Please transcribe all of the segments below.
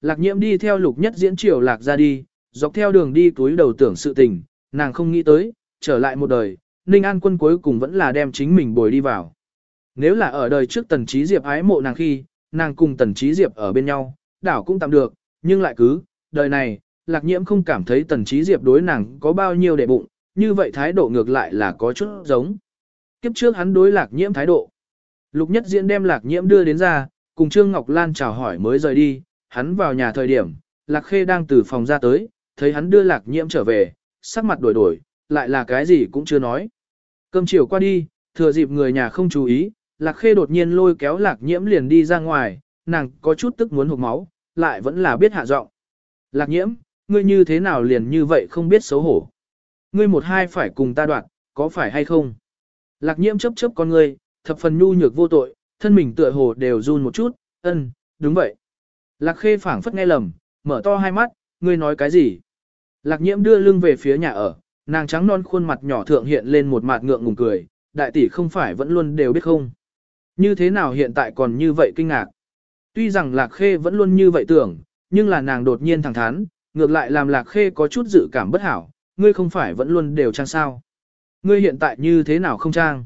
Lạc nhiễm đi theo lục nhất diễn triều lạc ra đi, dọc theo đường đi túi đầu tưởng sự tình, nàng không nghĩ tới, trở lại một đời, Ninh An quân cuối cùng vẫn là đem chính mình bồi đi vào. Nếu là ở đời trước Tần Trí Diệp ái mộ nàng khi, nàng cùng Tần Trí Diệp ở bên nhau, đảo cũng tạm được, nhưng lại cứ, đời này, lạc nhiễm không cảm thấy Tần Trí Diệp đối nàng có bao nhiêu đệ bụng, như vậy thái độ ngược lại là có chút giống. Kiếp trước hắn đối lạc nhiễm thái độ. Lục nhất diễn đem lạc nhiễm đưa đến ra, cùng Trương Ngọc Lan chào hỏi mới rời đi, hắn vào nhà thời điểm, lạc khê đang từ phòng ra tới, thấy hắn đưa lạc nhiễm trở về, sắc mặt đổi đổi, lại là cái gì cũng chưa nói. Cơm chiều qua đi, thừa dịp người nhà không chú ý, lạc khê đột nhiên lôi kéo lạc nhiễm liền đi ra ngoài, nàng có chút tức muốn hụt máu, lại vẫn là biết hạ giọng. Lạc nhiễm, ngươi như thế nào liền như vậy không biết xấu hổ. Ngươi một hai phải cùng ta đoạn, có phải hay không? Lạc nhiễm chấp chấp con ngươi, thập phần nhu nhược vô tội, thân mình tựa hồ đều run một chút, ân, đúng vậy. Lạc khê phảng phất nghe lầm, mở to hai mắt, ngươi nói cái gì? Lạc nhiễm đưa lưng về phía nhà ở, nàng trắng non khuôn mặt nhỏ thượng hiện lên một mặt ngượng ngùng cười, đại tỷ không phải vẫn luôn đều biết không? Như thế nào hiện tại còn như vậy kinh ngạc? Tuy rằng Lạc Khê vẫn luôn như vậy tưởng, nhưng là nàng đột nhiên thẳng thắn, ngược lại làm Lạc Khê có chút dự cảm bất hảo, ngươi không phải vẫn luôn đều trang sao. Ngươi hiện tại như thế nào không trang?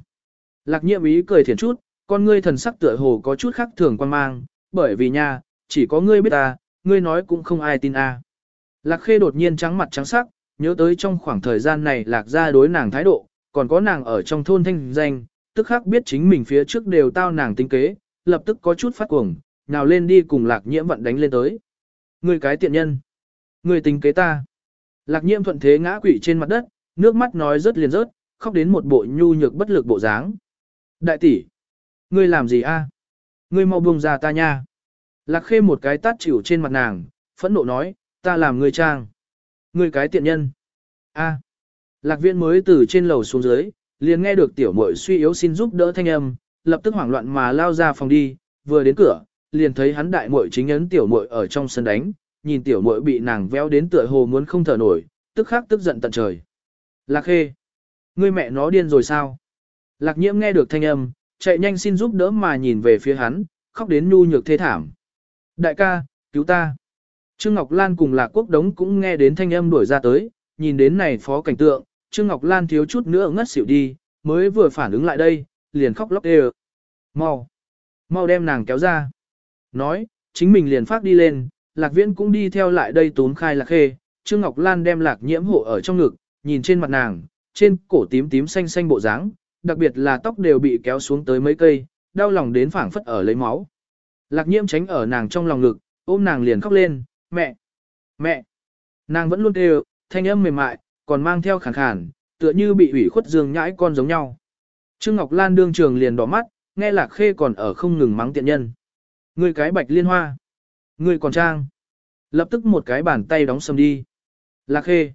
Lạc nhiệm ý cười thiện chút, con ngươi thần sắc tựa hồ có chút khác thường quan mang, bởi vì nha, chỉ có ngươi biết ta, ngươi nói cũng không ai tin a. Lạc Khê đột nhiên trắng mặt trắng sắc, nhớ tới trong khoảng thời gian này Lạc gia đối nàng thái độ, còn có nàng ở trong thôn thanh danh, tức khắc biết chính mình phía trước đều tao nàng tính kế, lập tức có chút phát cuồng, nào lên đi cùng lạc nhiễm vận đánh lên tới. ngươi cái tiện nhân. ngươi tính kế ta. Lạc nhiễm thuận thế ngã quỵ trên mặt đất, nước mắt nói rớt liền rớt, khóc đến một bộ nhu nhược bất lực bộ dáng. Đại tỷ. Ngươi làm gì a? Ngươi mau buông ra ta nha. Lạc khê một cái tát chịu trên mặt nàng, phẫn nộ nói, ta làm người trang. người cái tiện nhân. A. Lạc viên mới từ trên lầu xuống dưới, liền nghe được tiểu muội suy yếu xin giúp đỡ thanh âm, lập tức hoảng loạn mà lao ra phòng đi, vừa đến cửa, liền thấy hắn đại muội chính ấn tiểu muội ở trong sân đánh, nhìn tiểu muội bị nàng véo đến tựa hồ muốn không thở nổi, tức khắc tức giận tận trời. Lạc Khê, ngươi mẹ nó điên rồi sao? Lạc Nhiễm nghe được thanh âm, chạy nhanh xin giúp đỡ mà nhìn về phía hắn, khóc đến nhu nhược thê thảm. Đại ca, cứu ta. Trương Ngọc Lan cùng Lạc Quốc Đống cũng nghe đến thanh âm đuổi ra tới, nhìn đến này phó cảnh tượng, Trương Ngọc Lan thiếu chút nữa ngất xỉu đi, mới vừa phản ứng lại đây, liền khóc lóc đều. Mau, mau đem nàng kéo ra. Nói, chính mình liền phát đi lên, Lạc Viễn cũng đi theo lại đây tốn khai Lạc Khê, Trương Ngọc Lan đem Lạc Nhiễm hộ ở trong ngực, nhìn trên mặt nàng, trên cổ tím tím xanh xanh bộ dáng, đặc biệt là tóc đều bị kéo xuống tới mấy cây, đau lòng đến phảng phất ở lấy máu. Lạc Nhiễm tránh ở nàng trong lòng ngực, ôm nàng liền khóc lên, mẹ, mẹ. Nàng vẫn luôn kêu, thanh âm mềm mại, còn mang theo khàn khàn, tựa như bị ủy khuất dương nhãi con giống nhau. Trương Ngọc Lan đương trường liền đỏ mắt, nghe Lạc Khê còn ở không ngừng mắng tiện nhân. người cái bạch liên hoa. người còn trang. Lập tức một cái bàn tay đóng sầm đi. Lạc Khê.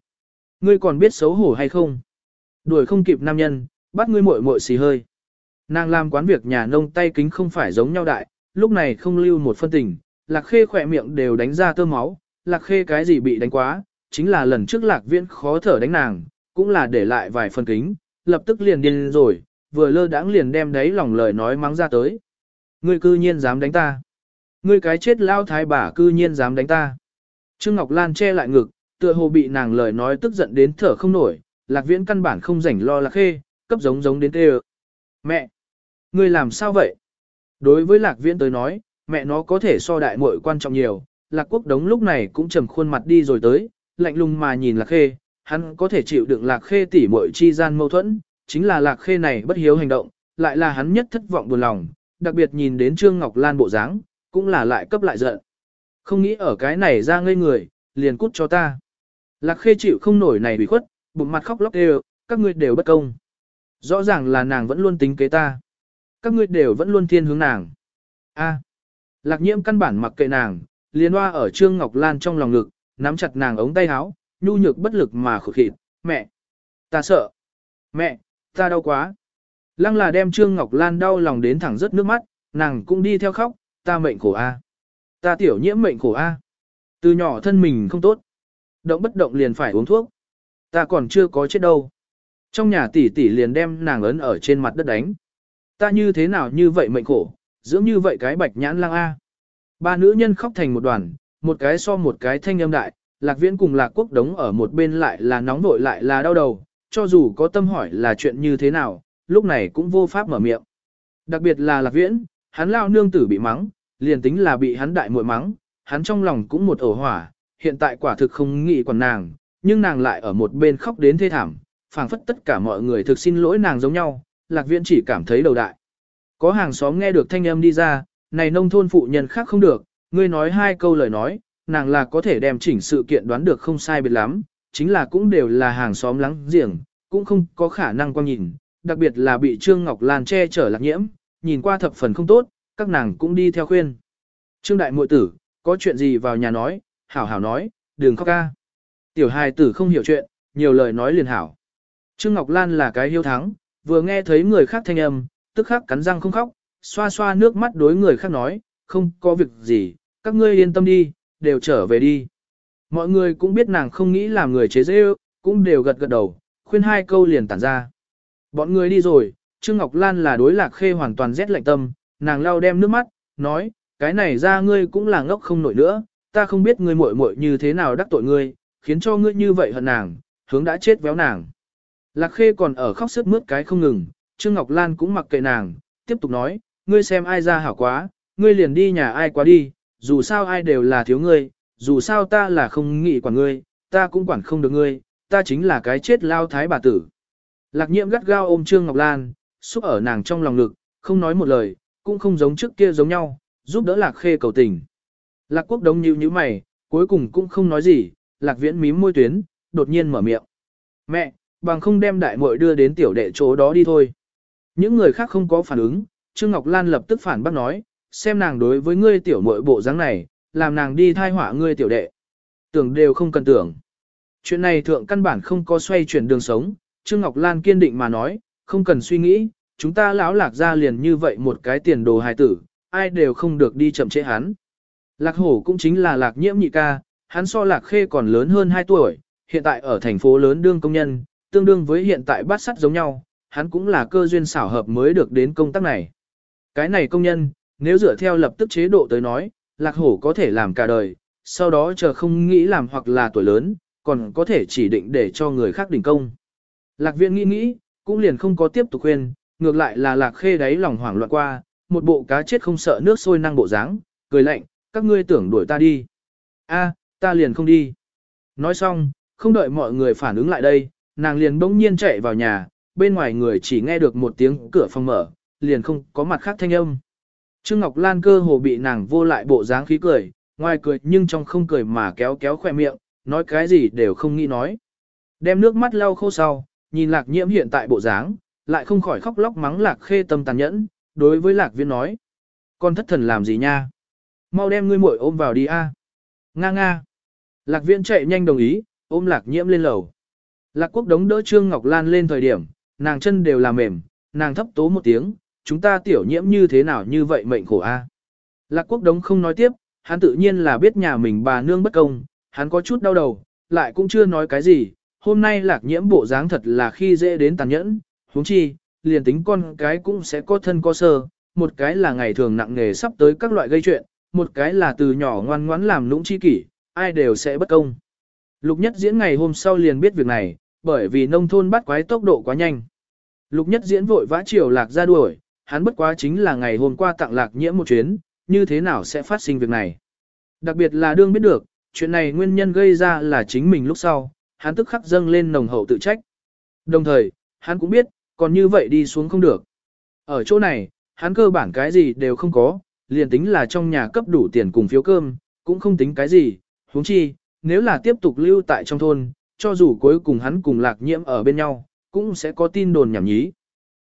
Ngươi còn biết xấu hổ hay không? Đuổi không kịp nam nhân, bắt ngươi muội muội xì hơi. Nàng làm quán việc nhà nông tay kính không phải giống nhau đại, lúc này không lưu một phân tình, Lạc Khê khỏe miệng đều đánh ra tơ máu, Lạc Khê cái gì bị đánh quá, chính là lần trước Lạc Viễn khó thở đánh nàng, cũng là để lại vài phân kính, lập tức liền điên rồi, vừa lơ đãng liền đem đấy lòng lời nói mắng ra tới. Ngươi cư nhiên dám đánh ta. Ngươi cái chết lao thái bà cư nhiên dám đánh ta. Trương Ngọc Lan che lại ngực, tựa hồ bị nàng lời nói tức giận đến thở không nổi, Lạc Viễn căn bản không rảnh lo Lạc Khê, cấp giống giống đến tê Mẹ! Ngươi làm sao vậy? Đối với Lạc Viễn tới nói, mẹ nó có thể so đại muội quan trọng nhiều, Lạc Quốc Đống lúc này cũng trầm khuôn mặt đi rồi tới, lạnh lùng mà nhìn Lạc Khê, hắn có thể chịu đựng Lạc Khê tỉ muội chi gian mâu thuẫn, chính là Lạc Khê này bất hiếu hành động, lại là hắn nhất thất vọng buồn lòng, đặc biệt nhìn đến Trương Ngọc Lan bộ dáng, cũng là lại cấp lại giận. Không nghĩ ở cái này ra ngây người, liền cút cho ta. Lạc khê chịu không nổi này bị khuất, bụng mặt khóc lóc đều, các ngươi đều bất công. Rõ ràng là nàng vẫn luôn tính kế ta. Các ngươi đều vẫn luôn thiên hướng nàng. A. Lạc nhiễm căn bản mặc kệ nàng, liền hoa ở Trương Ngọc Lan trong lòng ngực, nắm chặt nàng ống tay áo, nhu nhược bất lực mà khụt khịt. Mẹ! Ta sợ! Mẹ! Ta đau quá! Lăng là đem Trương Ngọc Lan đau lòng đến thẳng rớt nước mắt, nàng cũng đi theo khóc, ta mệnh khổ a. Ta tiểu nhiễm mệnh khổ a. Từ nhỏ thân mình không tốt. Động bất động liền phải uống thuốc. Ta còn chưa có chết đâu. Trong nhà tỷ tỷ liền đem nàng ấn ở trên mặt đất đánh. Ta như thế nào như vậy mệnh khổ, dưỡng như vậy cái bạch nhãn lang a. Ba nữ nhân khóc thành một đoàn, một cái so một cái thanh âm đại, lạc viễn cùng lạc quốc đống ở một bên lại là nóng vội lại là đau đầu, cho dù có tâm hỏi là chuyện như thế nào, lúc này cũng vô pháp mở miệng. Đặc biệt là lạc viễn, hắn lao nương tử bị mắng, liền tính là bị hắn đại muội mắng, hắn trong lòng cũng một ổ hỏa, hiện tại quả thực không nghĩ còn nàng, nhưng nàng lại ở một bên khóc đến thê thảm, phảng phất tất cả mọi người thực xin lỗi nàng giống nhau, lạc viễn chỉ cảm thấy đầu đại. Có hàng xóm nghe được thanh âm đi ra, này nông thôn phụ nhân khác không được, ngươi nói hai câu lời nói, nàng là có thể đem chỉnh sự kiện đoán được không sai biệt lắm, chính là cũng đều là hàng xóm lắng giềng, cũng không có khả năng quan nhìn, đặc biệt là bị Trương Ngọc Lan che chở lạc nhiễm, nhìn qua thập phần không tốt, các nàng cũng đi theo khuyên. Trương đại muội tử, có chuyện gì vào nhà nói, hảo hảo nói, đừng khóc ca. Tiểu hài tử không hiểu chuyện, nhiều lời nói liền hảo. Trương Ngọc Lan là cái hiếu thắng, vừa nghe thấy người khác thanh âm, tức khắc cắn răng không khóc, xoa xoa nước mắt đối người khác nói, không có việc gì, các ngươi yên tâm đi, đều trở về đi. Mọi người cũng biết nàng không nghĩ làm người chế dễ cũng đều gật gật đầu, khuyên hai câu liền tản ra. Bọn người đi rồi, Trương Ngọc Lan là đối lạc khê hoàn toàn rét lạnh tâm, nàng lau đem nước mắt, nói, cái này ra ngươi cũng là ngốc không nổi nữa, ta không biết ngươi muội muội như thế nào đắc tội ngươi, khiến cho ngươi như vậy hận nàng, hướng đã chết véo nàng. Lạc khê còn ở khóc sức mướt cái không ngừng, Trương Ngọc Lan cũng mặc kệ nàng, tiếp tục nói, ngươi xem ai ra hảo quá, ngươi liền đi nhà ai quá đi, dù sao ai đều là thiếu ngươi, dù sao ta là không nghĩ quản ngươi, ta cũng quản không được ngươi, ta chính là cái chết lao thái bà tử. Lạc nhiệm gắt gao ôm Trương Ngọc Lan, xúc ở nàng trong lòng ngực, không nói một lời, cũng không giống trước kia giống nhau, giúp đỡ Lạc Khê cầu tình. Lạc Quốc đống như như mày, cuối cùng cũng không nói gì, Lạc Viễn mím môi tuyến, đột nhiên mở miệng. Mẹ, bằng không đem đại muội đưa đến tiểu đệ chỗ đó đi thôi. Những người khác không có phản ứng, Trương Ngọc Lan lập tức phản bác nói, xem nàng đối với ngươi tiểu muội bộ dáng này, làm nàng đi thai họa ngươi tiểu đệ. Tưởng đều không cần tưởng. Chuyện này thượng căn bản không có xoay chuyển đường sống, Trương Ngọc Lan kiên định mà nói, không cần suy nghĩ, chúng ta lão lạc ra liền như vậy một cái tiền đồ hài tử, ai đều không được đi chậm trễ hắn. Lạc hổ cũng chính là lạc nhiễm nhị ca, hắn so lạc khê còn lớn hơn 2 tuổi, hiện tại ở thành phố lớn đương công nhân, tương đương với hiện tại bát sắt giống nhau, hắn cũng là cơ duyên xảo hợp mới được đến công tác này. Cái này công nhân, nếu dựa theo lập tức chế độ tới nói, lạc hổ có thể làm cả đời, sau đó chờ không nghĩ làm hoặc là tuổi lớn, còn có thể chỉ định để cho người khác đỉnh công. Lạc viện nghĩ nghĩ, cũng liền không có tiếp tục khuyên, ngược lại là lạc khê đáy lòng hoảng loạn qua, một bộ cá chết không sợ nước sôi năng bộ dáng, cười lạnh, các ngươi tưởng đuổi ta đi. a ta liền không đi. Nói xong, không đợi mọi người phản ứng lại đây, nàng liền bỗng nhiên chạy vào nhà, bên ngoài người chỉ nghe được một tiếng cửa phòng mở, liền không có mặt khác thanh âm. Trương Ngọc Lan cơ hồ bị nàng vô lại bộ dáng khí cười, ngoài cười nhưng trong không cười mà kéo kéo khỏe miệng, nói cái gì đều không nghĩ nói. Đem nước mắt lau khô sau, nhìn lạc nhiễm hiện tại bộ dáng, lại không khỏi khóc lóc mắng lạc khê tâm tàn nhẫn, đối với lạc viên nói. Con thất thần làm gì nha? Mau đem ngươi muội ôm vào đi a. Nga nga. Lạc viên chạy nhanh đồng ý, ôm lạc nhiễm lên lầu. Lạc quốc đống đỡ Trương Ngọc Lan lên thời điểm, nàng chân đều là mềm, nàng thấp tố một tiếng, chúng ta tiểu nhiễm như thế nào như vậy mệnh khổ a. Lạc quốc đống không nói tiếp, hắn tự nhiên là biết nhà mình bà nương bất công, hắn có chút đau đầu, lại cũng chưa nói cái gì, hôm nay lạc nhiễm bộ dáng thật là khi dễ đến tàn nhẫn, huống chi, liền tính con cái cũng sẽ có thân có sơ, một cái là ngày thường nặng nghề sắp tới các loại gây chuyện, một cái là từ nhỏ ngoan ngoãn làm nũng chi kỷ, ai đều sẽ bất công. Lục nhất diễn ngày hôm sau liền biết việc này, bởi vì nông thôn bắt quái tốc độ quá nhanh. Lục nhất diễn vội vã chiều lạc ra đuổi, hắn bất quá chính là ngày hôm qua tặng lạc nhiễm một chuyến, như thế nào sẽ phát sinh việc này. Đặc biệt là đương biết được, chuyện này nguyên nhân gây ra là chính mình lúc sau, hắn tức khắc dâng lên nồng hậu tự trách. Đồng thời, hắn cũng biết, còn như vậy đi xuống không được. Ở chỗ này, hắn cơ bản cái gì đều không có, liền tính là trong nhà cấp đủ tiền cùng phiếu cơm, cũng không tính cái gì, huống chi, nếu là tiếp tục lưu tại trong thôn, cho dù cuối cùng hắn cùng lạc nhiễm ở bên nhau, cũng sẽ có tin đồn nhảm nhí.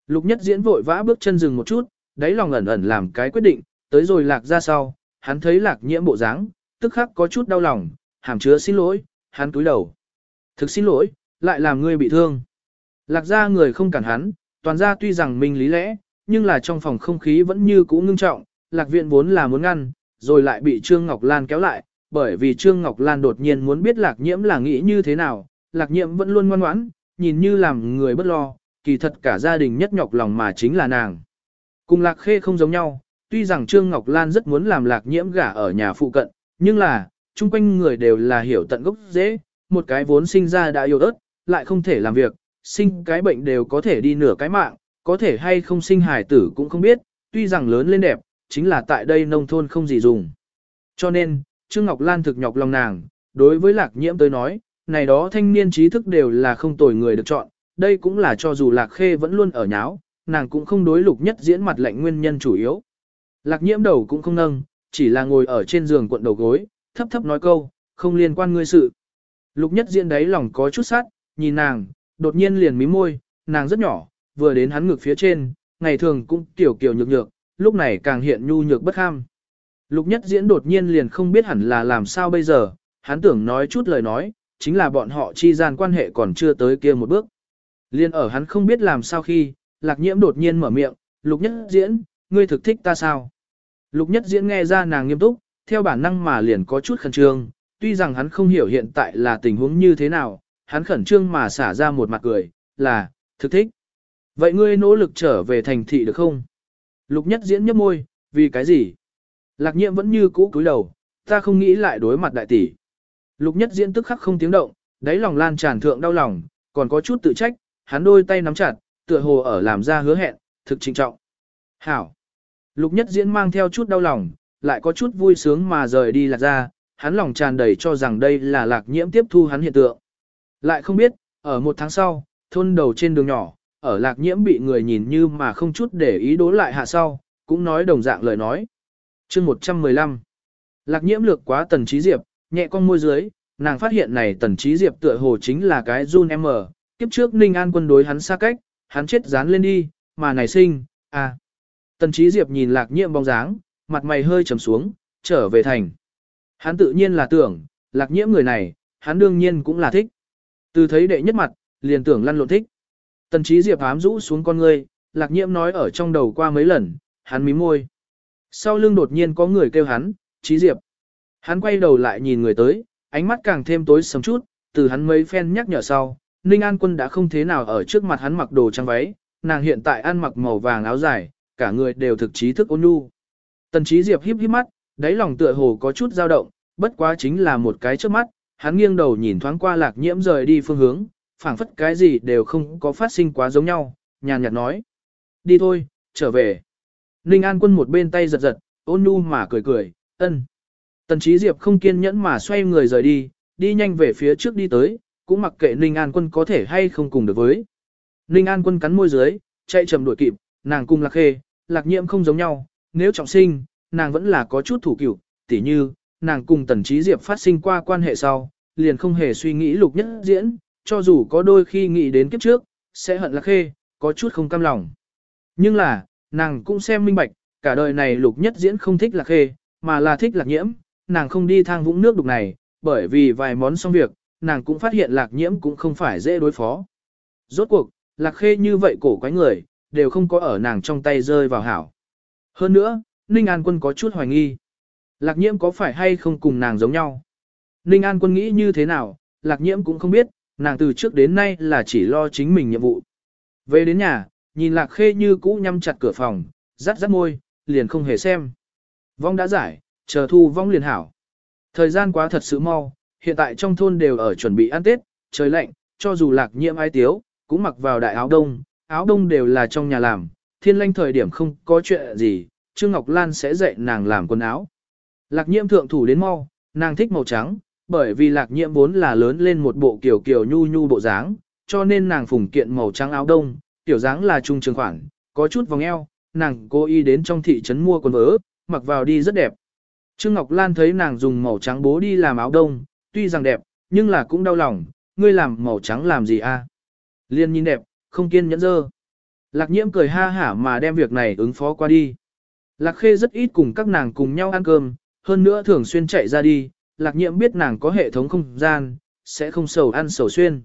Lục nhất diễn vội vã bước chân dừng một chút, đáy lòng ẩn ẩn làm cái quyết định, tới rồi lạc ra sau, hắn thấy lạc nhiễm bộ dáng, tức khắc có chút đau lòng, hàm chứa xin lỗi, hắn cúi đầu. Thực xin lỗi, lại làm ngươi bị thương. Lạc ra người không cản hắn, toàn ra tuy rằng mình lý lẽ, nhưng là trong phòng không khí vẫn như cũ ngưng trọng, lạc viện vốn là muốn ngăn, rồi lại bị Trương Ngọc Lan kéo lại, bởi vì Trương Ngọc Lan đột nhiên muốn biết lạc nhiễm là nghĩ như thế nào, lạc nhiễm vẫn luôn ngoan ngoãn, nhìn như làm người bất lo, kỳ thật cả gia đình nhất nhọc lòng mà chính là nàng. Cùng lạc khê không giống nhau, tuy rằng Trương Ngọc Lan rất muốn làm lạc nhiễm gả ở nhà phụ cận, nhưng là, chung quanh người đều là hiểu tận gốc dễ, một cái vốn sinh ra đã yếu ớt, lại không thể làm việc, sinh cái bệnh đều có thể đi nửa cái mạng, có thể hay không sinh hài tử cũng không biết, tuy rằng lớn lên đẹp, chính là tại đây nông thôn không gì dùng. Cho nên, Trương Ngọc Lan thực nhọc lòng nàng, đối với lạc nhiễm tới nói, này đó thanh niên trí thức đều là không tồi người được chọn, đây cũng là cho dù lạc khê vẫn luôn ở nháo, nàng cũng không đối lục nhất diễn mặt lạnh nguyên nhân chủ yếu. Lạc nhiễm đầu cũng không nâng, chỉ là ngồi ở trên giường cuộn đầu gối, thấp thấp nói câu, không liên quan ngươi sự. Lục nhất diễn đấy lòng có chút sát, nhìn nàng, đột nhiên liền mím môi, nàng rất nhỏ, vừa đến hắn ngực phía trên, ngày thường cũng tiểu kiểu nhược nhược, lúc này càng hiện nhu nhược bất ham. Lục nhất diễn đột nhiên liền không biết hẳn là làm sao bây giờ, hắn tưởng nói chút lời nói, chính là bọn họ chi gian quan hệ còn chưa tới kia một bước. Liên ở hắn không biết làm sao khi, lạc nhiễm đột nhiên mở miệng, lục nhất diễn, ngươi thực thích ta sao? Lục nhất diễn nghe ra nàng nghiêm túc, theo bản năng mà liền có chút khẩn trương, tuy rằng hắn không hiểu hiện tại là tình huống như thế nào, hắn khẩn trương mà xả ra một mặt cười, là, thực thích. Vậy ngươi nỗ lực trở về thành thị được không? Lục nhất diễn nhấp môi, vì cái gì? Lạc Nhiệm vẫn như cũ cúi đầu, ta không nghĩ lại đối mặt đại tỷ. Lục nhất diễn tức khắc không tiếng động, đáy lòng lan tràn thượng đau lòng, còn có chút tự trách, hắn đôi tay nắm chặt, tựa hồ ở làm ra hứa hẹn, thực trinh trọng. Hảo. Lục nhất diễn mang theo chút đau lòng, lại có chút vui sướng mà rời đi lạc ra, hắn lòng tràn đầy cho rằng đây là lạc nhiễm tiếp thu hắn hiện tượng. Lại không biết, ở một tháng sau, thôn đầu trên đường nhỏ, ở lạc nhiễm bị người nhìn như mà không chút để ý đố lại hạ sau, cũng nói đồng dạng lời nói chương 115 Lạc nhiễm lược quá tần trí diệp, nhẹ con môi dưới, nàng phát hiện này tần trí diệp tựa hồ chính là cái Jun M, kiếp trước Ninh An quân đối hắn xa cách, hắn chết dán lên đi, mà này sinh, à. Tần trí diệp nhìn lạc nhiễm bóng dáng, mặt mày hơi trầm xuống, trở về thành. Hắn tự nhiên là tưởng, lạc nhiễm người này, hắn đương nhiên cũng là thích. Từ thấy đệ nhất mặt, liền tưởng lăn lộn thích. Tần trí diệp ám rũ xuống con ngươi, lạc nhiễm nói ở trong đầu qua mấy lần, hắn mím môi. Sau lưng đột nhiên có người kêu hắn, trí diệp. Hắn quay đầu lại nhìn người tới, ánh mắt càng thêm tối sầm chút, từ hắn mấy phen nhắc nhở sau, Ninh An Quân đã không thế nào ở trước mặt hắn mặc đồ trang váy, nàng hiện tại ăn mặc màu vàng áo dài, cả người đều thực trí thức ôn nhu. Tần Chí Diệp híp híp mắt, đáy lòng tựa hồ có chút dao động, bất quá chính là một cái trước mắt, hắn nghiêng đầu nhìn thoáng qua Lạc Nhiễm rời đi phương hướng, phảng phất cái gì đều không có phát sinh quá giống nhau, nhàn nhạt nói: "Đi thôi, trở về." Ninh An Quân một bên tay giật giật, ôn nhu mà cười cười, "Ân." Tần Chí Diệp không kiên nhẫn mà xoay người rời đi, đi nhanh về phía trước đi tới, cũng mặc kệ Ninh An Quân có thể hay không cùng được với. Ninh An Quân cắn môi dưới, chạy chậm đuổi kịp, nàng cùng Lạc Khê, Lạc Nhiễm không giống nhau, nếu trọng sinh, nàng vẫn là có chút thủ cựu, tỉ như, nàng cùng Tần Trí Diệp phát sinh qua quan hệ sau, liền không hề suy nghĩ lục nhất diễn, cho dù có đôi khi nghĩ đến kiếp trước, sẽ hận Lạc Khê, có chút không cam lòng. Nhưng là, nàng cũng xem minh bạch, cả đời này lục nhất diễn không thích Lạc Khê, mà là thích Lạc Nhiễm, nàng không đi thang vũng nước đục này, bởi vì vài món xong việc, nàng cũng phát hiện lạc nhiễm cũng không phải dễ đối phó. Rốt cuộc, lạc khê như vậy cổ quái người, đều không có ở nàng trong tay rơi vào hảo. Hơn nữa, Ninh An Quân có chút hoài nghi. Lạc nhiễm có phải hay không cùng nàng giống nhau? Ninh An Quân nghĩ như thế nào, lạc nhiễm cũng không biết, nàng từ trước đến nay là chỉ lo chính mình nhiệm vụ. Về đến nhà, nhìn lạc khê như cũ nhắm chặt cửa phòng, rắt rắt môi, liền không hề xem. Vong đã giải, chờ thu vong liền hảo. Thời gian quá thật sự mau, hiện tại trong thôn đều ở chuẩn bị ăn Tết, trời lạnh, cho dù lạc nhiễm ai tiếu, cũng mặc vào đại áo đông, áo đông đều là trong nhà làm, thiên lanh thời điểm không có chuyện gì, Trương Ngọc Lan sẽ dạy nàng làm quần áo. Lạc nhiễm thượng thủ đến mau, nàng thích màu trắng, bởi vì lạc nhiễm vốn là lớn lên một bộ kiểu kiểu nhu nhu bộ dáng, cho nên nàng phùng kiện màu trắng áo đông, tiểu dáng là trung trường khoản, có chút vòng eo, nàng cố ý đến trong thị trấn mua quần vớ, mặc vào đi rất đẹp. Trương Ngọc Lan thấy nàng dùng màu trắng bố đi làm áo đông, tuy rằng đẹp, nhưng là cũng đau lòng, ngươi làm màu trắng làm gì a? Liên nhìn đẹp, không kiên nhẫn dơ. Lạc nhiễm cười ha hả mà đem việc này ứng phó qua đi. Lạc khê rất ít cùng các nàng cùng nhau ăn cơm, hơn nữa thường xuyên chạy ra đi, lạc nhiễm biết nàng có hệ thống không gian, sẽ không sầu ăn sầu xuyên.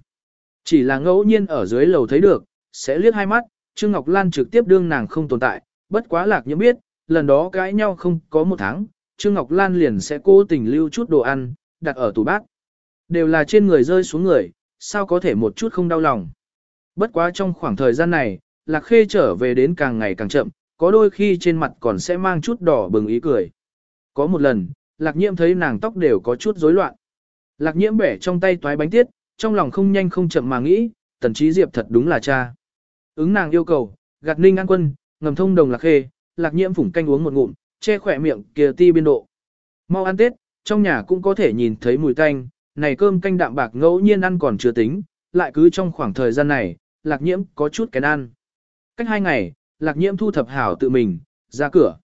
Chỉ là ngẫu nhiên ở dưới lầu thấy được, sẽ liếc hai mắt, Trương Ngọc Lan trực tiếp đương nàng không tồn tại, bất quá lạc nhiễm biết, lần đó cãi nhau không có một tháng, Trương Ngọc Lan liền sẽ cố tình lưu chút đồ ăn, đặt ở tủ bát. Đều là trên người rơi xuống người, sao có thể một chút không đau lòng. Bất quá trong khoảng thời gian này, Lạc Khê trở về đến càng ngày càng chậm, có đôi khi trên mặt còn sẽ mang chút đỏ bừng ý cười. Có một lần, lạc nhiễm thấy nàng tóc đều có chút rối loạn. Lạc nhiễm bẻ trong tay toái bánh tiết, trong lòng không nhanh không chậm mà nghĩ, tần trí diệp thật đúng là cha. Ứng nàng yêu cầu, gạt ninh an quân, ngầm thông đồng lạc khê, lạc nhiễm phủng canh uống một ngụm, che khỏe miệng kia ti biên độ. Mau ăn tết, trong nhà cũng có thể nhìn thấy mùi tanh, này cơm canh đạm bạc ngẫu nhiên ăn còn chưa tính, lại cứ trong khoảng thời gian này, lạc nhiễm có chút kén ăn. Cách hai ngày, lạc nhiễm thu thập hảo tự mình, ra cửa.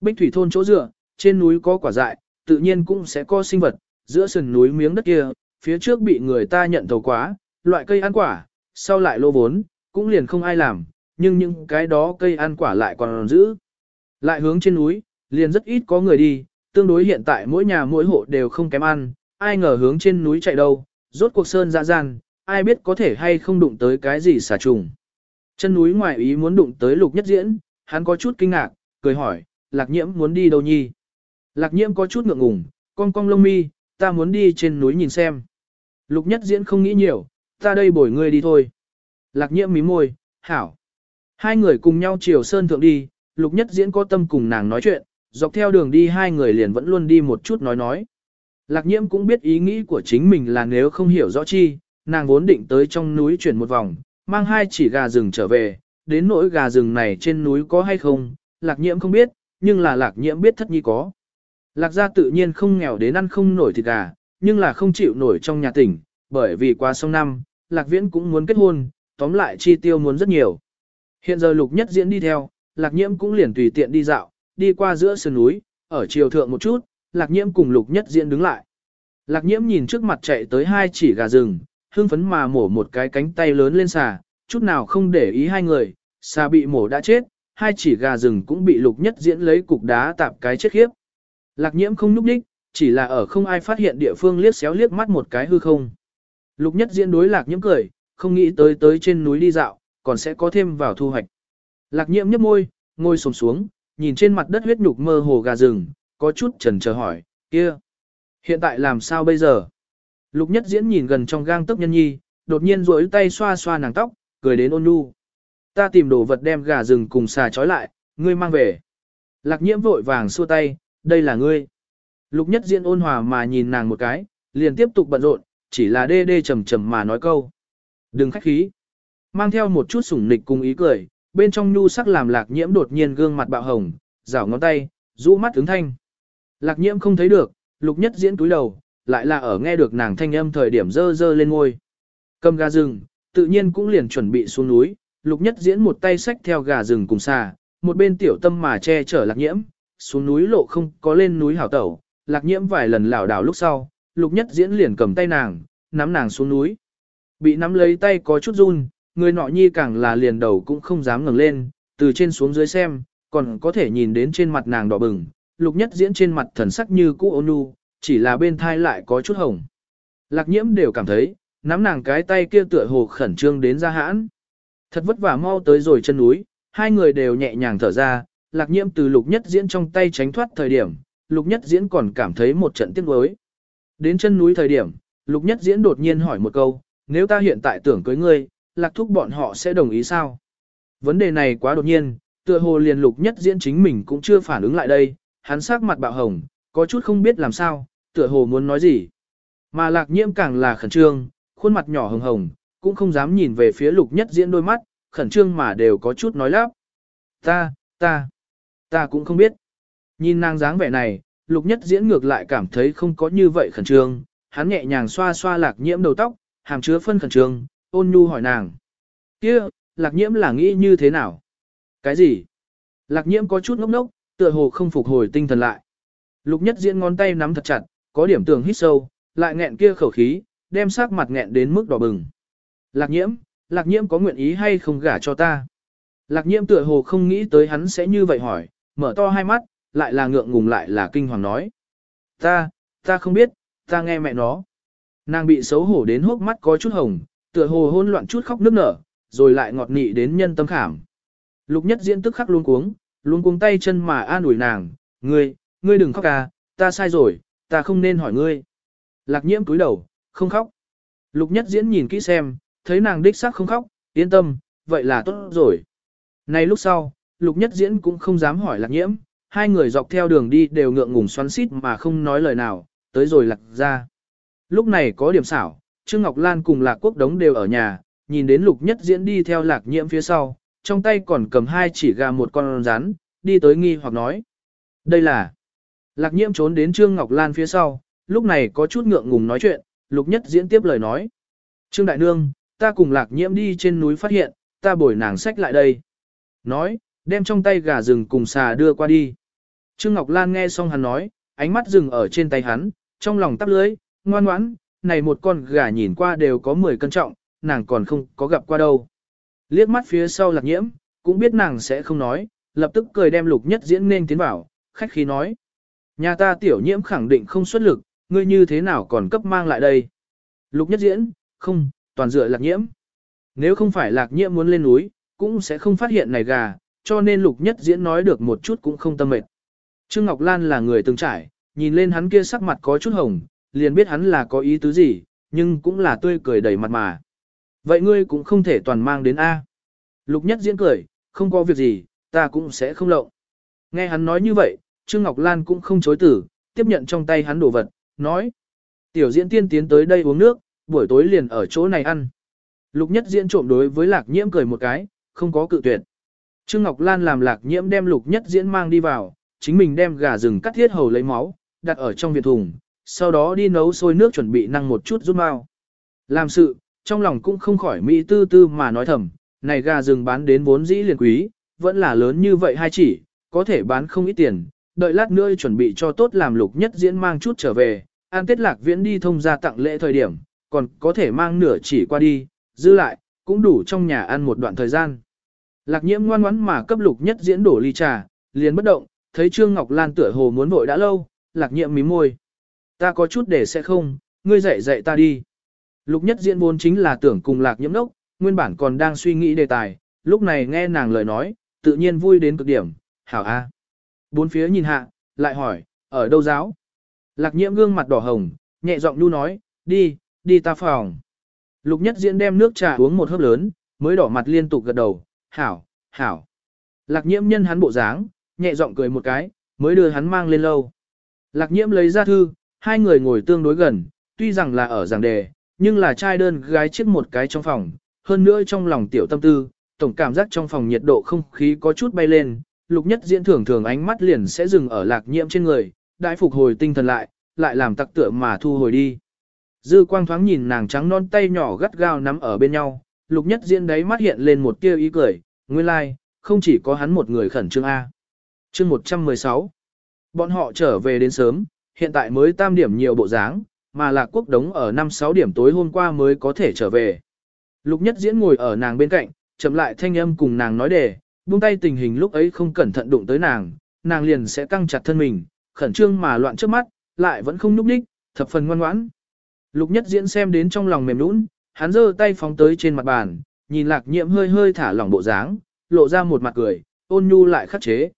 Bích thủy thôn chỗ dựa, trên núi có quả dại, tự nhiên cũng sẽ có sinh vật, giữa sườn núi miếng đất kia, phía trước bị người ta nhận thầu quá, loại cây ăn quả, sau lại lô vốn, cũng liền không ai làm, nhưng những cái đó cây ăn quả lại còn giữ. Lại hướng trên núi, liền rất ít có người đi, tương đối hiện tại mỗi nhà mỗi hộ đều không kém ăn, ai ngờ hướng trên núi chạy đâu, rốt cuộc sơn dạ gian, ai biết có thể hay không đụng tới cái gì xả trùng. Chân núi ngoài ý muốn đụng tới lục nhất diễn, hắn có chút kinh ngạc, cười hỏi, lạc nhiễm muốn đi đâu nhi? Lạc nhiễm có chút ngượng ngùng, cong cong lông mi, ta muốn đi trên núi nhìn xem. Lục nhất diễn không nghĩ nhiều, ta đây bồi ngươi đi thôi. Lạc nhiễm mí môi, hảo. Hai người cùng nhau chiều sơn thượng đi, lục nhất diễn có tâm cùng nàng nói chuyện, dọc theo đường đi hai người liền vẫn luôn đi một chút nói nói. Lạc nhiễm cũng biết ý nghĩ của chính mình là nếu không hiểu rõ chi, nàng vốn định tới trong núi chuyển một vòng, mang hai chỉ gà rừng trở về, đến nỗi gà rừng này trên núi có hay không, lạc nhiễm không biết, nhưng là lạc nhiễm biết thất nhi có. Lạc gia tự nhiên không nghèo đến ăn không nổi thịt gà, nhưng là không chịu nổi trong nhà tỉnh, bởi vì qua sông năm, lạc viễn cũng muốn kết hôn, tóm lại chi tiêu muốn rất nhiều. Hiện giờ lục nhất diễn đi theo, lạc nhiễm cũng liền tùy tiện đi dạo, đi qua giữa sườn núi, ở chiều thượng một chút, lạc nhiễm cùng lục nhất diễn đứng lại. Lạc nhiễm nhìn trước mặt chạy tới hai chỉ gà rừng, hương phấn mà mổ một cái cánh tay lớn lên xà, chút nào không để ý hai người, xà bị mổ đã chết, hai chỉ gà rừng cũng bị lục nhất diễn lấy cục đá tạp cái chết khiếp. Lạc nhiễm không núp đích, chỉ là ở không ai phát hiện địa phương liếc xéo liếc mắt một cái hư không. Lục nhất diễn đối lạc nhiễm cười, không nghĩ tới tới trên núi đi dạo, còn sẽ có thêm vào thu hoạch. Lạc nhiễm nhấp môi, ngồi sồm xuống, nhìn trên mặt đất huyết nhục mơ hồ gà rừng, có chút chần chờ hỏi, kia, hiện tại làm sao bây giờ? Lục nhất diễn nhìn gần trong gang tấc nhân nhi, đột nhiên rỗi tay xoa xoa nàng tóc, cười đến ôn nhu. Ta tìm đồ vật đem gà rừng cùng xà trói lại, ngươi mang về. Lạc nhiễm vội vàng xua tay, đây là ngươi. Lục nhất diễn ôn hòa mà nhìn nàng một cái, liền tiếp tục bận rộn, chỉ là đê đê trầm trầm mà nói câu. Đừng khách khí. Mang theo một chút sủng nịch cùng ý cười, bên trong nhu sắc làm lạc nhiễm đột nhiên gương mặt bạo hồng, rảo ngón tay, rũ mắt ứng thanh. Lạc nhiễm không thấy được, lục nhất diễn túi đầu, lại là ở nghe được nàng thanh âm thời điểm dơ dơ lên ngôi. Cầm gà rừng, tự nhiên cũng liền chuẩn bị xuống núi, lục nhất diễn một tay xách theo gà rừng cùng xà, một bên tiểu tâm mà che chở lạc nhiễm, xuống núi lộ không có lên núi hảo tẩu, lạc nhiễm vài lần lảo đảo lúc sau, lục nhất diễn liền cầm tay nàng, nắm nàng xuống núi. Bị nắm lấy tay có chút run, người nọ nhi càng là liền đầu cũng không dám ngẩng lên, từ trên xuống dưới xem, còn có thể nhìn đến trên mặt nàng đỏ bừng, lục nhất diễn trên mặt thần sắc như cũ ôn nhu, chỉ là bên thai lại có chút hồng. Lạc nhiễm đều cảm thấy, nắm nàng cái tay kia tựa hồ khẩn trương đến ra hãn. Thật vất vả mau tới rồi chân núi, hai người đều nhẹ nhàng thở ra, lạc nhiễm từ lục nhất diễn trong tay tránh thoát thời điểm, lục nhất diễn còn cảm thấy một trận tiếc nuối. Đến chân núi thời điểm, lục nhất diễn đột nhiên hỏi một câu, nếu ta hiện tại tưởng cưới ngươi, lạc thúc bọn họ sẽ đồng ý sao? Vấn đề này quá đột nhiên, tựa hồ liền lục nhất diễn chính mình cũng chưa phản ứng lại đây, hắn sắc mặt bạo hồng, có chút không biết làm sao, tựa hồ muốn nói gì. Mà lạc nhiễm càng là khẩn trương, khuôn mặt nhỏ hồng hồng, cũng không dám nhìn về phía lục nhất diễn đôi mắt, khẩn trương mà đều có chút nói lắp. Ta, ta, ta cũng không biết. Nhìn nàng dáng vẻ này, lục nhất diễn ngược lại cảm thấy không có như vậy khẩn trương, hắn nhẹ nhàng xoa xoa lạc nhiễm đầu tóc, hàm chứa phân khẩn trương, ôn nhu hỏi nàng. kia lạc nhiễm là nghĩ như thế nào? Cái gì? Lạc nhiễm có chút ngốc ngốc, tựa hồ không phục hồi tinh thần lại. Lục nhất diễn ngón tay nắm thật chặt, có điểm tường hít sâu, lại nghẹn kia khẩu khí, đem sắc mặt nghẹn đến mức đỏ bừng. Lạc nhiễm, lạc nhiễm có nguyện ý hay không gả cho ta? Lạc nhiễm tựa hồ không nghĩ tới hắn sẽ như vậy hỏi, mở to hai mắt, lại là ngượng ngùng lại là kinh hoàng nói. Ta, ta không biết, ta nghe mẹ nó. Nàng bị xấu hổ đến hốc mắt có chút hồng, tựa hồ hôn loạn chút khóc nức nở, rồi lại ngọt nị đến nhân tâm khảm. Lục nhất diễn tức khắc luôn cuống, luôn cuống tay chân mà an ủi nàng, ngươi, ngươi đừng khóc à, ta sai rồi, ta không nên hỏi ngươi. Lạc nhiễm cúi đầu, không khóc. Lục nhất diễn nhìn kỹ xem, thấy nàng đích xác không khóc, yên tâm, vậy là tốt rồi. Này lúc sau, lục nhất diễn cũng không dám hỏi lạc nhiễm, hai người dọc theo đường đi đều ngượng ngùng xoắn xít mà không nói lời nào, tới rồi lạc ra. Lúc này có điểm xảo, Trương Ngọc Lan cùng Lạc Quốc Đống đều ở nhà, nhìn đến Lục Nhất Diễn đi theo Lạc Nhiễm phía sau, trong tay còn cầm hai chỉ gà một con rắn, đi tới nghi hoặc nói. Đây là... Lạc Nhiễm trốn đến Trương Ngọc Lan phía sau, lúc này có chút ngượng ngùng nói chuyện, Lục Nhất Diễn tiếp lời nói. Trương Đại Nương, ta cùng Lạc Nhiễm đi trên núi phát hiện, ta bồi nàng sách lại đây. Nói, đem trong tay gà rừng cùng xà đưa qua đi. Trương Ngọc Lan nghe xong hắn nói, ánh mắt dừng ở trên tay hắn, trong lòng tắp lưới, ngoan ngoãn, này một con gà nhìn qua đều có 10 cân trọng, nàng còn không có gặp qua đâu. Liếc mắt phía sau lạc nhiễm, cũng biết nàng sẽ không nói, lập tức cười đem lục nhất diễn nên tiến vào, khách khí nói. Nhà ta tiểu nhiễm khẳng định không xuất lực, ngươi như thế nào còn cấp mang lại đây. Lục nhất diễn, không, toàn dựa lạc nhiễm. Nếu không phải lạc nhiễm muốn lên núi, cũng sẽ không phát hiện này gà, cho nên lục nhất diễn nói được một chút cũng không tâm mệt. Trương Ngọc Lan là người từng trải, nhìn lên hắn kia sắc mặt có chút hồng, liền biết hắn là có ý tứ gì, nhưng cũng là tươi cười đầy mặt mà. Vậy ngươi cũng không thể toàn mang đến A. Lục nhất diễn cười, không có việc gì, ta cũng sẽ không lộng. Nghe hắn nói như vậy, Trương Ngọc Lan cũng không chối tử, tiếp nhận trong tay hắn đồ vật, nói. Tiểu diễn tiên tiến tới đây uống nước, buổi tối liền ở chỗ này ăn. Lục nhất diễn trộm đối với lạc nhiễm cười một cái, không có cự tuyệt. Trương Ngọc Lan làm lạc nhiễm đem lục nhất diễn mang đi vào, chính mình đem gà rừng cắt thiết hầu lấy máu, đặt ở trong viện thùng, sau đó đi nấu sôi nước chuẩn bị năng một chút rút mau. Làm sự, trong lòng cũng không khỏi mỹ tư tư mà nói thầm, này gà rừng bán đến vốn dĩ liền quý, vẫn là lớn như vậy hai chỉ, có thể bán không ít tiền, đợi lát nữa chuẩn bị cho tốt làm lục nhất diễn mang chút trở về, an tết lạc viễn đi thông ra tặng lễ thời điểm, còn có thể mang nửa chỉ qua đi, giữ lại, cũng đủ trong nhà ăn một đoạn thời gian. Lạc nhiễm ngoan ngoãn mà cấp lục nhất diễn đổ ly trà, liền bất động, thấy Trương Ngọc Lan tựa hồ muốn vội đã lâu, lạc nhiễm mím môi. Ta có chút để sẽ không, ngươi dạy dạy ta đi. Lục nhất diễn vốn chính là tưởng cùng lạc nhiễm đốc, nguyên bản còn đang suy nghĩ đề tài, lúc này nghe nàng lời nói, tự nhiên vui đến cực điểm, hảo a. Bốn phía nhìn hạ, lại hỏi, ở đâu giáo? Lạc nhiễm gương mặt đỏ hồng, nhẹ giọng nu nói, đi, đi ta phòng. Lục nhất diễn đem nước trà uống một hớp lớn, mới đỏ mặt liên tục gật đầu, hảo, hảo. Lạc nhiễm nhân hắn bộ dáng, nhẹ giọng cười một cái, mới đưa hắn mang lên lâu. Lạc nhiễm lấy ra thư, hai người ngồi tương đối gần, tuy rằng là ở giảng đề, nhưng là trai đơn gái chiếc một cái trong phòng, hơn nữa trong lòng tiểu tâm tư, tổng cảm giác trong phòng nhiệt độ không khí có chút bay lên, lục nhất diễn thường thường ánh mắt liền sẽ dừng ở lạc nhiễm trên người, đại phục hồi tinh thần lại, lại làm tặc tựa mà thu hồi đi. Dư quang thoáng nhìn nàng trắng non tay nhỏ gắt gao nắm ở bên nhau, lục nhất diễn đấy mắt hiện lên một tia ý cười, nguyên lai, like, không chỉ có hắn một người khẩn trương A. Chương 116 Bọn họ trở về đến sớm, hiện tại mới tam điểm nhiều bộ dáng, mà lạc quốc đống ở 5-6 điểm tối hôm qua mới có thể trở về. Lục nhất diễn ngồi ở nàng bên cạnh, chậm lại thanh âm cùng nàng nói đề, buông tay tình hình lúc ấy không cẩn thận đụng tới nàng, nàng liền sẽ căng chặt thân mình, khẩn trương mà loạn trước mắt, lại vẫn không núp đích, thập phần ngoan ngoãn. Lục nhất diễn xem đến trong lòng mềm nũng, hắn giơ tay phóng tới trên mặt bàn, nhìn lạc nhiễm hơi hơi thả lỏng bộ dáng, lộ ra một mặt cười, ôn nhu lại khắc chế.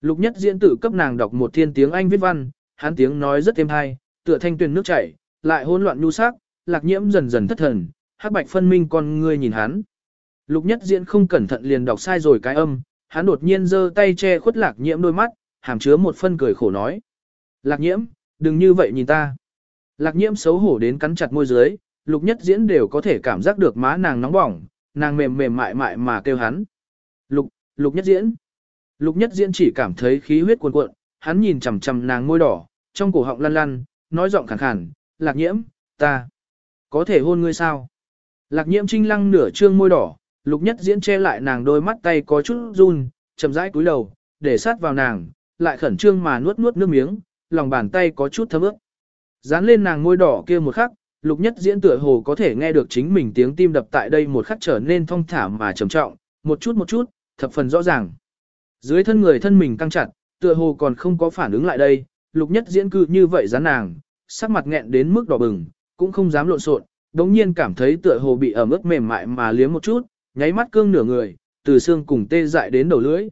Lục nhất diễn tự cấp nàng đọc một thiên tiếng Anh viết văn, hắn tiếng nói rất êm hay, tựa thanh tuyền nước chảy, lại hỗn loạn nhu sắc, lạc nhiễm dần dần thất thần, hắc bạch phân minh con ngươi nhìn hắn. Lục nhất diễn không cẩn thận liền đọc sai rồi cái âm, hắn đột nhiên giơ tay che khuất lạc nhiễm đôi mắt, hàm chứa một phân cười khổ nói. Lạc nhiễm, đừng như vậy nhìn ta. Lạc nhiễm xấu hổ đến cắn chặt môi dưới, lục nhất diễn đều có thể cảm giác được má nàng nóng bỏng, nàng mềm mềm mại mại mà kêu hắn. Lục, lục nhất diễn. Lục nhất diễn chỉ cảm thấy khí huyết cuồn cuộn, hắn nhìn chằm chằm nàng môi đỏ, trong cổ họng lăn lăn, nói giọng khàn khàn, lạc nhiễm, ta, có thể hôn ngươi sao? Lạc nhiễm trinh lăng nửa trương môi đỏ, lục nhất diễn che lại nàng đôi mắt tay có chút run, chậm rãi cúi đầu, để sát vào nàng, lại khẩn trương mà nuốt nuốt nước miếng, lòng bàn tay có chút thấm ướt. Dán lên nàng môi đỏ kia một khắc, lục nhất diễn tựa hồ có thể nghe được chính mình tiếng tim đập tại đây một khắc trở nên thong thả mà trầm trọng, một chút một chút, thập phần rõ ràng. Dưới thân người thân mình căng chặt, tựa hồ còn không có phản ứng lại đây, lục nhất diễn cư như vậy dán nàng, sắc mặt nghẹn đến mức đỏ bừng, cũng không dám lộn xộn, đống nhiên cảm thấy tựa hồ bị ẩm ướt mềm mại mà liếm một chút, nháy mắt cương nửa người, từ xương cùng tê dại đến đầu lưỡi.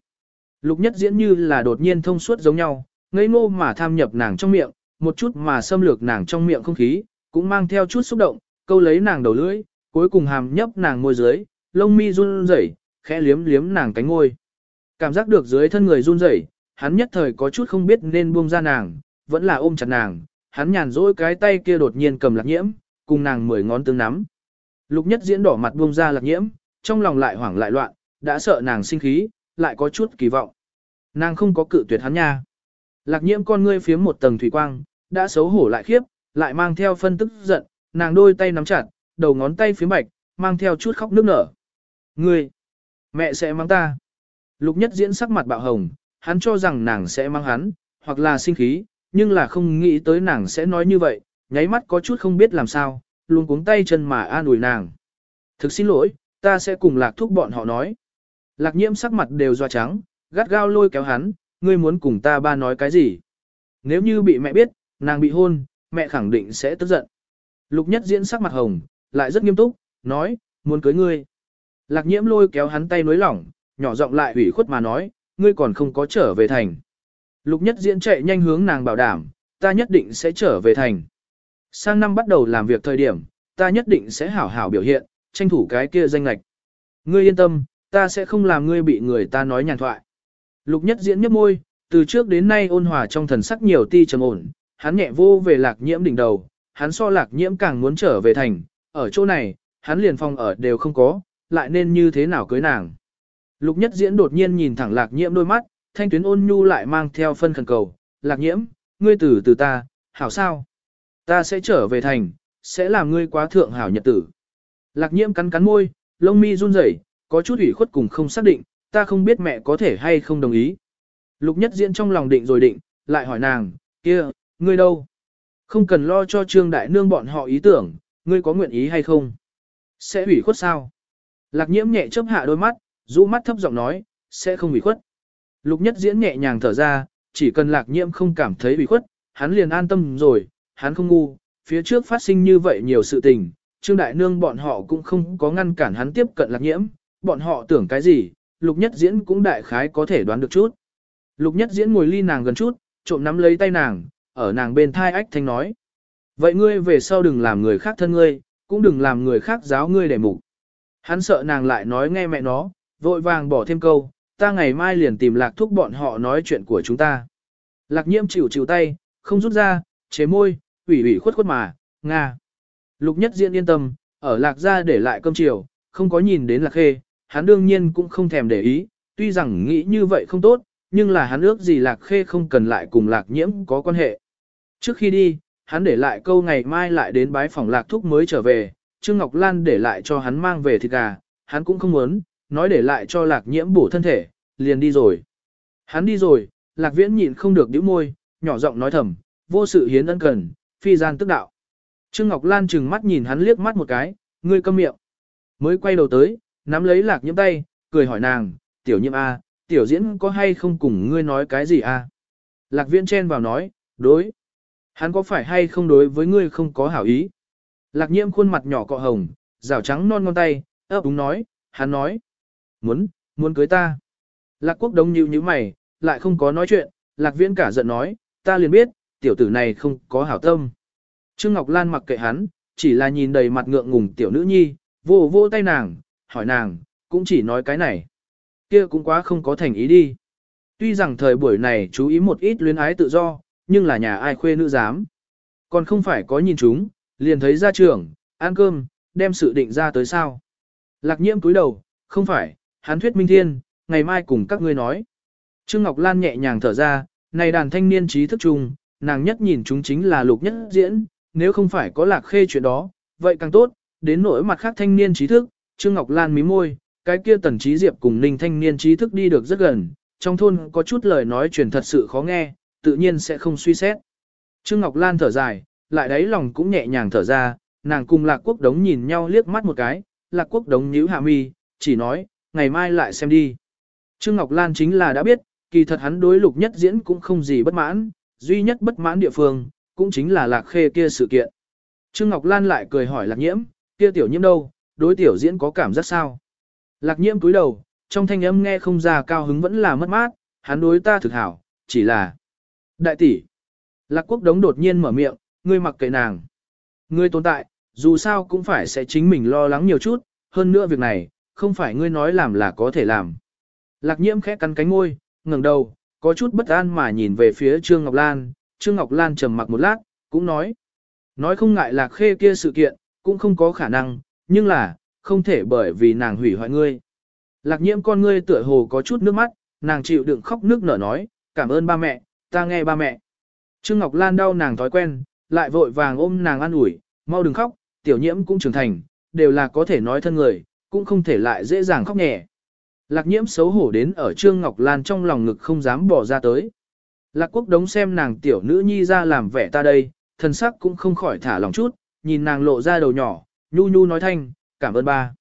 Lục nhất diễn như là đột nhiên thông suốt giống nhau, ngây ngô mà tham nhập nàng trong miệng, một chút mà xâm lược nàng trong miệng không khí, cũng mang theo chút xúc động, câu lấy nàng đầu lưỡi, cuối cùng hàm nhấp nàng môi dưới, lông mi run rẩy, khẽ liếm liếm nàng cánh ngôi. Cảm giác được dưới thân người run rẩy, hắn nhất thời có chút không biết nên buông ra nàng, vẫn là ôm chặt nàng, hắn nhàn rỗi cái tay kia đột nhiên cầm lạc nhiễm, cùng nàng mười ngón tương nắm. Lục nhất diễn đỏ mặt buông ra lạc nhiễm, trong lòng lại hoảng lại loạn, đã sợ nàng sinh khí, lại có chút kỳ vọng. Nàng không có cự tuyệt hắn nha. Lạc nhiễm con ngươi phiếm một tầng thủy quang, đã xấu hổ lại khiếp, lại mang theo phân tức giận, nàng đôi tay nắm chặt, đầu ngón tay phía bạch, mang theo chút khóc nước nở. Ngươi, mẹ sẽ mang ta. Lục nhất diễn sắc mặt bạo hồng, hắn cho rằng nàng sẽ mang hắn, hoặc là sinh khí, nhưng là không nghĩ tới nàng sẽ nói như vậy, nháy mắt có chút không biết làm sao, luôn cuống tay chân mà an ủi nàng. Thực xin lỗi, ta sẽ cùng lạc thúc bọn họ nói. Lạc nhiễm sắc mặt đều doa trắng, gắt gao lôi kéo hắn, ngươi muốn cùng ta ba nói cái gì? Nếu như bị mẹ biết, nàng bị hôn, mẹ khẳng định sẽ tức giận. Lục nhất diễn sắc mặt hồng, lại rất nghiêm túc, nói, muốn cưới ngươi. Lạc nhiễm lôi kéo hắn tay nối lỏng, nhỏ giọng lại ủy khuất mà nói, ngươi còn không có trở về thành. Lục nhất diễn chạy nhanh hướng nàng bảo đảm, ta nhất định sẽ trở về thành. Sang năm bắt đầu làm việc thời điểm, ta nhất định sẽ hảo hảo biểu hiện, tranh thủ cái kia danh lạch. Ngươi yên tâm, ta sẽ không làm ngươi bị người ta nói nhàn thoại. Lục nhất diễn nhấp môi, từ trước đến nay ôn hòa trong thần sắc nhiều ti trầm ổn, hắn nhẹ vô về lạc nhiễm đỉnh đầu, hắn so lạc nhiễm càng muốn trở về thành, ở chỗ này, hắn liền phòng ở đều không có, lại nên như thế nào cưới nàng. Lục nhất diễn đột nhiên nhìn thẳng lạc nhiễm đôi mắt, thanh tuyến ôn nhu lại mang theo phân khẩn cầu, lạc nhiễm, ngươi từ từ ta, hảo sao? Ta sẽ trở về thành, sẽ làm ngươi quá thượng hảo nhật tử. Lạc nhiễm cắn cắn môi, lông mi run rẩy, có chút ủy khuất cùng không xác định, ta không biết mẹ có thể hay không đồng ý. Lục nhất diễn trong lòng định rồi định, lại hỏi nàng, kia, ngươi đâu? Không cần lo cho trương đại nương bọn họ ý tưởng, ngươi có nguyện ý hay không? Sẽ ủy khuất sao? Lạc nhiễm nhẹ chớp hạ đôi mắt, rũ mắt thấp giọng nói, sẽ không bị khuất. Lục nhất diễn nhẹ nhàng thở ra, chỉ cần lạc nhiễm không cảm thấy bị khuất, hắn liền an tâm rồi, hắn không ngu, phía trước phát sinh như vậy nhiều sự tình, trương đại nương bọn họ cũng không có ngăn cản hắn tiếp cận lạc nhiễm, bọn họ tưởng cái gì, lục nhất diễn cũng đại khái có thể đoán được chút. Lục nhất diễn ngồi ly nàng gần chút, trộm nắm lấy tay nàng, ở nàng bên thai ách thanh nói. Vậy ngươi về sau đừng làm người khác thân ngươi, cũng đừng làm người khác giáo ngươi để mục. Hắn sợ nàng lại nói nghe mẹ nó, vội vàng bỏ thêm câu, ta ngày mai liền tìm lạc thúc bọn họ nói chuyện của chúng ta. Lạc nhiễm chịu chịu tay, không rút ra, chế môi, ủy ủy khuất khuất mà, nga. Lục nhất diễn yên tâm, ở lạc gia để lại cơm chiều, không có nhìn đến lạc khê, hắn đương nhiên cũng không thèm để ý, tuy rằng nghĩ như vậy không tốt, nhưng là hắn ước gì lạc khê không cần lại cùng lạc nhiễm có quan hệ. Trước khi đi, hắn để lại câu ngày mai lại đến bái phòng lạc thúc mới trở về, Trương Ngọc Lan để lại cho hắn mang về thịt gà, hắn cũng không muốn, nói để lại cho lạc nhiễm bổ thân thể, liền đi rồi. Hắn đi rồi, lạc viễn nhịn không được nhíu môi, nhỏ giọng nói thầm, vô sự hiến ân cần, phi gian tức đạo. Trương Ngọc Lan trừng mắt nhìn hắn liếc mắt một cái, ngươi câm miệng. Mới quay đầu tới, nắm lấy lạc nhiễm tay, cười hỏi nàng, tiểu nhiễm A, tiểu diễn có hay không cùng ngươi nói cái gì A? Lạc viễn chen vào nói, đối. Hắn có phải hay không đối với ngươi không có hảo ý? Lạc nhiễm khuôn mặt nhỏ cọ hồng, rào trắng non ngón tay, ấp đúng nói, hắn nói. Muốn, muốn cưới ta. Lạc quốc đông như như mày, lại không có nói chuyện, lạc viễn cả giận nói, ta liền biết, tiểu tử này không có hảo tâm. Trương Ngọc Lan mặc kệ hắn, chỉ là nhìn đầy mặt ngượng ngùng tiểu nữ nhi, vô vô tay nàng, hỏi nàng, cũng chỉ nói cái này. Kia cũng quá không có thành ý đi. Tuy rằng thời buổi này chú ý một ít luyến ái tự do, nhưng là nhà ai khuê nữ dám. Còn không phải có nhìn chúng, liền thấy ra trưởng ăn cơm, đem sự định ra tới sao. Lạc nhiễm túi đầu, không phải, hắn thuyết minh thiên, ngày mai cùng các ngươi nói. Trương Ngọc Lan nhẹ nhàng thở ra, này đàn thanh niên trí thức chung, nàng nhất nhìn chúng chính là lục nhất diễn, nếu không phải có lạc khê chuyện đó, vậy càng tốt, đến nỗi mặt khác thanh niên trí thức, Trương Ngọc Lan mí môi, cái kia tần trí diệp cùng ninh thanh niên trí thức đi được rất gần, trong thôn có chút lời nói truyền thật sự khó nghe, tự nhiên sẽ không suy xét. Trương Ngọc Lan thở dài, lại đáy lòng cũng nhẹ nhàng thở ra, nàng cùng Lạc Quốc Đống nhìn nhau liếc mắt một cái, Lạc Quốc Đống nhíu hạ mi, chỉ nói, ngày mai lại xem đi. Trương Ngọc Lan chính là đã biết, kỳ thật hắn đối lục nhất diễn cũng không gì bất mãn, duy nhất bất mãn địa phương, cũng chính là Lạc Khê kia sự kiện. Trương Ngọc Lan lại cười hỏi Lạc Nhiễm, kia tiểu nhiễm đâu, đối tiểu diễn có cảm giác sao? Lạc Nhiễm cúi đầu, trong thanh âm nghe không ra cao hứng vẫn là mất mát, hắn đối ta thực hảo, chỉ là Đại tỷ. Lạc quốc đống đột nhiên mở miệng, ngươi mặc kệ nàng. Ngươi tồn tại, dù sao cũng phải sẽ chính mình lo lắng nhiều chút, hơn nữa việc này, không phải ngươi nói làm là có thể làm. Lạc nhiễm khẽ cắn cánh môi, ngẩng đầu, có chút bất an mà nhìn về phía Trương Ngọc Lan, Trương Ngọc Lan trầm mặc một lát, cũng nói. Nói không ngại lạc khê kia sự kiện, cũng không có khả năng, nhưng là, không thể bởi vì nàng hủy hoại ngươi. Lạc nhiễm con ngươi tựa hồ có chút nước mắt, nàng chịu đựng khóc nước nở nói, cảm ơn ba mẹ, ta nghe ba mẹ. Trương Ngọc Lan đau nàng thói quen, lại vội vàng ôm nàng an ủi, mau đừng khóc, tiểu nhiễm cũng trưởng thành, đều là có thể nói thân người, cũng không thể lại dễ dàng khóc nhẹ. Lạc nhiễm xấu hổ đến ở Trương Ngọc Lan trong lòng ngực không dám bỏ ra tới. Lạc quốc đống xem nàng tiểu nữ nhi ra làm vẻ ta đây, thần sắc cũng không khỏi thả lòng chút, nhìn nàng lộ ra đầu nhỏ, nhu nhu nói thanh, cảm ơn ba.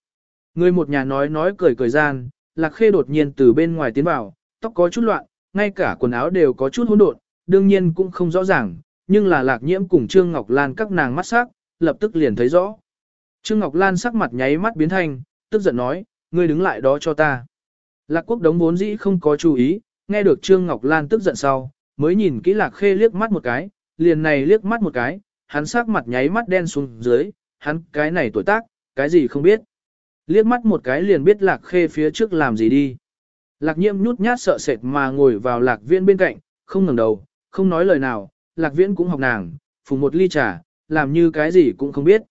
Người một nhà nói nói cười cười gian, Lạc Khê đột nhiên từ bên ngoài tiến vào, tóc có chút loạn, ngay cả quần áo đều có chút hỗn độn, đương nhiên cũng không rõ ràng, nhưng là Lạc Nhiễm cùng Trương Ngọc Lan các nàng mắt sắc, lập tức liền thấy rõ. Trương Ngọc Lan sắc mặt nháy mắt biến thành, tức giận nói, ngươi đứng lại đó cho ta. Lạc Quốc đống vốn dĩ không có chú ý, nghe được Trương Ngọc Lan tức giận sau, mới nhìn kỹ Lạc Khê liếc mắt một cái, liền này liếc mắt một cái, hắn sắc mặt nháy mắt đen xuống dưới, hắn cái này tuổi tác, cái gì không biết. Liếc mắt một cái liền biết lạc khê phía trước làm gì đi. Lạc nhiễm nhút nhát sợ sệt mà ngồi vào lạc viên bên cạnh, không ngẩng đầu, không nói lời nào, lạc viễn cũng học nàng, phùng một ly trà, làm như cái gì cũng không biết.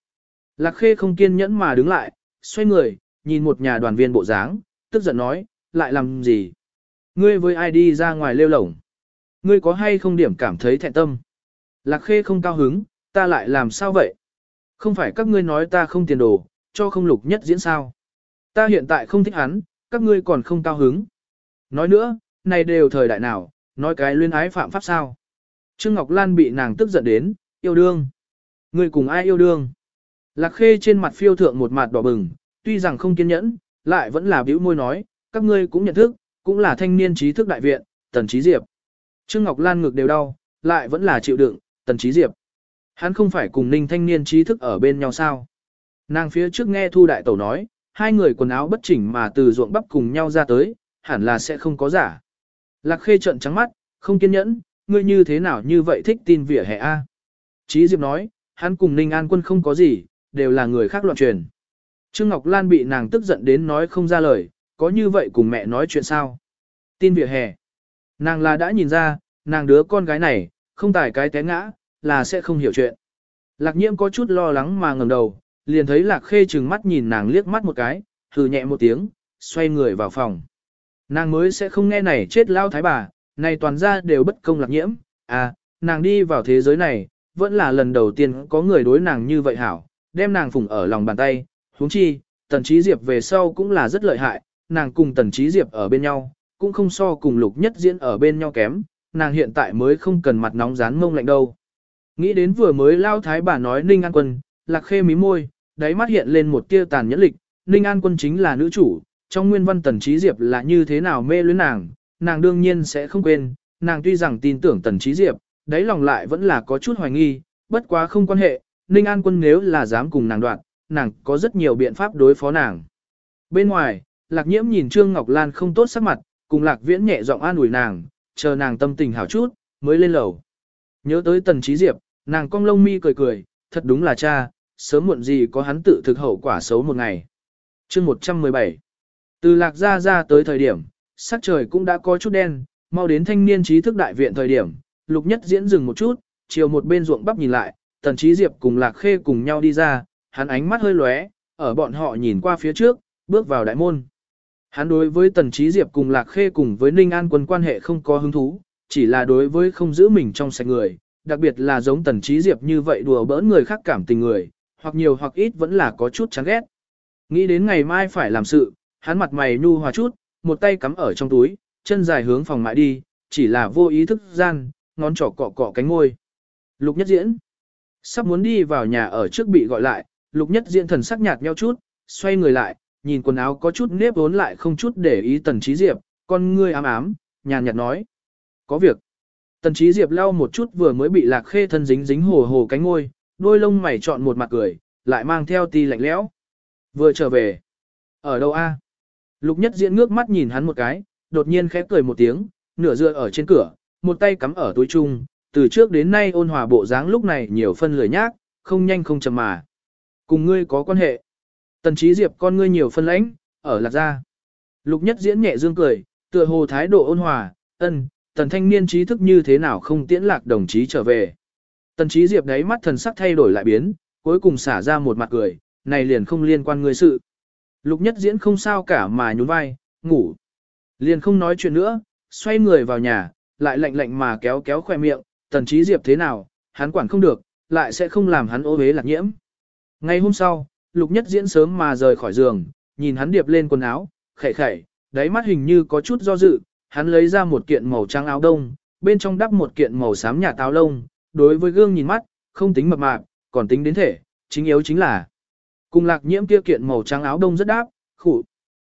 Lạc khê không kiên nhẫn mà đứng lại, xoay người, nhìn một nhà đoàn viên bộ dáng, tức giận nói, lại làm gì? Ngươi với ai đi ra ngoài lêu lổng? Ngươi có hay không điểm cảm thấy thẹn tâm? Lạc khê không cao hứng, ta lại làm sao vậy? Không phải các ngươi nói ta không tiền đồ, cho không lục nhất diễn sao. Ta hiện tại không thích hắn, các ngươi còn không cao hứng. Nói nữa, này đều thời đại nào, nói cái luyên ái phạm pháp sao. Trương Ngọc Lan bị nàng tức giận đến, yêu đương. Ngươi cùng ai yêu đương? Lạc khê trên mặt phiêu thượng một mặt đỏ bừng, tuy rằng không kiên nhẫn, lại vẫn là bĩu môi nói, các ngươi cũng nhận thức, cũng là thanh niên trí thức đại viện, Tần Trí Diệp. Trương Ngọc Lan ngực đều đau, lại vẫn là chịu đựng, Tần Trí Diệp. Hắn không phải cùng ninh thanh niên trí thức ở bên nhau sao? Nàng phía trước nghe Thu Đại Tẩu nói, hai người quần áo bất chỉnh mà từ ruộng bắp cùng nhau ra tới, hẳn là sẽ không có giả. Lạc Khê trợn trắng mắt, không kiên nhẫn, ngươi như thế nào như vậy thích tin vỉa hè a? Chí Diệp nói, hắn cùng Ninh An Quân không có gì, đều là người khác loạn truyền. Trương Ngọc Lan bị nàng tức giận đến nói không ra lời, có như vậy cùng mẹ nói chuyện sao? Tin vỉa hè. Nàng là đã nhìn ra, nàng đứa con gái này, không tài cái té ngã, là sẽ không hiểu chuyện. Lạc nhiễm có chút lo lắng mà ngẩng đầu, liền thấy lạc khê trừng mắt nhìn nàng liếc mắt một cái, hừ nhẹ một tiếng, xoay người vào phòng. Nàng mới sẽ không nghe này chết lao thái bà, này toàn ra đều bất công lạc nhiễm, à, nàng đi vào thế giới này, vẫn là lần đầu tiên có người đối nàng như vậy hảo, đem nàng phủng ở lòng bàn tay, huống chi, tần trí diệp về sau cũng là rất lợi hại, nàng cùng tần trí diệp ở bên nhau, cũng không so cùng lục nhất diễn ở bên nhau kém, nàng hiện tại mới không cần mặt nóng rán mông lạnh đâu. Nghĩ đến vừa mới lao thái bà nói Ninh An Quân, lạc khê mí môi, đáy mắt hiện lên một tia tàn nhẫn lịch, Ninh An Quân chính là nữ chủ, trong nguyên văn Tần Trí Diệp là như thế nào mê luyến nàng, nàng đương nhiên sẽ không quên, nàng tuy rằng tin tưởng Tần Trí Diệp, đáy lòng lại vẫn là có chút hoài nghi, bất quá không quan hệ, Ninh An Quân nếu là dám cùng nàng đoạn, nàng có rất nhiều biện pháp đối phó nàng. Bên ngoài, Lạc Nhiễm nhìn Trương Ngọc Lan không tốt sắc mặt, cùng Lạc Viễn nhẹ giọng an ủi nàng, chờ nàng tâm tình hảo chút, mới lên lầu. Nhớ tới Tần Trí Diệp, nàng cong lông mi cười cười, thật đúng là cha, sớm muộn gì có hắn tự thực hậu quả xấu một ngày. chương 117 Từ lạc gia ra tới thời điểm, sắc trời cũng đã có chút đen, mau đến thanh niên trí thức đại viện thời điểm, lục nhất diễn dừng một chút, chiều một bên ruộng bắp nhìn lại, tần trí diệp cùng lạc khê cùng nhau đi ra, hắn ánh mắt hơi lóe, ở bọn họ nhìn qua phía trước, bước vào đại môn. Hắn đối với tần trí diệp cùng lạc khê cùng với ninh an quân quan hệ không có hứng thú, chỉ là đối với không giữ mình trong sạch người, đặc biệt là giống tần trí diệp như vậy đùa bỡn người khác cảm tình người, hoặc nhiều hoặc ít vẫn là có chút chán ghét. Nghĩ đến ngày mai phải làm sự, hắn mặt mày nhu hòa chút, một tay cắm ở trong túi, chân dài hướng phòng mại đi, chỉ là vô ý thức gian, ngón trỏ cọ cọ cánh môi. Lục nhất diễn. Sắp muốn đi vào nhà ở trước bị gọi lại, lục nhất diễn thần sắc nhạt nhau chút, xoay người lại, nhìn quần áo có chút nếp vốn lại không chút để ý tần trí diệp, con ngươi ám ám, nhàn nhạt nói. Có việc. Tần trí diệp lau một chút vừa mới bị lạc khê thân dính dính hồ hồ cánh ngôi, đôi lông mày chọn một mặt cười, lại mang theo ti lạnh lẽo. Vừa trở về. Ở đâu a? Lục nhất diễn ngước mắt nhìn hắn một cái, đột nhiên khẽ cười một tiếng, nửa dựa ở trên cửa, một tay cắm ở túi chung, từ trước đến nay ôn hòa bộ dáng lúc này nhiều phân lười nhác, không nhanh không chậm mà. Cùng ngươi có quan hệ. Tần trí diệp con ngươi nhiều phân lãnh, ở lạc gia. Lục nhất diễn nhẹ dương cười, tựa hồ thái độ ôn hòa, ân, tần thanh niên trí thức như thế nào không tiễn lạc đồng chí trở về. Tần trí diệp đấy mắt thần sắc thay đổi lại biến, cuối cùng xả ra một mặt cười, này liền không liên quan người sự. Lục nhất diễn không sao cả mà nhún vai, ngủ. Liền không nói chuyện nữa, xoay người vào nhà, lại lạnh lạnh mà kéo kéo khoe miệng, tần trí diệp thế nào, hắn quản không được, lại sẽ không làm hắn ô bế lạc nhiễm. Ngày hôm sau, lục nhất diễn sớm mà rời khỏi giường, nhìn hắn điệp lên quần áo, khẩy khẩy, đáy mắt hình như có chút do dự, hắn lấy ra một kiện màu trắng áo đông, bên trong đắp một kiện màu xám nhà táo lông, đối với gương nhìn mắt, không tính mập mạp, còn tính đến thể, chính yếu chính là cùng lạc nhiễm kia kiện màu trắng áo đông rất đáp, khủ.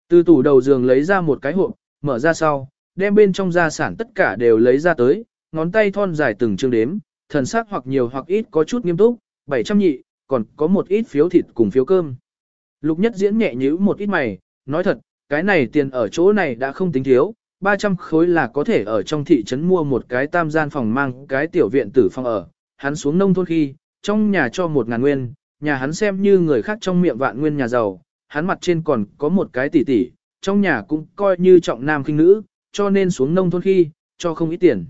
Từ tủ đầu giường lấy ra một cái hộp, mở ra sau, đem bên trong gia sản tất cả đều lấy ra tới, ngón tay thon dài từng chương đếm, thần sắc hoặc nhiều hoặc ít có chút nghiêm túc, 700 nhị, còn có một ít phiếu thịt cùng phiếu cơm. Lục nhất diễn nhẹ nhíu một ít mày, nói thật, cái này tiền ở chỗ này đã không tính thiếu, 300 khối là có thể ở trong thị trấn mua một cái tam gian phòng mang cái tiểu viện tử phòng ở. Hắn xuống nông thôn khi, trong nhà cho một ngàn nguyên, nhà hắn xem như người khác trong miệng vạn nguyên nhà giàu, hắn mặt trên còn có một cái tỷ tỷ, trong nhà cũng coi như trọng nam khinh nữ, cho nên xuống nông thôn khi, cho không ít tiền.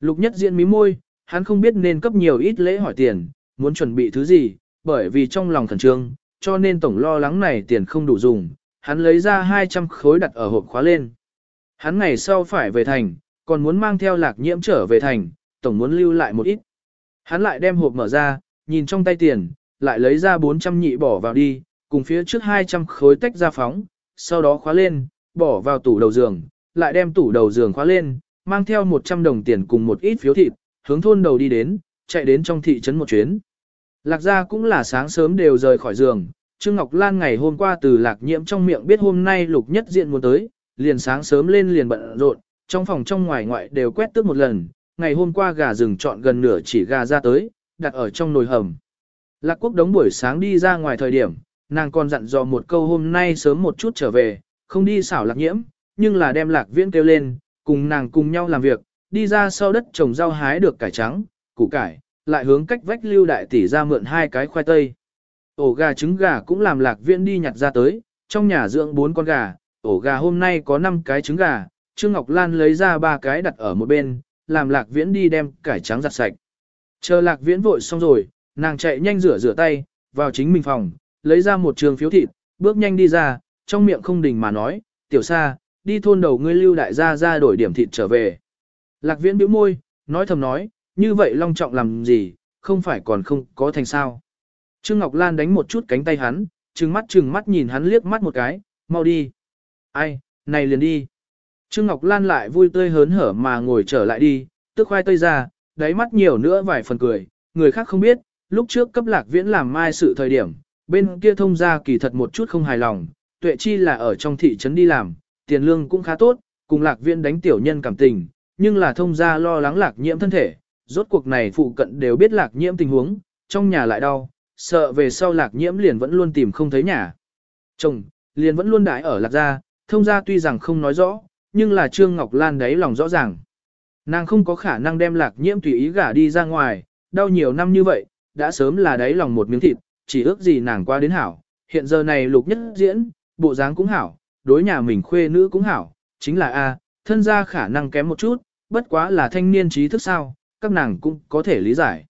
Lục nhất diễn mí môi, hắn không biết nên cấp nhiều ít lễ hỏi tiền, muốn chuẩn bị thứ gì, bởi vì trong lòng khẩn trương, cho nên tổng lo lắng này tiền không đủ dùng, hắn lấy ra 200 khối đặt ở hộp khóa lên. Hắn ngày sau phải về thành, còn muốn mang theo lạc nhiễm trở về thành, tổng muốn lưu lại một ít. Hắn lại đem hộp mở ra, nhìn trong tay tiền, lại lấy ra 400 nhị bỏ vào đi, cùng phía trước 200 khối tách ra phóng, sau đó khóa lên, bỏ vào tủ đầu giường, lại đem tủ đầu giường khóa lên, mang theo 100 đồng tiền cùng một ít phiếu thịt, hướng thôn đầu đi đến, chạy đến trong thị trấn một chuyến. Lạc gia cũng là sáng sớm đều rời khỏi giường, Trương Ngọc Lan ngày hôm qua từ lạc nhiễm trong miệng biết hôm nay lục nhất diện muốn tới, liền sáng sớm lên liền bận rộn, trong phòng trong ngoài ngoại đều quét tước một lần, ngày hôm qua gà rừng chọn gần nửa chỉ gà ra tới, đặt ở trong nồi hầm. Lạc quốc đống buổi sáng đi ra ngoài thời điểm, nàng còn dặn dò một câu hôm nay sớm một chút trở về, không đi xảo lạc nhiễm, nhưng là đem lạc viễn kêu lên, cùng nàng cùng nhau làm việc, đi ra sau đất trồng rau hái được cải trắng, củ cải, lại hướng cách vách lưu đại tỷ ra mượn hai cái khoai tây. Ổ gà trứng gà cũng làm lạc viễn đi nhặt ra tới, trong nhà dưỡng bốn con gà, ổ gà hôm nay có 5 cái trứng gà, Trương Ngọc Lan lấy ra ba cái đặt ở một bên, làm lạc viễn đi đem cải trắng giặt sạch. Chờ lạc viễn vội xong rồi, nàng chạy nhanh rửa rửa tay, vào chính mình phòng, lấy ra một trường phiếu thịt, bước nhanh đi ra, trong miệng không đình mà nói, tiểu xa đi thôn đầu ngươi lưu đại gia ra đổi điểm thịt trở về. Lạc viễn bĩu môi, nói thầm nói, như vậy long trọng làm gì, không phải còn không có thành sao. Trương Ngọc Lan đánh một chút cánh tay hắn, trừng mắt trừng mắt nhìn hắn liếc mắt một cái, mau đi. Ai, này liền đi. Trương Ngọc Lan lại vui tươi hớn hở mà ngồi trở lại đi, tức khoai tây ra, đáy mắt nhiều nữa vài phần cười, người khác không biết, lúc trước cấp lạc viễn làm mai sự thời điểm, bên kia thông ra kỳ thật một chút không hài lòng, tuệ chi là ở trong thị trấn đi làm, tiền lương cũng khá tốt, cùng lạc viễn đánh tiểu nhân cảm tình, nhưng là thông ra lo lắng lạc nhiễm thân thể, rốt cuộc này phụ cận đều biết lạc nhiễm tình huống, trong nhà lại đau, sợ về sau lạc nhiễm liền vẫn luôn tìm không thấy nhà. Chồng, liền vẫn luôn đãi ở lạc gia, thông gia tuy rằng không nói rõ, nhưng là Trương Ngọc Lan đấy lòng rõ ràng. Nàng không có khả năng đem lạc nhiễm tùy ý gả đi ra ngoài, đau nhiều năm như vậy, đã sớm là đáy lòng một miếng thịt, chỉ ước gì nàng qua đến hảo. Hiện giờ này lục nhất diễn, bộ dáng cũng hảo, đối nhà mình khuê nữ cũng hảo, chính là A, thân gia khả năng kém một chút, bất quá là thanh niên trí thức sao, các nàng cũng có thể lý giải.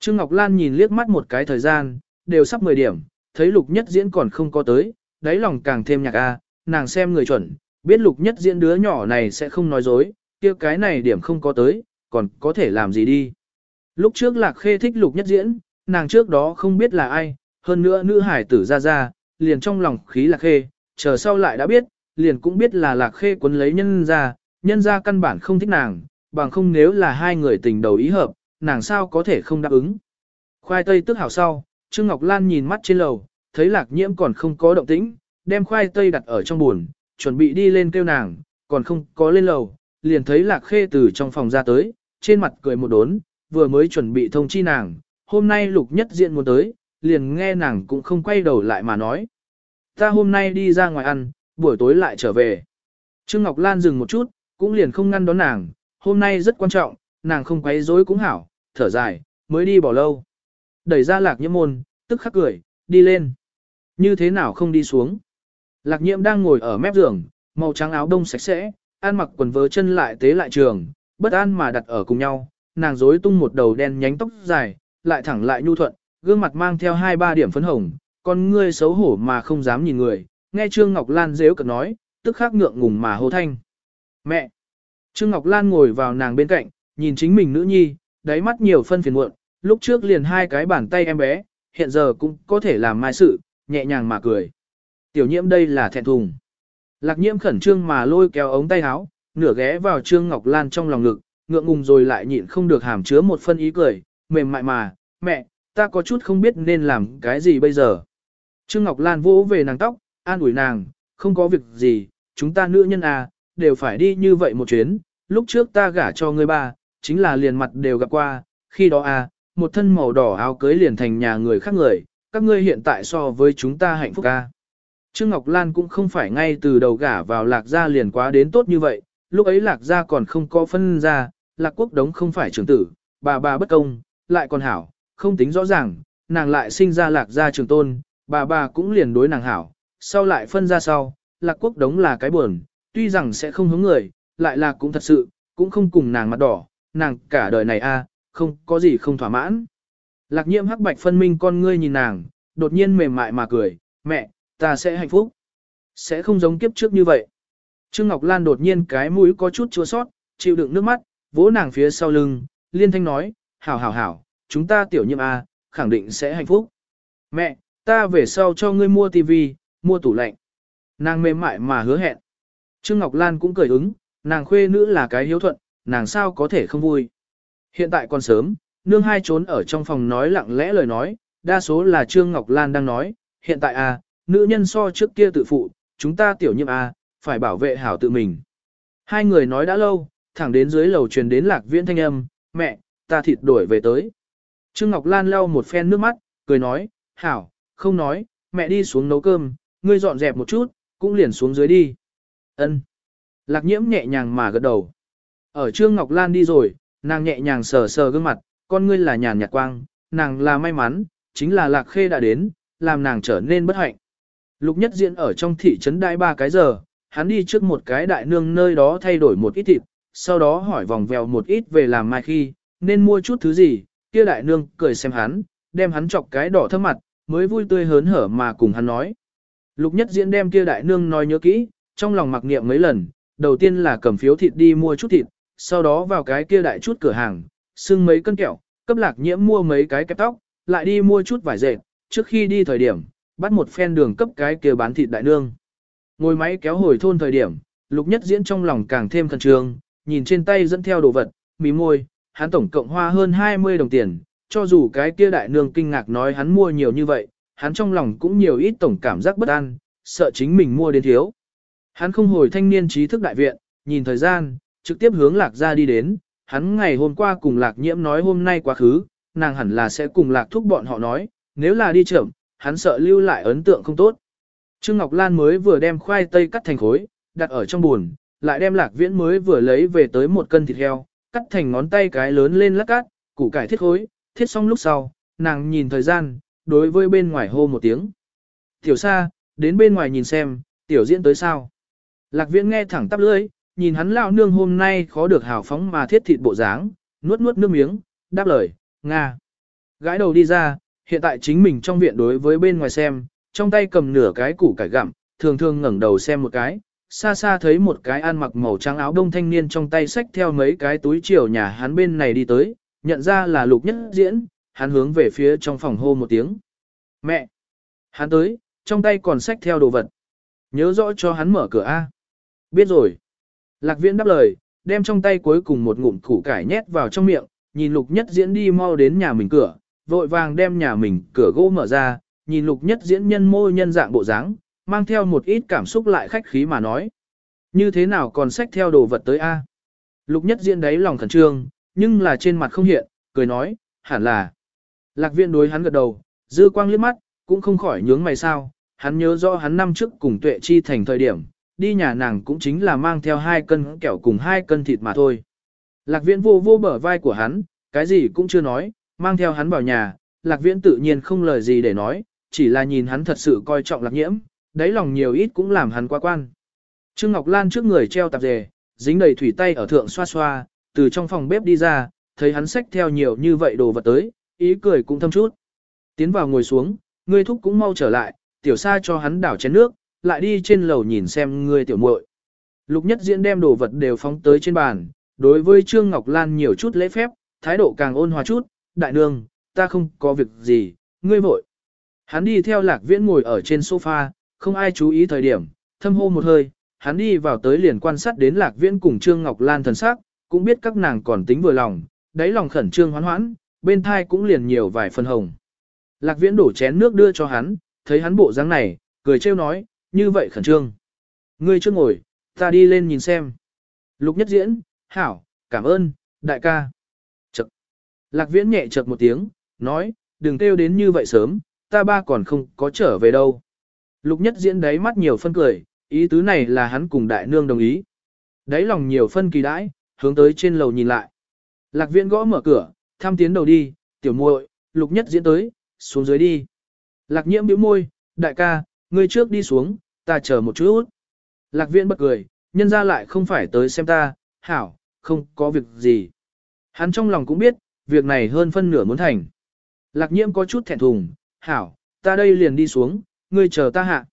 Trương Ngọc Lan nhìn liếc mắt một cái thời gian, đều sắp 10 điểm, thấy lục nhất diễn còn không có tới, đáy lòng càng thêm nhạc A, nàng xem người chuẩn, biết lục nhất diễn đứa nhỏ này sẽ không nói dối, kia cái này điểm không có tới, còn có thể làm gì đi. Lúc trước lạc khê thích lục nhất diễn, nàng trước đó không biết là ai, hơn nữa nữ hải tử ra ra, liền trong lòng khí lạc khê, chờ sau lại đã biết, liền cũng biết là lạc khê quấn lấy nhân ra, nhân ra căn bản không thích nàng, bằng không nếu là hai người tình đầu ý hợp, nàng sao có thể không đáp ứng. Khoai tây tức hảo sau, Trương Ngọc Lan nhìn mắt trên lầu, thấy lạc nhiễm còn không có động tĩnh, đem khoai tây đặt ở trong buồn, chuẩn bị đi lên kêu nàng, còn không có lên lầu, liền thấy lạc khê từ trong phòng ra tới, trên mặt cười một đốn, vừa mới chuẩn bị thông chi nàng, hôm nay lục nhất diện muốn tới, liền nghe nàng cũng không quay đầu lại mà nói. Ta hôm nay đi ra ngoài ăn, buổi tối lại trở về. Trương Ngọc Lan dừng một chút, cũng liền không ngăn đón nàng, hôm nay rất quan trọng, nàng không quấy rối cũng hảo, thở dài, mới đi bỏ lâu. Đẩy ra lạc nhiễm môn, tức khắc cười, đi lên. Như thế nào không đi xuống? Lạc nhiễm đang ngồi ở mép giường, màu trắng áo đông sạch sẽ, ăn mặc quần vớ chân lại tế lại trường, bất an mà đặt ở cùng nhau, nàng rối tung một đầu đen nhánh tóc dài, lại thẳng lại nhu thuận, gương mặt mang theo hai ba điểm phấn hồng, con ngươi xấu hổ mà không dám nhìn người, nghe Trương Ngọc Lan dễu cợt nói, tức khắc ngượng ngùng mà hô thanh. Mẹ! Trương Ngọc Lan ngồi vào nàng bên cạnh, nhìn chính mình nữ nhi, đáy mắt nhiều phân phiền muộn, lúc trước liền hai cái bàn tay em bé, hiện giờ cũng có thể làm mai sự, nhẹ nhàng mà cười. Tiểu nhiễm đây là thẹn thùng. Lạc nhiễm khẩn trương mà lôi kéo ống tay áo, nửa ghé vào Trương Ngọc Lan trong lòng ngực, ngượng ngùng rồi lại nhịn không được hàm chứa một phân ý cười, mềm mại mà, mẹ, ta có chút không biết nên làm cái gì bây giờ. Trương Ngọc Lan vỗ về nàng tóc, an ủi nàng, không có việc gì, chúng ta nữ nhân à, đều phải đi như vậy một chuyến, lúc trước ta gả cho ngươi ba, chính là liền mặt đều gặp qua, khi đó à, một thân màu đỏ áo cưới liền thành nhà người khác người, các ngươi hiện tại so với chúng ta hạnh phúc à. Trương Ngọc Lan cũng không phải ngay từ đầu gả vào lạc gia liền quá đến tốt như vậy, lúc ấy lạc gia còn không có phân ra, lạc quốc đống không phải trưởng tử, bà bà bất công, lại còn hảo, không tính rõ ràng, nàng lại sinh ra lạc gia trường tôn, bà bà cũng liền đối nàng hảo, sau lại phân ra sau, lạc quốc đống là cái buồn, tuy rằng sẽ không hướng người, lại là cũng thật sự, cũng không cùng nàng mặt đỏ, nàng cả đời này a không có gì không thỏa mãn. Lạc nhiễm hắc bạch phân minh con ngươi nhìn nàng, đột nhiên mềm mại mà cười, mẹ, ta sẽ hạnh phúc. Sẽ không giống kiếp trước như vậy. Trương Ngọc Lan đột nhiên cái mũi có chút chua sót, chịu đựng nước mắt, vỗ nàng phía sau lưng, liên thanh nói, hảo hảo hảo, chúng ta tiểu nhiệm A, khẳng định sẽ hạnh phúc. Mẹ, ta về sau cho ngươi mua tivi, mua tủ lạnh. Nàng mềm mại mà hứa hẹn. Trương Ngọc Lan cũng cười ứng, nàng khuê nữ là cái hiếu thuận, nàng sao có thể không vui. Hiện tại còn sớm, nương hai trốn ở trong phòng nói lặng lẽ lời nói, đa số là Trương Ngọc Lan đang nói, hiện tại à, nữ nhân so trước kia tự phụ, chúng ta tiểu nhiệm à, phải bảo vệ hảo tự mình. Hai người nói đã lâu, thẳng đến dưới lầu truyền đến lạc viễn thanh âm, mẹ, ta thịt đổi về tới. Trương Ngọc Lan lau một phen nước mắt, cười nói, hảo, không nói, mẹ đi xuống nấu cơm, ngươi dọn dẹp một chút, cũng liền xuống dưới đi. Ân. Lạc nhiễm nhẹ nhàng mà gật đầu. Ở Trương Ngọc Lan đi rồi, nàng nhẹ nhàng sờ sờ gương mặt, con ngươi là nhàn nhạt quang, nàng là may mắn, chính là Lạc Khê đã đến, làm nàng trở nên bất hạnh. Lục nhất diễn ở trong thị trấn đại ba cái giờ, hắn đi trước một cái đại nương nơi đó thay đổi một ít thịt, sau đó hỏi vòng vèo một ít về làm mai khi, nên mua chút thứ gì, kia đại nương cười xem hắn, đem hắn chọc cái đỏ thơm mặt, mới vui tươi hớn hở mà cùng hắn nói. Lục nhất diễn đem kia đại nương nói nhớ kỹ, trong lòng mặc niệm mấy lần, đầu tiên là cầm phiếu thịt đi mua chút thịt, sau đó vào cái kia đại chút cửa hàng, xưng mấy cân kẹo, cấp lạc nhiễm mua mấy cái kẹp tóc, lại đi mua chút vải dệt, trước khi đi thời điểm, bắt một phen đường cấp cái kia bán thịt đại nương. Ngồi máy kéo hồi thôn thời điểm, lục nhất diễn trong lòng càng thêm khẩn trương, nhìn trên tay dẫn theo đồ vật, mí môi, hắn tổng cộng hoa hơn 20 đồng tiền, cho dù cái kia đại nương kinh ngạc nói hắn mua nhiều như vậy, hắn trong lòng cũng nhiều ít tổng cảm giác bất an, sợ chính mình mua đến thiếu. Hắn không hồi thanh niên trí thức đại viện, nhìn thời gian, trực tiếp hướng lạc ra đi đến, hắn ngày hôm qua cùng lạc nhiễm nói hôm nay quá khứ, nàng hẳn là sẽ cùng lạc thúc bọn họ nói, nếu là đi chậm, hắn sợ lưu lại ấn tượng không tốt. Trương Ngọc Lan mới vừa đem khoai tây cắt thành khối, đặt ở trong buồn, lại đem lạc viễn mới vừa lấy về tới một cân thịt heo, cắt thành ngón tay cái lớn lên lắc cát, củ cải thiết khối, thiết xong lúc sau, nàng nhìn thời gian, đối với bên ngoài hô một tiếng. Tiểu sa, đến bên ngoài nhìn xem, tiểu diễn tới sao. Lạc viễn nghe thẳng tắp lưỡi, nhìn hắn lão nương hôm nay khó được hào phóng mà thiết thịt bộ dáng, nuốt nuốt nước miếng, đáp lời, Nga. Gái đầu đi ra, hiện tại chính mình trong viện đối với bên ngoài xem, trong tay cầm nửa cái củ cải gặm, thường thường ngẩng đầu xem một cái, xa xa thấy một cái ăn mặc màu trắng áo đông thanh niên trong tay xách theo mấy cái túi chiều nhà hắn bên này đi tới, nhận ra là lục nhất diễn, hắn hướng về phía trong phòng hô một tiếng. Mẹ! Hắn tới, trong tay còn xách theo đồ vật. Nhớ rõ cho hắn mở cửa A. Biết rồi. Lạc viễn đáp lời, đem trong tay cuối cùng một ngụm củ cải nhét vào trong miệng, nhìn lục nhất diễn đi mau đến nhà mình cửa, vội vàng đem nhà mình cửa gỗ mở ra, nhìn lục nhất diễn nhân môi nhân dạng bộ dáng, mang theo một ít cảm xúc lại khách khí mà nói. Như thế nào còn xách theo đồ vật tới A? Lục nhất diễn đấy lòng khẩn trương, nhưng là trên mặt không hiện, cười nói, hẳn là. Lạc viện đối hắn gật đầu, dư quang liếc mắt, cũng không khỏi nhướng mày sao, hắn nhớ rõ hắn năm trước cùng tuệ chi thành thời điểm, đi nhà nàng cũng chính là mang theo hai cân kẹo cùng hai cân thịt mà thôi. Lạc viễn vô vô bờ vai của hắn, cái gì cũng chưa nói, mang theo hắn vào nhà, lạc viễn tự nhiên không lời gì để nói, chỉ là nhìn hắn thật sự coi trọng lạc nhiễm, đáy lòng nhiều ít cũng làm hắn quá quan. Trương Ngọc Lan trước người treo tạp dề, dính đầy thủy tay ở thượng xoa xoa, từ trong phòng bếp đi ra, thấy hắn xách theo nhiều như vậy đồ vật tới, ý cười cũng thâm chút. Tiến vào ngồi xuống, người thúc cũng mau trở lại, tiểu sa cho hắn đảo chén nước, lại đi trên lầu nhìn xem ngươi tiểu muội. Lục nhất diễn đem đồ vật đều phóng tới trên bàn, đối với Trương Ngọc Lan nhiều chút lễ phép, thái độ càng ôn hòa chút, đại nương, ta không có việc gì, ngươi vội. Hắn đi theo lạc viễn ngồi ở trên sofa, không ai chú ý thời điểm, thâm hô một hơi, hắn đi vào tới liền quan sát đến lạc viễn cùng Trương Ngọc Lan thần sắc, cũng biết các nàng còn tính vừa lòng, đáy lòng khẩn trương hoán hoãn, bên thai cũng liền nhiều vài phần hồng. Lạc viễn đổ chén nước đưa cho hắn, thấy hắn bộ dáng này, cười trêu nói, như vậy khẩn trương. Ngươi chưa ngồi, ta đi lên nhìn xem. Lục nhất diễn, hảo, cảm ơn, đại ca. Chật. Lạc viễn nhẹ chật một tiếng, nói, đừng kêu đến như vậy sớm, ta ba còn không có trở về đâu. Lục nhất diễn đáy mắt nhiều phân cười, ý tứ này là hắn cùng đại nương đồng ý. Đáy lòng nhiều phân kỳ đãi, hướng tới trên lầu nhìn lại. Lạc viễn gõ mở cửa, tham tiến đầu đi, tiểu muội, lục nhất diễn tới, xuống dưới đi. Lạc nhiễm bĩu môi, đại ca, ngươi trước đi xuống, ta chờ một chút. Lạc viễn bật cười, nhân ra lại không phải tới xem ta, hảo, không có việc gì. Hắn trong lòng cũng biết, việc này hơn phân nửa muốn thành. Lạc nhiễm có chút thẹn thùng, hảo, ta đây liền đi xuống, ngươi chờ ta hạ.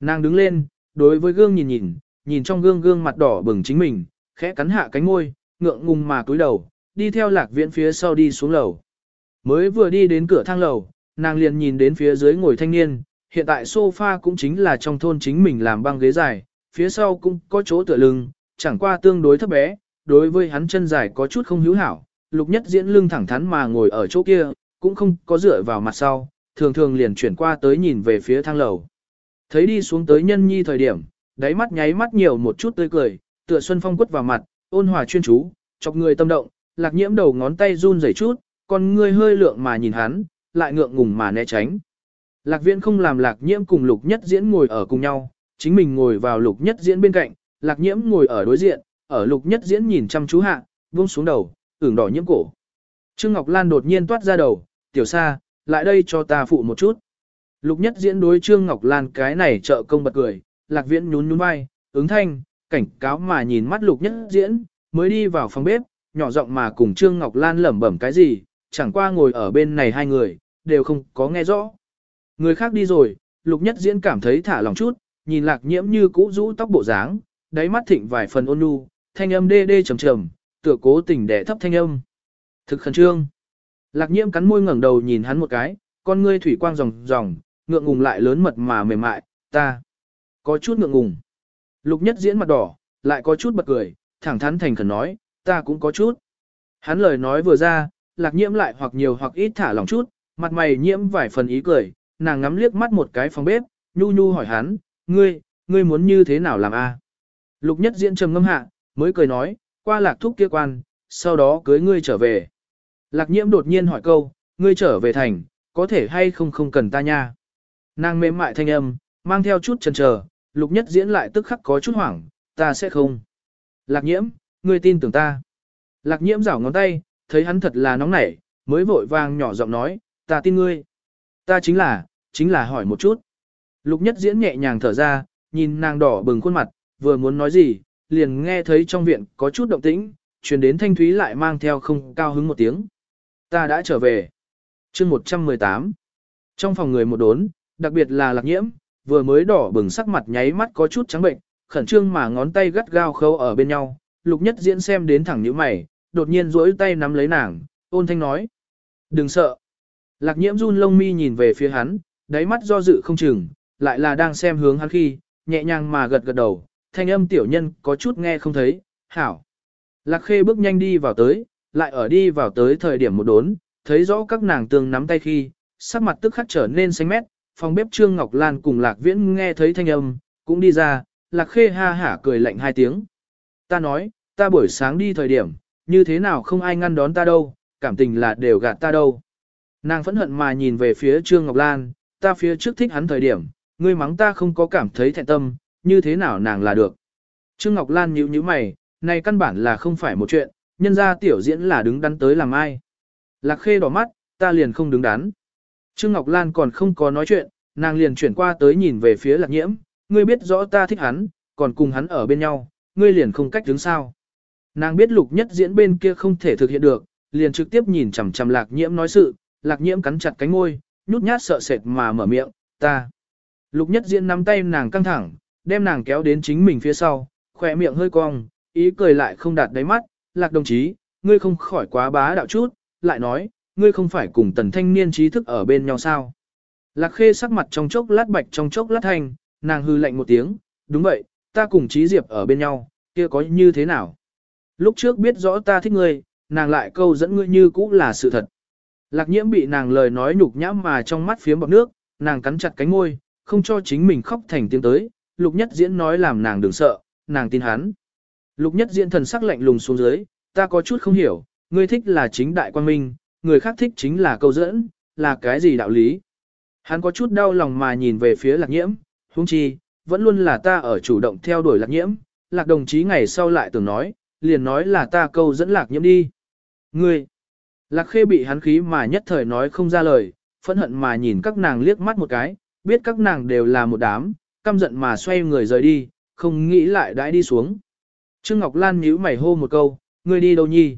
Nàng đứng lên, đối với gương nhìn nhìn, nhìn trong gương gương mặt đỏ bừng chính mình, khẽ cắn hạ cánh môi, ngượng ngùng mà cúi đầu, đi theo lạc viễn phía sau đi xuống lầu. Mới vừa đi đến cửa thang lầu, nàng liền nhìn đến phía dưới ngồi thanh niên, hiện tại sofa cũng chính là trong thôn chính mình làm băng ghế dài, phía sau cũng có chỗ tựa lưng, chẳng qua tương đối thấp bé, đối với hắn chân dài có chút không hữu hảo, lục nhất diễn lưng thẳng thắn mà ngồi ở chỗ kia, cũng không có dựa vào mặt sau, thường thường liền chuyển qua tới nhìn về phía thang lầu. Thấy đi xuống tới nhân nhi thời điểm, đáy mắt nháy mắt nhiều một chút tươi cười, tựa xuân phong quất vào mặt, ôn hòa chuyên chú, chọc người tâm động, lạc nhiễm đầu ngón tay run rẩy chút, còn người hơi lượng mà nhìn hắn, lại ngượng ngùng mà né tránh. Lạc viễn không làm lạc nhiễm cùng lục nhất diễn ngồi ở cùng nhau, chính mình ngồi vào lục nhất diễn bên cạnh, lạc nhiễm ngồi ở đối diện, ở lục nhất diễn nhìn chăm chú hạ, buông xuống đầu, ửng đỏ nhiễm cổ. Trương Ngọc Lan đột nhiên toát ra đầu, tiểu sa, lại đây cho ta phụ một chút. Lục nhất diễn đối Trương Ngọc Lan cái này trợ công bật cười, lạc viễn nhún nhún vai, ứng thanh, cảnh cáo mà nhìn mắt lục nhất diễn, mới đi vào phòng bếp, nhỏ giọng mà cùng Trương Ngọc Lan lẩm bẩm cái gì, chẳng qua ngồi ở bên này hai người, đều không có nghe rõ. Người khác đi rồi, lục nhất diễn cảm thấy thả lòng chút, nhìn lạc nhiễm như cũ rũ tóc bộ dáng, đáy mắt thịnh vài phần ôn nhu, thanh âm đê đê trầm trầm, tựa cố tình đè thấp thanh âm. Thực khẩn trương. Lạc nhiễm cắn môi ngẩng đầu nhìn hắn một cái, con ngươi thủy quang ròng ròng, ngượng ngùng lại lớn mật mà mềm mại, ta. Có chút ngượng ngùng. Lục nhất diễn mặt đỏ, lại có chút bật cười, thẳng thắn thành khẩn nói, ta cũng có chút. Hắn lời nói vừa ra, lạc nhiễm lại hoặc nhiều hoặc ít thả lòng chút, mặt mày nhiễm vài phần ý cười, nàng ngắm liếc mắt một cái phòng bếp, nhu nhu hỏi hắn, ngươi, ngươi muốn như thế nào làm a? Lục nhất diễn trầm ngâm hạ, mới cười nói, qua lạc thúc kia quan, sau đó cưới ngươi trở về. Lạc nhiễm đột nhiên hỏi câu, ngươi trở về thành, có thể hay không không cần ta nha. Nàng mềm mại thanh âm, mang theo chút chần chờ, lục nhất diễn lại tức khắc có chút hoảng, ta sẽ không. Lạc nhiễm, ngươi tin tưởng ta. Lạc nhiễm rảo ngón tay, thấy hắn thật là nóng nảy, mới vội vàng nhỏ giọng nói, ta tin ngươi. Ta chính là, chính là hỏi một chút. Lục nhất diễn nhẹ nhàng thở ra, nhìn nàng đỏ bừng khuôn mặt, vừa muốn nói gì, liền nghe thấy trong viện có chút động tĩnh, truyền đến thanh thúy lại mang theo không cao hứng một tiếng. Ta đã trở về. chương 118. Trong phòng người một đốn, đặc biệt là lạc nhiễm, vừa mới đỏ bừng sắc mặt nháy mắt có chút trắng bệnh, khẩn trương mà ngón tay gắt gao khâu ở bên nhau. Lục nhất diễn xem đến thẳng như mày, đột nhiên duỗi tay nắm lấy nàng, ôn thanh nói. Đừng sợ. Lạc nhiễm run lông mi nhìn về phía hắn, đáy mắt do dự không chừng, lại là đang xem hướng hắn khi, nhẹ nhàng mà gật gật đầu, thanh âm tiểu nhân có chút nghe không thấy, hảo. Lạc khê bước nhanh đi vào tới, lại ở đi vào tới thời điểm một đốn, thấy rõ các nàng tương nắm tay khi, sắc mặt tức khắc trở nên xanh mét, phòng bếp Trương Ngọc Lan cùng Lạc Viễn nghe thấy thanh âm, cũng đi ra, Lạc khê ha hả cười lạnh hai tiếng. Ta nói, ta buổi sáng đi thời điểm, như thế nào không ai ngăn đón ta đâu, cảm tình là đều gạt ta đâu. Nàng phẫn hận mà nhìn về phía Trương Ngọc Lan, ta phía trước thích hắn thời điểm, ngươi mắng ta không có cảm thấy thẹn tâm, như thế nào nàng là được. Trương Ngọc Lan nhíu nhíu mày, này căn bản là không phải một chuyện, nhân ra tiểu diễn là đứng đắn tới làm ai. Lạc khê đỏ mắt, ta liền không đứng đắn. Trương Ngọc Lan còn không có nói chuyện, nàng liền chuyển qua tới nhìn về phía lạc nhiễm, ngươi biết rõ ta thích hắn, còn cùng hắn ở bên nhau, ngươi liền không cách đứng sao. Nàng biết lục nhất diễn bên kia không thể thực hiện được, liền trực tiếp nhìn chằm chằm lạc nhiễm nói sự, lạc nhiễm cắn chặt cánh môi, nhút nhát sợ sệt mà mở miệng, ta. Lục nhất diễn nắm tay nàng căng thẳng, đem nàng kéo đến chính mình phía sau, khỏe miệng hơi cong, ý cười lại không đạt đáy mắt, lạc đồng chí, ngươi không khỏi quá bá đạo chút, lại nói, ngươi không phải cùng tần thanh niên trí thức ở bên nhau sao. Lạc khê sắc mặt trong chốc lát bạch trong chốc lát thanh, nàng hư lạnh một tiếng, đúng vậy, ta cùng trí diệp ở bên nhau, kia có như thế nào? Lúc trước biết rõ ta thích ngươi, nàng lại câu dẫn ngươi như cũ là sự thật. Lạc nhiễm bị nàng lời nói nhục nhãm mà trong mắt phía bọc nước, nàng cắn chặt cánh môi, không cho chính mình khóc thành tiếng tới, lục nhất diễn nói làm nàng đừng sợ, nàng tin hắn. Lục nhất diễn thần sắc lạnh lùng xuống dưới, ta có chút không hiểu, ngươi thích là chính đại quan minh, người khác thích chính là câu dẫn, là cái gì đạo lý. Hắn có chút đau lòng mà nhìn về phía lạc nhiễm, huống chi, vẫn luôn là ta ở chủ động theo đuổi lạc nhiễm, lạc đồng chí ngày sau lại tưởng nói, liền nói là ta câu dẫn lạc nhiễm đi. Ngươi, lạc khê bị hắn khí mà nhất thời nói không ra lời, phẫn hận mà nhìn các nàng liếc mắt một cái, biết các nàng đều là một đám, căm giận mà xoay người rời đi, không nghĩ lại đãi đi xuống. Trương Ngọc Lan nhíu mày hô một câu, ngươi đi đâu nhi?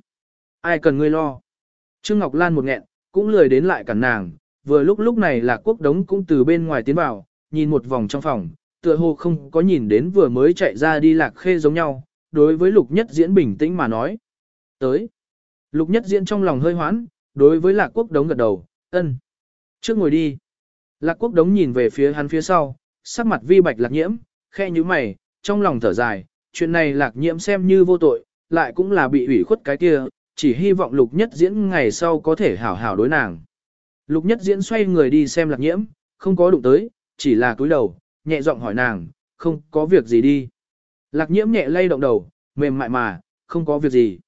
Ai cần ngươi lo? Trương Ngọc Lan một nghẹn, cũng lười đến lại cản nàng, vừa lúc lúc này là quốc đống cũng từ bên ngoài tiến vào, nhìn một vòng trong phòng, tựa hồ không có nhìn đến vừa mới chạy ra đi lạc khê giống nhau, đối với lục nhất diễn bình tĩnh mà nói. Tới. Lục nhất diễn trong lòng hơi hoãn, đối với lạc quốc đống gật đầu, ân. Trước ngồi đi. Lạc quốc đống nhìn về phía hắn phía sau, sắc mặt vi bạch lạc nhiễm, khe như mày, trong lòng thở dài, chuyện này lạc nhiễm xem như vô tội, lại cũng là bị ủy khuất cái kia, chỉ hy vọng lục nhất diễn ngày sau có thể hảo hảo đối nàng. Lục nhất diễn xoay người đi xem lạc nhiễm, không có đụng tới, chỉ là cúi đầu, nhẹ giọng hỏi nàng, không có việc gì đi. Lạc nhiễm nhẹ lay động đầu, mềm mại mà, không có việc gì.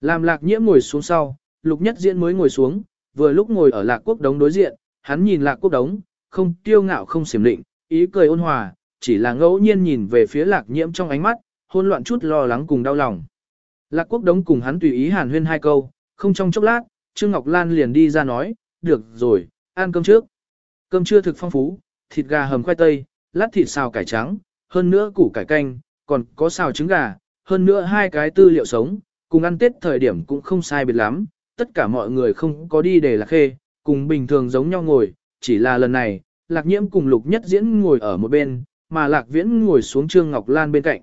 Làm lạc nhiễm ngồi xuống sau, lục nhất diễn mới ngồi xuống, vừa lúc ngồi ở lạc quốc đống đối diện, hắn nhìn lạc quốc đống, không tiêu ngạo không xiểm định, ý cười ôn hòa, chỉ là ngẫu nhiên nhìn về phía lạc nhiễm trong ánh mắt, hôn loạn chút lo lắng cùng đau lòng. Lạc quốc đống cùng hắn tùy ý hàn huyên hai câu, không trong chốc lát, Trương Ngọc Lan liền đi ra nói, được rồi, ăn cơm trước. Cơm trưa thực phong phú, thịt gà hầm khoai tây, lát thịt xào cải trắng, hơn nữa củ cải canh, còn có xào trứng gà, hơn nữa hai cái tư liệu sống, cùng ăn tết thời điểm cũng không sai biệt lắm, tất cả mọi người không có đi để lạc khê, cùng bình thường giống nhau ngồi, chỉ là lần này, lạc nhiễm cùng lục nhất diễn ngồi ở một bên, mà lạc viễn ngồi xuống Trương Ngọc Lan bên cạnh.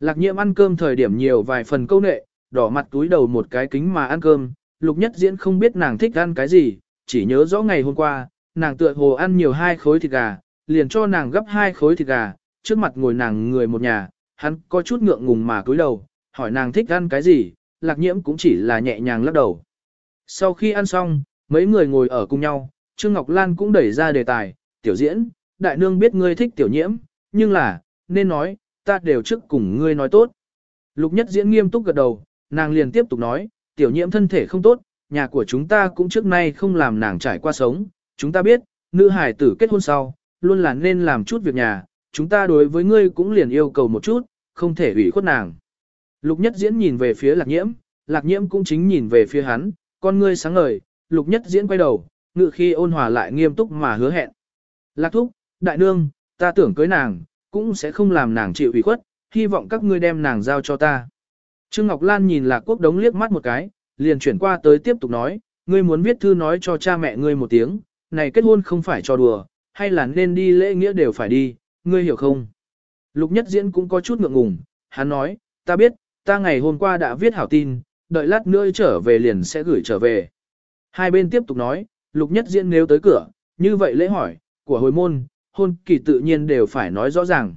Lạc nhiễm ăn cơm thời điểm nhiều vài phần câu nệ, đỏ mặt túi đầu một cái kính mà ăn cơm, lục nhất diễn không biết nàng thích ăn cái gì, chỉ nhớ rõ ngày hôm qua, nàng tựa hồ ăn nhiều hai khối thịt gà, liền cho nàng gấp hai khối thịt gà, trước mặt ngồi nàng người một nhà, hắn có chút ngượng ngùng mà cúi đầu, hỏi nàng thích ăn cái gì, lạc nhiễm cũng chỉ là nhẹ nhàng lắc đầu. Sau khi ăn xong, mấy người ngồi ở cùng nhau, Trương Ngọc Lan cũng đẩy ra đề tài, tiểu diễn, đại nương biết ngươi thích tiểu nhiễm, nhưng là, nên nói, ta đều trước cùng ngươi nói tốt. Lục nhất diễn nghiêm túc gật đầu, nàng liền tiếp tục nói, tiểu nhiễm thân thể không tốt, nhà của chúng ta cũng trước nay không làm nàng trải qua sống, chúng ta biết, nữ hải tử kết hôn sau, luôn là nên làm chút việc nhà, chúng ta đối với ngươi cũng liền yêu cầu một chút, không thể ủy khuất nàng. Lục nhất diễn nhìn về phía lạc nhiễm, lạc nhiễm cũng chính nhìn về phía hắn, con ngươi sáng ngời, lục nhất diễn quay đầu, ngự khi ôn hòa lại nghiêm túc mà hứa hẹn. Lạc thúc, đại nương, ta tưởng cưới nàng, cũng sẽ không làm nàng chịu ủy khuất, hy vọng các ngươi đem nàng giao cho ta. Trương Ngọc Lan nhìn Lạc Quốc Đống liếc mắt một cái, liền chuyển qua tới tiếp tục nói, ngươi muốn viết thư nói cho cha mẹ ngươi một tiếng, này kết hôn không phải cho đùa, hay là nên đi lễ nghĩa đều phải đi, ngươi hiểu không? Lục Nhất Diễn cũng có chút ngượng ngùng, hắn nói, ta biết, ta ngày hôm qua đã viết hảo tin, đợi lát nữa trở về liền sẽ gửi trở về. Hai bên tiếp tục nói, Lục Nhất Diễn nếu tới cửa, như vậy lễ hỏi, của hồi môn, hôn kỳ tự nhiên đều phải nói rõ ràng.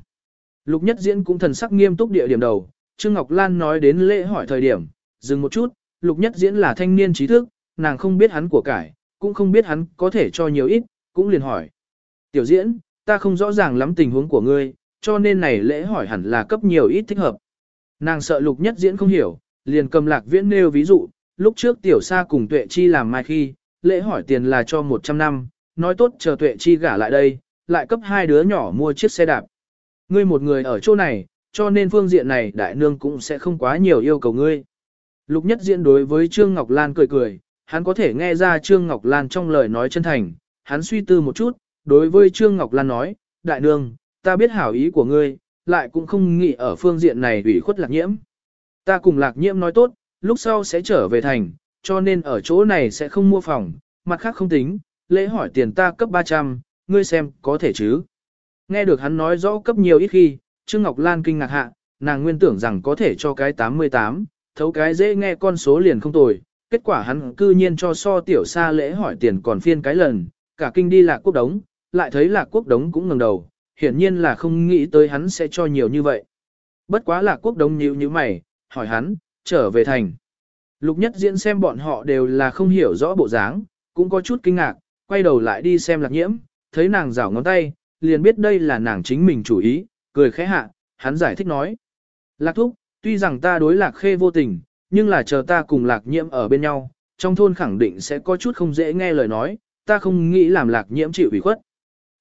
Lục Nhất Diễn cũng thần sắc nghiêm túc địa điểm đầu, Trương Ngọc Lan nói đến lễ hỏi thời điểm, dừng một chút, Lục Nhất Diễn là thanh niên trí thức, nàng không biết hắn của cải, cũng không biết hắn có thể cho nhiều ít, cũng liền hỏi. Tiểu Diễn, ta không rõ ràng lắm tình huống của ngươi, cho nên này lễ hỏi hẳn là cấp nhiều ít thích hợp. Nàng sợ Lục Nhất Diễn không hiểu, liền cầm lạc viễn nêu ví dụ, lúc trước Tiểu Sa cùng Tuệ Chi làm mai khi, lễ hỏi tiền là cho 100 năm, nói tốt chờ Tuệ Chi gả lại đây, lại cấp hai đứa nhỏ mua chiếc xe đạp. Ngươi một người ở chỗ này, cho nên phương diện này đại nương cũng sẽ không quá nhiều yêu cầu ngươi. Lục nhất diễn đối với Trương Ngọc Lan cười cười, hắn có thể nghe ra Trương Ngọc Lan trong lời nói chân thành, hắn suy tư một chút, đối với Trương Ngọc Lan nói, đại nương, ta biết hảo ý của ngươi, lại cũng không nghĩ ở phương diện này ủy khuất lạc nhiễm. Ta cùng lạc nhiễm nói tốt, lúc sau sẽ trở về thành, cho nên ở chỗ này sẽ không mua phòng, mặt khác không tính, lễ hỏi tiền ta cấp 300, ngươi xem có thể chứ. Nghe được hắn nói rõ cấp nhiều ít khi, Trương Ngọc Lan kinh ngạc hạ, nàng nguyên tưởng rằng có thể cho cái 88, thấu cái dễ nghe con số liền không tồi, kết quả hắn cư nhiên cho so tiểu xa lễ hỏi tiền còn phiên cái lần, cả kinh đi lạc quốc đống, lại thấy lạc quốc đống cũng ngẩng đầu, hiển nhiên là không nghĩ tới hắn sẽ cho nhiều như vậy. Bất quá lạc quốc đống nhíu như mày, hỏi hắn, trở về thành. Lục nhất diễn xem bọn họ đều là không hiểu rõ bộ dáng, cũng có chút kinh ngạc, quay đầu lại đi xem lạc nhiễm, thấy nàng rảo ngón tay, liền biết đây là nàng chính mình chủ ý, cười khẽ hạ, hắn giải thích nói. Lạc thúc, tuy rằng ta đối lạc khê vô tình, nhưng là chờ ta cùng lạc nhiễm ở bên nhau, trong thôn khẳng định sẽ có chút không dễ nghe lời nói, ta không nghĩ làm lạc nhiễm chịu ủy khuất.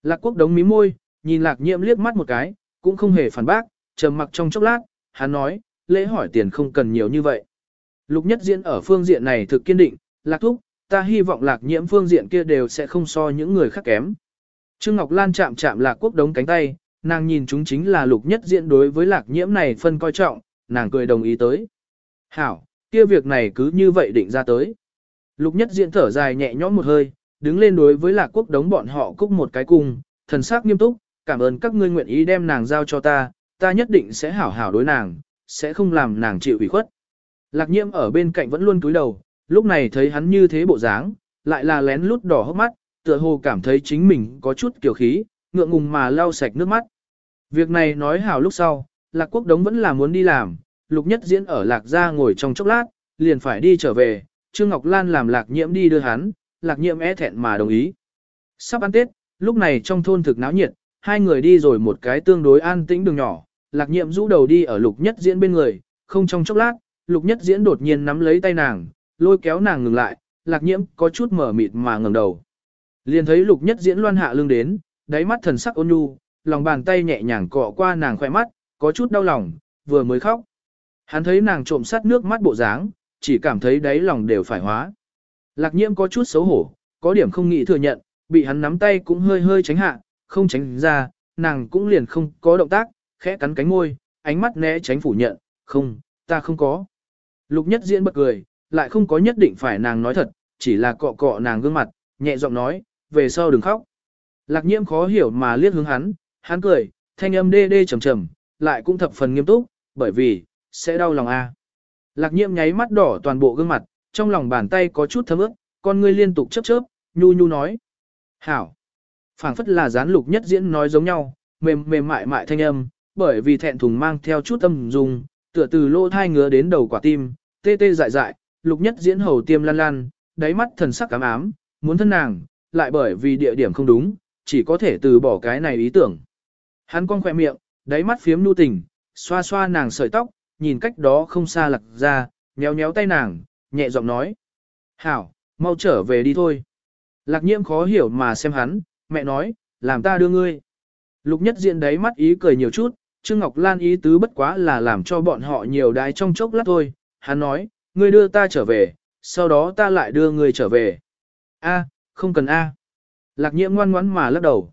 Lạc quốc đống mí môi, nhìn lạc nhiễm liếc mắt một cái, cũng không hề phản bác, trầm mặc trong chốc lát, hắn nói, lễ hỏi tiền không cần nhiều như vậy. Lục nhất diễn ở phương diện này thực kiên định, lạc thúc, ta hy vọng lạc nhiễm phương diện kia đều sẽ không so những người khác kém. Trương Ngọc Lan chạm chạm lạc quốc đống cánh tay, nàng nhìn chúng chính là lục nhất diễn đối với lạc nhiễm này phân coi trọng, nàng cười đồng ý tới. Hảo, kia việc này cứ như vậy định ra tới. Lục nhất diễn thở dài nhẹ nhõm một hơi, đứng lên đối với lạc quốc đống bọn họ cúc một cái cung, thần sắc nghiêm túc, cảm ơn các ngươi nguyện ý đem nàng giao cho ta, ta nhất định sẽ hảo hảo đối nàng, sẽ không làm nàng chịu ủy khuất. Lạc nhiễm ở bên cạnh vẫn luôn cúi đầu, lúc này thấy hắn như thế bộ dáng, lại là lén lút đỏ hốc mắt, tựa hồ cảm thấy chính mình có chút kiều khí, ngượng ngùng mà lau sạch nước mắt. Việc này nói hảo lúc sau, Lạc Quốc Đống vẫn là muốn đi làm, Lục Nhất Diễn ở Lạc Gia ngồi trong chốc lát, liền phải đi trở về, Trương Ngọc Lan làm Lạc Nhiễm đi đưa hắn, Lạc Nhiễm é thẹn mà đồng ý. Sắp ăn Tết, lúc này trong thôn thực náo nhiệt, hai người đi rồi một cái tương đối an tĩnh đường nhỏ, Lạc Nhiệm rũ đầu đi ở Lục Nhất Diễn bên người, không trong chốc lát, Lục Nhất Diễn đột nhiên nắm lấy tay nàng, lôi kéo nàng ngừng lại, Lạc Nhiễm có chút mở mịt mà ngẩng đầu. Liền thấy Lục Nhất Diễn loan hạ lưng đến, đáy mắt thần sắc ôn nhu, lòng bàn tay nhẹ nhàng cọ qua nàng khỏe mắt, có chút đau lòng, vừa mới khóc. Hắn thấy nàng trộm sát nước mắt bộ dáng, chỉ cảm thấy đáy lòng đều phải hóa. Lạc nhiễm có chút xấu hổ, có điểm không nghĩ thừa nhận, bị hắn nắm tay cũng hơi hơi tránh hạ, không tránh ra, nàng cũng liền không có động tác, khẽ cắn cánh môi, ánh mắt né tránh phủ nhận, không, ta không có. Lục nhất diễn bật cười, lại không có nhất định phải nàng nói thật, chỉ là cọ cọ nàng gương mặt, nhẹ giọng nói, về sau đừng khóc. Lạc nhiễm khó hiểu mà liếc hướng hắn, hắn cười, thanh âm đê đê trầm trầm, lại cũng thập phần nghiêm túc, bởi vì, sẽ đau lòng a. Lạc nhiễm nháy mắt đỏ toàn bộ gương mặt, trong lòng bàn tay có chút thấm ướt, con ngươi liên tục chớp chớp, nhu nhu nói. Hảo phảng phất là gián lục nhất diễn nói giống nhau, mềm mềm mại mại thanh âm, bởi vì thẹn thùng mang theo chút tâm dung, tựa từ lỗ thai ngứa đến đầu quả tim, tê tê dại dại, lục nhất diễn hầu tiêm lan lan, đáy mắt thần sắc cám ám, muốn thân nàng, lại bởi vì địa điểm không đúng, chỉ có thể từ bỏ cái này ý tưởng. Hắn cong khỏe miệng, đáy mắt phiếm nu tình, xoa xoa nàng sợi tóc, nhìn cách đó không xa lạc ra, nhéo nhéo tay nàng, nhẹ giọng nói. Hảo, mau trở về đi thôi. Lạc nhiễm khó hiểu mà xem hắn, mẹ nói, làm ta đưa ngươi. Lục nhất diện đấy mắt ý cười nhiều chút, Trương Ngọc Lan ý tứ bất quá là làm cho bọn họ nhiều đái trong chốc lát thôi. Hắn nói, ngươi đưa ta trở về, sau đó ta lại đưa ngươi trở về. A, không cần A. Lạc nhiễm ngoan ngoãn mà lắc đầu.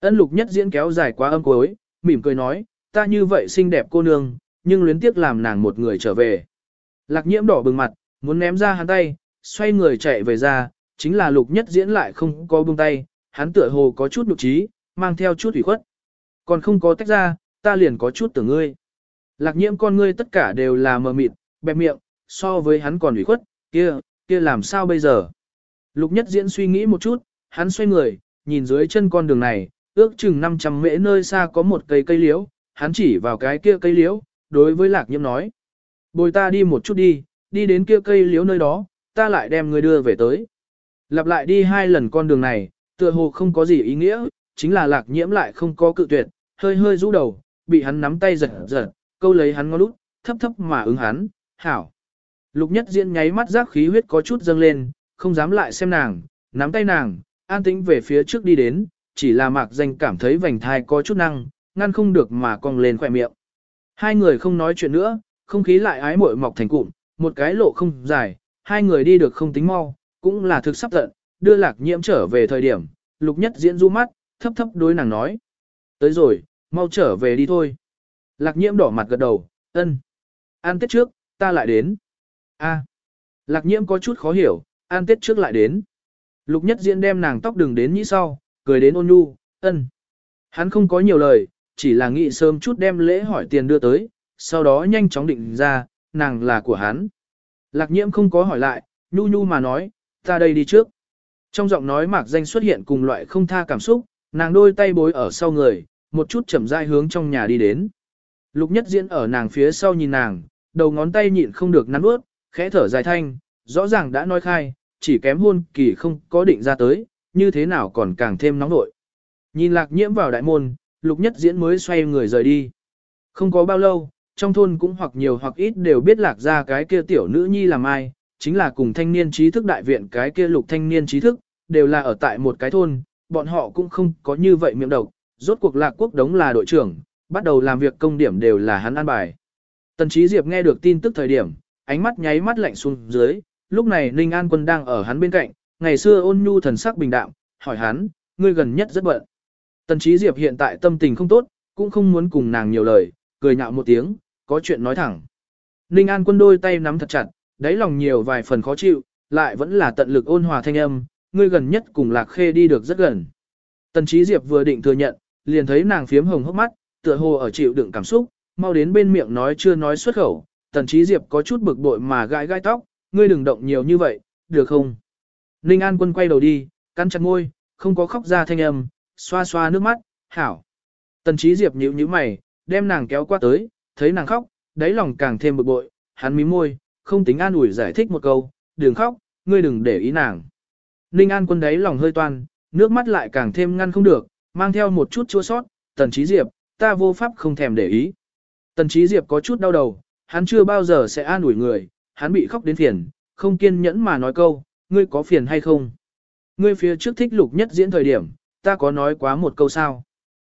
Ân lục nhất diễn kéo dài quá âm cuối, mỉm cười nói, ta như vậy xinh đẹp cô nương, nhưng luyến tiếc làm nàng một người trở về. Lạc nhiễm đỏ bừng mặt, muốn ném ra hắn tay, xoay người chạy về ra, chính là lục nhất diễn lại không có buông tay, hắn tựa hồ có chút nhục trí, mang theo chút ủy khuất. Còn không có tách ra, ta liền có chút tưởng ngươi. Lạc nhiễm con ngươi tất cả đều là mờ mịt, bẹp miệng, so với hắn còn ủy khuất, kia, kia làm sao bây giờ? Lục nhất diễn suy nghĩ một chút, hắn xoay người, nhìn dưới chân con đường này, ước chừng 500 mễ nơi xa có một cây cây liễu, hắn chỉ vào cái kia cây liễu, đối với lạc nhiễm nói. Bồi ta đi một chút đi, đi đến kia cây liễu nơi đó, ta lại đem người đưa về tới. Lặp lại đi hai lần con đường này, tựa hồ không có gì ý nghĩa, chính là lạc nhiễm lại không có cự tuyệt, hơi hơi rũ đầu, bị hắn nắm tay giật giật, câu lấy hắn ngó lút, thấp thấp mà ứng hắn, hảo. Lục nhất diễn nháy mắt giác khí huyết có chút dâng lên, không dám lại xem nàng, nắm tay nàng, an tĩnh về phía trước đi đến, chỉ là mạc danh cảm thấy vành thai có chút năng, ngăn không được mà cong lên khỏe miệng. Hai người không nói chuyện nữa, không khí lại ái muội mọc thành cụm, một cái lộ không dài, hai người đi được không tính mau, cũng là thực sắp tận, đưa lạc nhiễm trở về thời điểm, lục nhất diễn du mắt, thấp thấp đối nàng nói. Tới rồi, mau trở về đi thôi. Lạc nhiễm đỏ mặt gật đầu, ân. an tết trước, ta lại đến. A. Lạc nhiễm có chút khó hiểu, an tết trước lại đến. Lục nhất diễn đem nàng tóc đừng đến nhĩ sau, cười đến ôn nhu, ân. Hắn không có nhiều lời, chỉ là nghĩ sớm chút đem lễ hỏi tiền đưa tới, sau đó nhanh chóng định ra, nàng là của hắn. Lạc nhiễm không có hỏi lại, nhu nhu mà nói, ta đây đi trước. Trong giọng nói mạc danh xuất hiện cùng loại không tha cảm xúc, nàng đôi tay bối ở sau người, một chút chậm rãi hướng trong nhà đi đến. Lục nhất diễn ở nàng phía sau nhìn nàng, đầu ngón tay nhịn không được nắn bước, khẽ thở dài thanh, rõ ràng đã nói khai, chỉ kém hôn kỳ không có định ra tới, như thế nào còn càng thêm nóng nội. Nhìn lạc nhiễm vào đại môn, lục nhất diễn mới xoay người rời đi. Không có bao lâu, trong thôn cũng hoặc nhiều hoặc ít đều biết lạc ra cái kia tiểu nữ nhi làm ai, chính là cùng thanh niên trí thức đại viện cái kia lục thanh niên trí thức, đều là ở tại một cái thôn, bọn họ cũng không có như vậy miệng độc, rốt cuộc lạc quốc đống là đội trưởng, bắt đầu làm việc công điểm đều là hắn an bài. Tần Trí Diệp nghe được tin tức thời điểm, ánh mắt nháy mắt lạnh xuống dưới, lúc này Ninh An Quân đang ở hắn bên cạnh, ngày xưa ôn nhu thần sắc bình đạm, hỏi hắn, ngươi gần nhất rất bận. Tần Trí Diệp hiện tại tâm tình không tốt, cũng không muốn cùng nàng nhiều lời, cười nhạo một tiếng, có chuyện nói thẳng. Ninh An Quân đôi tay nắm thật chặt, đáy lòng nhiều vài phần khó chịu, lại vẫn là tận lực ôn hòa thanh âm, ngươi gần nhất cùng Lạc Khê đi được rất gần. Tần Trí Diệp vừa định thừa nhận, liền thấy nàng phiếm hồng hốc mắt, tựa hồ ở chịu đựng cảm xúc, mau đến bên miệng nói chưa nói xuất khẩu, Tần Trí Diệp có chút bực bội mà gãi gãi tóc, ngươi đừng động nhiều như vậy, được không? Ninh An Quân quay đầu đi, cắn chặt môi, không có khóc ra thanh âm, xoa xoa nước mắt, hảo. Tần Trí Diệp nhíu nhíu mày, đem nàng kéo qua tới, thấy nàng khóc, đáy lòng càng thêm bực bội, hắn mím môi, không tính an ủi giải thích một câu, đừng khóc, ngươi đừng để ý nàng. Ninh An Quân đấy lòng hơi toan, nước mắt lại càng thêm ngăn không được, mang theo một chút chua sót, Tần Trí Diệp, ta vô pháp không thèm để ý. Tần Trí Diệp có chút đau đầu, hắn chưa bao giờ sẽ an ủi người, hắn bị khóc đến phiền, không kiên nhẫn mà nói câu, ngươi có phiền hay không? Ngươi phía trước thích lục nhất diễn thời điểm, ta có nói quá một câu sao?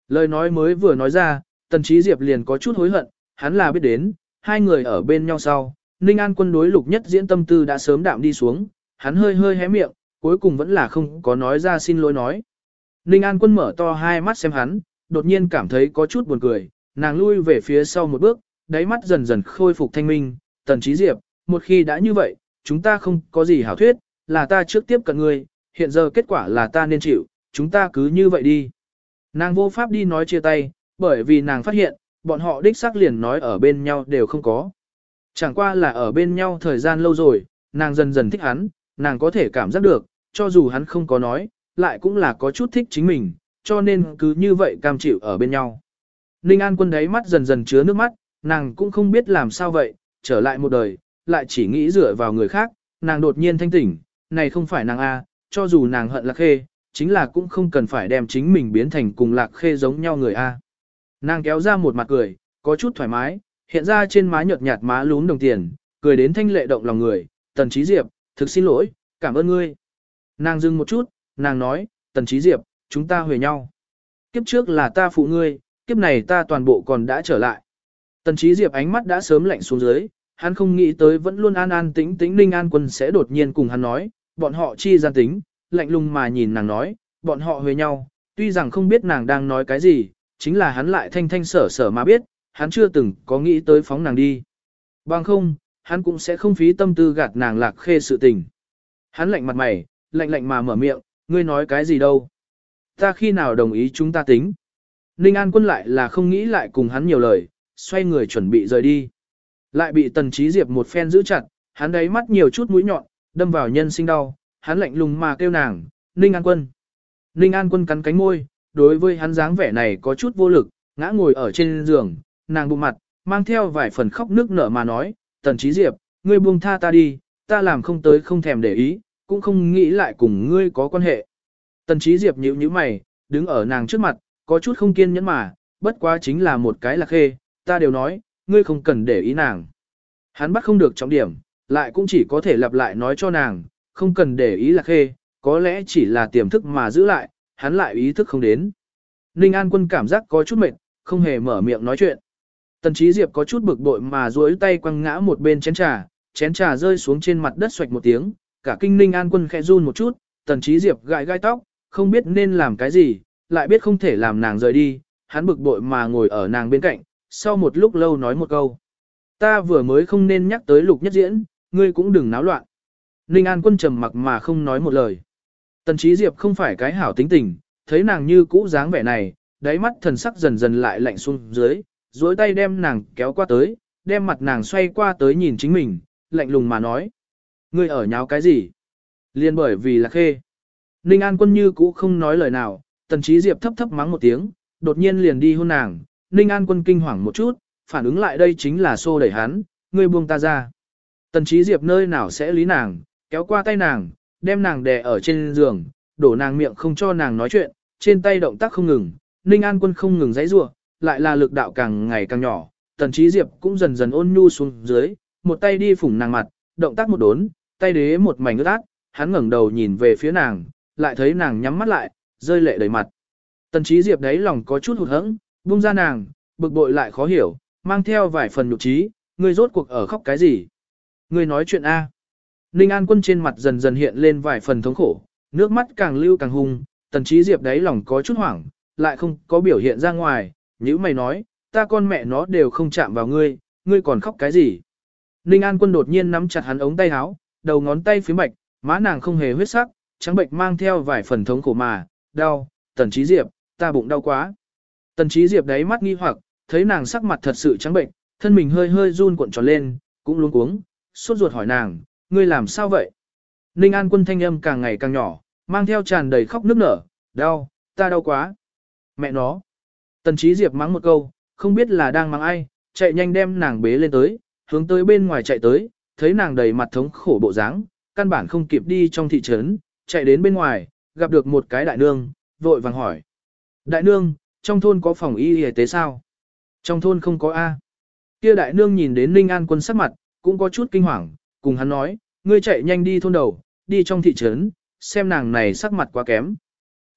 Lời nói mới vừa nói ra, Tần Trí Diệp liền có chút hối hận, hắn là biết đến, hai người ở bên nhau sau, Ninh An quân đối lục nhất diễn tâm tư đã sớm đạm đi xuống, hắn hơi hơi hé miệng, cuối cùng vẫn là không có nói ra xin lỗi nói. Ninh An quân mở to hai mắt xem hắn, đột nhiên cảm thấy có chút buồn cười, nàng lui về phía sau một bước, đáy mắt dần dần khôi phục thanh minh, tần trí diệp, một khi đã như vậy, chúng ta không có gì hảo thuyết, là ta trước tiếp cận ngươi, hiện giờ kết quả là ta nên chịu, chúng ta cứ như vậy đi. Nàng vô pháp đi nói chia tay, bởi vì nàng phát hiện, bọn họ đích xác liền nói ở bên nhau đều không có. Chẳng qua là ở bên nhau thời gian lâu rồi, nàng dần dần thích hắn, nàng có thể cảm giác được, cho dù hắn không có nói, lại cũng là có chút thích chính mình, cho nên cứ như vậy cam chịu ở bên nhau. Ninh An quân đáy mắt dần dần chứa nước mắt, nàng cũng không biết làm sao vậy, trở lại một đời, lại chỉ nghĩ dựa vào người khác, nàng đột nhiên thanh tỉnh, này không phải nàng A, cho dù nàng hận lạc khê, chính là cũng không cần phải đem chính mình biến thành cùng lạc khê giống nhau người A. Nàng kéo ra một mặt cười, có chút thoải mái, hiện ra trên má nhợt nhạt má lún đồng tiền, cười đến thanh lệ động lòng người, tần trí diệp, thực xin lỗi, cảm ơn ngươi. Nàng dừng một chút, nàng nói, tần trí diệp, chúng ta huề nhau. Kiếp trước là ta phụ ngươi, kiếp này ta toàn bộ còn đã trở lại. Tần trí diệp ánh mắt đã sớm lạnh xuống dưới, hắn không nghĩ tới vẫn luôn an an tĩnh tĩnh ninh an quân sẽ đột nhiên cùng hắn nói, bọn họ chi gian tính, lạnh lùng mà nhìn nàng nói, bọn họ huề nhau, tuy rằng không biết nàng đang nói cái gì, chính là hắn lại thanh thanh sở sở mà biết, hắn chưa từng có nghĩ tới phóng nàng đi. Bằng không, hắn cũng sẽ không phí tâm tư gạt nàng lạc khê sự tình. Hắn lạnh mặt mày, lạnh lạnh mà mở miệng, ngươi nói cái gì đâu. Ta khi nào đồng ý chúng ta tính. Ninh An quân lại là không nghĩ lại cùng hắn nhiều lời, xoay người chuẩn bị rời đi. Lại bị tần trí diệp một phen giữ chặt, hắn đáy mắt nhiều chút mũi nhọn, đâm vào nhân sinh đau, hắn lạnh lùng mà kêu nàng, Ninh An quân. Ninh An quân cắn cánh môi, đối với hắn dáng vẻ này có chút vô lực, ngã ngồi ở trên giường, nàng bụng mặt, mang theo vài phần khóc nước nở mà nói, tần trí diệp, ngươi buông tha ta đi, ta làm không tới không thèm để ý, cũng không nghĩ lại cùng ngươi có quan hệ. Tần trí diệp nhíu nhíu mày, đứng ở nàng trước mặt, có chút không kiên nhẫn mà, bất quá chính là một cái lạc khê, ta đều nói, ngươi không cần để ý nàng. Hắn bắt không được trọng điểm, lại cũng chỉ có thể lặp lại nói cho nàng, không cần để ý lạc khê, có lẽ chỉ là tiềm thức mà giữ lại, hắn lại ý thức không đến. Ninh An Quân cảm giác có chút mệt, không hề mở miệng nói chuyện. Tần Chí Diệp có chút bực bội mà duỗi tay quăng ngã một bên chén trà, chén trà rơi xuống trên mặt đất xoạch một tiếng, cả kinh Ninh An Quân khẽ run một chút, Tần Chí Diệp gãi gai tóc, không biết nên làm cái gì, lại biết không thể làm nàng rời đi, hắn bực bội mà ngồi ở nàng bên cạnh, sau một lúc lâu nói một câu. ta vừa mới không nên nhắc tới lục nhất diễn, ngươi cũng đừng náo loạn. Ninh An quân trầm mặc mà không nói một lời. Tần Trí Diệp không phải cái hảo tính tình, thấy nàng như cũ dáng vẻ này, đáy mắt thần sắc dần dần lại lạnh xuống dưới, duỗi tay đem nàng kéo qua tới, đem mặt nàng xoay qua tới nhìn chính mình, lạnh lùng mà nói. Ngươi ở nháo cái gì? Liên bởi vì là khê. Ninh An quân như cũ không nói lời nào, tần trí diệp thấp thấp mắng một tiếng, đột nhiên liền đi hôn nàng. Ninh An quân kinh hoàng một chút, phản ứng lại đây chính là xô đẩy hắn, ngươi buông ta ra. Tần trí diệp nơi nào sẽ lý nàng, kéo qua tay nàng, đem nàng đè ở trên giường, đổ nàng miệng không cho nàng nói chuyện, trên tay động tác không ngừng. Ninh An quân không ngừng dãy rủa, lại là lực đạo càng ngày càng nhỏ, tần trí diệp cũng dần dần ôn nhu xuống dưới, một tay đi phủng nàng mặt, động tác một đốn, tay đế một mảnh ướt át, hắn ngẩng đầu nhìn về phía nàng, lại thấy nàng nhắm mắt lại, rơi lệ đầy mặt. Tần trí diệp đấy lòng có chút hụt hẫng, buông ra nàng, bực bội lại khó hiểu, mang theo vài phần nhục trí, ngươi rốt cuộc ở khóc cái gì? Ngươi nói chuyện A. Ninh An quân trên mặt dần dần hiện lên vài phần thống khổ, nước mắt càng lưu càng hung, tần trí diệp đấy lòng có chút hoảng, lại không có biểu hiện ra ngoài, nếu mày nói, ta con mẹ nó đều không chạm vào ngươi, ngươi còn khóc cái gì? Ninh An quân đột nhiên nắm chặt hắn ống tay áo, đầu ngón tay phía bạch, má nàng không hề huyết sắc, trắng bệnh mang theo vài phần thống khổ mà, đau, tần trí diệp, ta bụng đau quá. Tần trí diệp đáy mắt nghi hoặc, thấy nàng sắc mặt thật sự trắng bệnh, thân mình hơi hơi run cuộn tròn lên, cũng luống cuống, sốt ruột hỏi nàng, ngươi làm sao vậy? Ninh An quân thanh âm càng ngày càng nhỏ, mang theo tràn đầy khóc nức nở, đau, ta đau quá. Mẹ nó. Tần trí diệp mắng một câu, không biết là đang mắng ai, chạy nhanh đem nàng bế lên tới, hướng tới bên ngoài chạy tới, thấy nàng đầy mặt thống khổ bộ dáng, căn bản không kịp đi trong thị trấn, chạy đến bên ngoài, gặp được một cái đại nương, vội vàng hỏi. Đại nương, trong thôn có phòng y y tế sao? Trong thôn không có A. Kia đại nương nhìn đến Ninh An quân sắc mặt, cũng có chút kinh hoàng, cùng hắn nói, ngươi chạy nhanh đi thôn đầu, đi trong thị trấn, xem nàng này sắc mặt quá kém.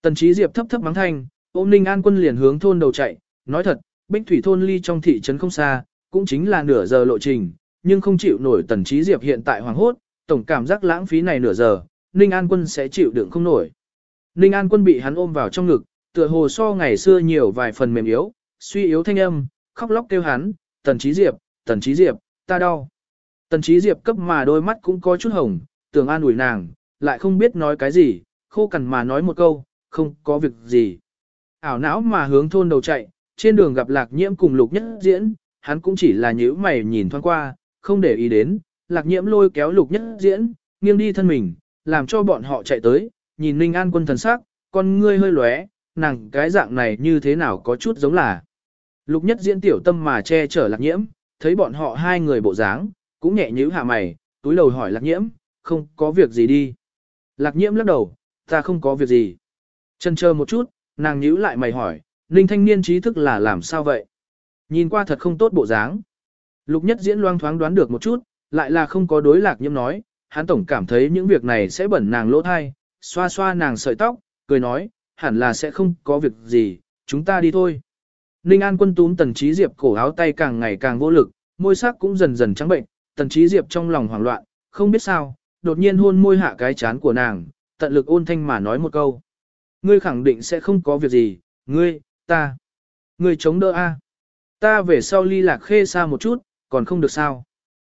Tần trí diệp thấp thấp mắng thanh, ôm Ninh An quân liền hướng thôn đầu chạy, nói thật, Bích Thủy thôn ly trong thị trấn không xa, cũng chính là nửa giờ lộ trình, nhưng không chịu nổi tần trí diệp hiện tại hoàng hốt, tổng cảm giác lãng phí này nửa giờ, Ninh An quân sẽ chịu đựng không nổi. Ninh An quân bị hắn ôm vào trong ngực, tựa hồ so ngày xưa nhiều vài phần mềm yếu, suy yếu thanh âm, khóc lóc kêu hắn, tần trí diệp, tần trí diệp, ta đau. Tần trí diệp cấp mà đôi mắt cũng có chút hồng, tưởng an ủi nàng, lại không biết nói cái gì, khô cằn mà nói một câu, không có việc gì. Ảo não mà hướng thôn đầu chạy, trên đường gặp lạc nhiễm cùng lục nhất diễn, hắn cũng chỉ là nhíu mày nhìn thoáng qua, không để ý đến, lạc nhiễm lôi kéo lục nhất diễn, nghiêng đi thân mình, làm cho bọn họ chạy tới, nhìn Ninh An quân thần sắc, con ngươi hơi lóe, nàng cái dạng này như thế nào có chút giống là. Lục nhất diễn tiểu tâm mà che chở lạc nhiễm, thấy bọn họ hai người bộ dáng, cũng nhẹ nhíu hạ mày, túi đầu hỏi lạc nhiễm, không có việc gì đi. Lạc nhiễm lắc đầu, ta không có việc gì. Chân chờ một chút, nàng nhíu lại mày hỏi, Ninh thanh niên trí thức là làm sao vậy? Nhìn qua thật không tốt bộ dáng. Lục nhất diễn loang thoáng đoán được một chút, lại là không có đối lạc nhiễm nói, hắn tổng cảm thấy những việc này sẽ bẩn nàng lỗ thai, xoa xoa nàng sợi tóc, cười nói, hẳn là sẽ không có việc gì, chúng ta đi thôi. Ninh An quân túm tần trí diệp cổ áo tay càng ngày càng vô lực, môi sắc cũng dần dần trắng bệnh, tần trí diệp trong lòng hoảng loạn, không biết sao, đột nhiên hôn môi hạ cái chán của nàng, tận lực ôn thanh mà nói một câu. Ngươi khẳng định sẽ không có việc gì, ngươi, ta, ngươi chống đỡ a. Ta về sau ly lạc khê xa một chút, còn không được sao.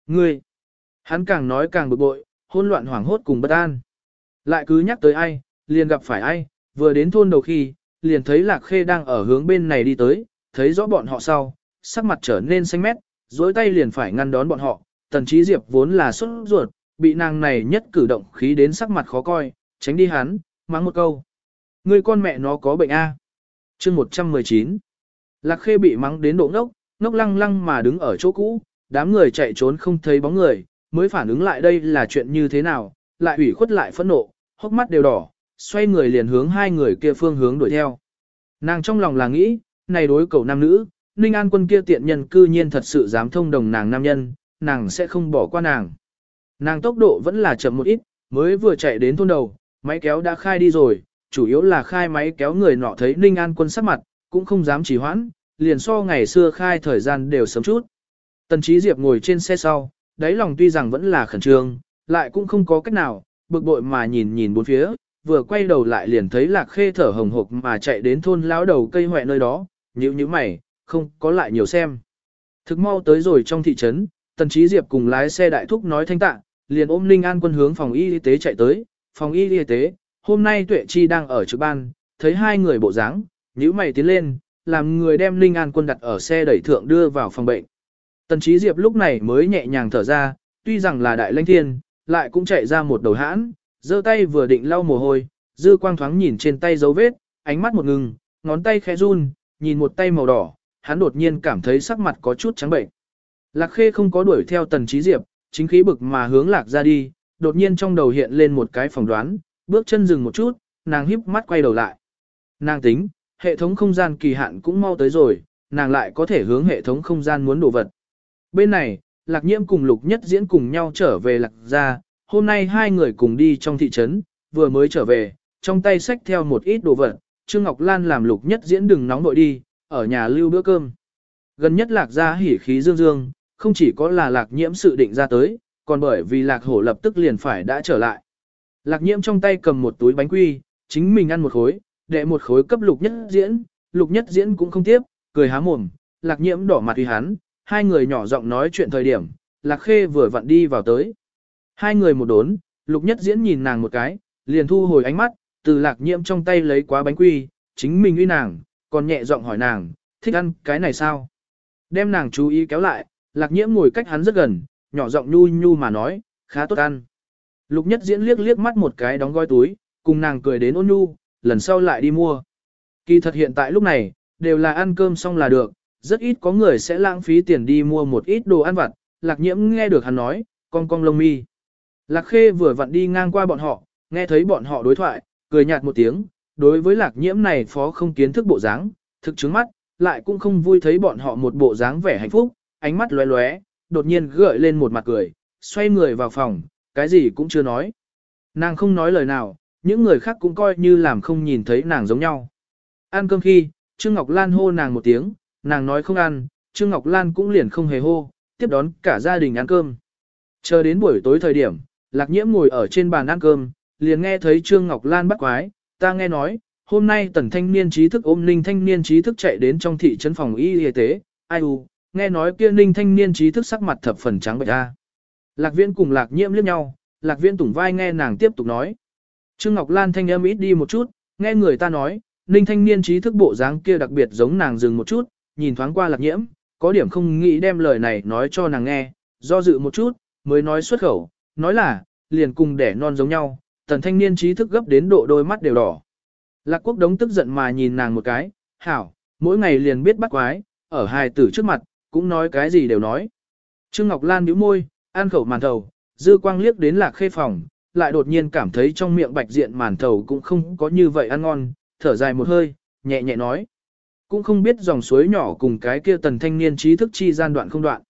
Ngươi, hắn càng nói càng bực bội, hỗn loạn hoảng hốt cùng bất an. Lại cứ nhắc tới ai, liền gặp phải ai, vừa đến thôn đầu khi, liền thấy lạc khê đang ở hướng bên này đi tới, thấy rõ bọn họ sau, sắc mặt trở nên xanh mét, dối tay liền phải ngăn đón bọn họ, tần trí diệp vốn là xuất ruột, bị nàng này nhất cử động khí đến sắc mặt khó coi, tránh đi hắn, mắng một câu. Người con mẹ nó có bệnh A. chương 119 Lạc khê bị mắng đến độ ngốc, ngốc lăng lăng mà đứng ở chỗ cũ, đám người chạy trốn không thấy bóng người, mới phản ứng lại đây là chuyện như thế nào, lại ủy khuất lại phẫn nộ, hốc mắt đều đỏ, xoay người liền hướng hai người kia phương hướng đuổi theo. Nàng trong lòng là nghĩ, này đối cầu nam nữ, Ninh An quân kia tiện nhân cư nhiên thật sự dám thông đồng nàng nam nhân, nàng sẽ không bỏ qua nàng. Nàng tốc độ vẫn là chậm một ít, mới vừa chạy đến thôn đầu, máy kéo đã khai đi rồi, chủ yếu là khai máy kéo người nọ thấy Ninh An quân sắc mặt, cũng không dám trì hoãn, liền so ngày xưa khai thời gian đều sớm chút. Tần Chí Diệp ngồi trên xe sau, đáy lòng tuy rằng vẫn là khẩn trương, lại cũng không có cách nào, bực bội mà nhìn nhìn bốn phía, vừa quay đầu lại liền thấy lạc khê thở hồng hộc mà chạy đến thôn lão đầu cây hoẹ nơi đó, nhíu nhíu mày, không có lại nhiều xem. Thực mau tới rồi trong thị trấn, Tần Chí Diệp cùng lái xe đại thúc nói thanh tạ, liền ôm Ninh An quân hướng phòng y tế chạy tới, phòng y tế, hôm nay Tuệ Chi đang ở trực ban, thấy hai người bộ dáng, nhíu mày tiến lên, làm người đem linh An quân đặt ở xe đẩy thượng đưa vào phòng bệnh. Tần Chí Diệp lúc này mới nhẹ nhàng thở ra, tuy rằng là đại lãnh thiên, lại cũng chạy ra một đầu hãn, giơ tay vừa định lau mồ hôi, dư quang thoáng nhìn trên tay dấu vết, ánh mắt một ngừng, ngón tay khẽ run, nhìn một tay màu đỏ, hắn đột nhiên cảm thấy sắc mặt có chút trắng bệnh. Lạc Khê không có đuổi theo Tần Chí Diệp, chính khí bực mà hướng Lạc ra đi, đột nhiên trong đầu hiện lên một cái phỏng đoán, bước chân dừng một chút, nàng híp mắt quay đầu lại. Nàng tính, hệ thống không gian kỳ hạn cũng mau tới rồi, nàng lại có thể hướng hệ thống không gian muốn đồ vật. Bên này, Lạc Nhiễm cùng Lục Nhất Diễn cùng nhau trở về Lạc gia, hôm nay hai người cùng đi trong thị trấn, vừa mới trở về, trong tay xách theo một ít đồ vật, Trương Ngọc Lan làm Lục Nhất Diễn đừng nóng nội đi, ở nhà lưu bữa cơm. Gần nhất Lạc gia hỉ khí dương dương, không chỉ có là Lạc Nhiễm sự định ra tới, còn bởi vì Lạc Hổ lập tức liền phải đã trở lại. Lạc Nhiễm trong tay cầm một túi bánh quy, chính mình ăn một khối, đệ một khối cấp Lục Nhất Diễn, Lục Nhất Diễn cũng không tiếp, cười há mồm, Lạc Nhiễm đỏ mặt tùy hắn, hai người nhỏ giọng nói chuyện thời điểm, Lạc Khê vừa vặn đi vào tới. Hai người một đốn, Lục Nhất Diễn nhìn nàng một cái, liền thu hồi ánh mắt, từ Lạc Nhiễm trong tay lấy quá bánh quy, chính mình uy nàng, còn nhẹ giọng hỏi nàng, thích ăn cái này sao? Đem nàng chú ý kéo lại, Lạc Nhiễm ngồi cách hắn rất gần, nhỏ giọng nhu nhu mà nói, khá tốt ăn. Lục Nhất Diễn liếc liếc mắt một cái đóng gói túi, cùng nàng cười đến ôn nhu, lần sau lại đi mua. Kỳ thật hiện tại lúc này, đều là ăn cơm xong là được, rất ít có người sẽ lãng phí tiền đi mua một ít đồ ăn vặt, lạc nhiễm nghe được hắn nói, con cong lông mi. Lạc khê vừa vặn đi ngang qua bọn họ, nghe thấy bọn họ đối thoại, cười nhạt một tiếng, đối với lạc nhiễm này phó không kiến thức bộ dáng, thực chứng mắt, lại cũng không vui thấy bọn họ một bộ dáng vẻ hạnh phúc, ánh mắt lóe lóe, đột nhiên gợi lên một mặt cười, xoay người vào phòng, cái gì cũng chưa nói. Nàng không nói lời nào, những người khác cũng coi như làm không nhìn thấy nàng giống nhau. Ăn cơm khi, Trương Ngọc Lan hô nàng một tiếng, nàng nói không ăn, Trương Ngọc Lan cũng liền không hề hô, tiếp đón cả gia đình ăn cơm. Chờ đến buổi tối thời điểm, Lạc Nhiễm ngồi ở trên bàn ăn cơm, liền nghe thấy Trương Ngọc Lan bắt quái, ta nghe nói, hôm nay tần thanh niên trí thức ôm ninh thanh niên trí thức chạy đến trong thị trấn phòng y y tế, ai u, nghe nói kia ninh thanh niên trí thức sắc mặt thập phần trắng bệch a. Lạc Viễn cùng Lạc Nhiễm liếc nhau, Lạc Viễn tủng vai nghe nàng tiếp tục nói. Trương Ngọc Lan thanh âm ít đi một chút, nghe người ta nói, ninh thanh niên trí thức bộ dáng kia đặc biệt giống nàng dừng một chút, nhìn thoáng qua lạc nhiễm, có điểm không nghĩ đem lời này nói cho nàng nghe, do dự một chút, mới nói xuất khẩu, nói là, liền cùng đẻ non giống nhau, tần thanh niên trí thức gấp đến độ đôi mắt đều đỏ. Lạc quốc đống tức giận mà nhìn nàng một cái, hảo, mỗi ngày liền biết bắt quái, ở hài tử trước mặt, cũng nói cái gì đều nói. Trương Ngọc Lan nhíu môi, ăn khẩu màn thầu, dư quang liếc đến lạc khê phòng, lại đột nhiên cảm thấy trong miệng bạch diện màn thầu cũng không có như vậy ăn ngon, thở dài một hơi, nhẹ nhẹ nói. Cũng không biết dòng suối nhỏ cùng cái kia tần thanh niên trí thức chi gian đoạn không đoạn.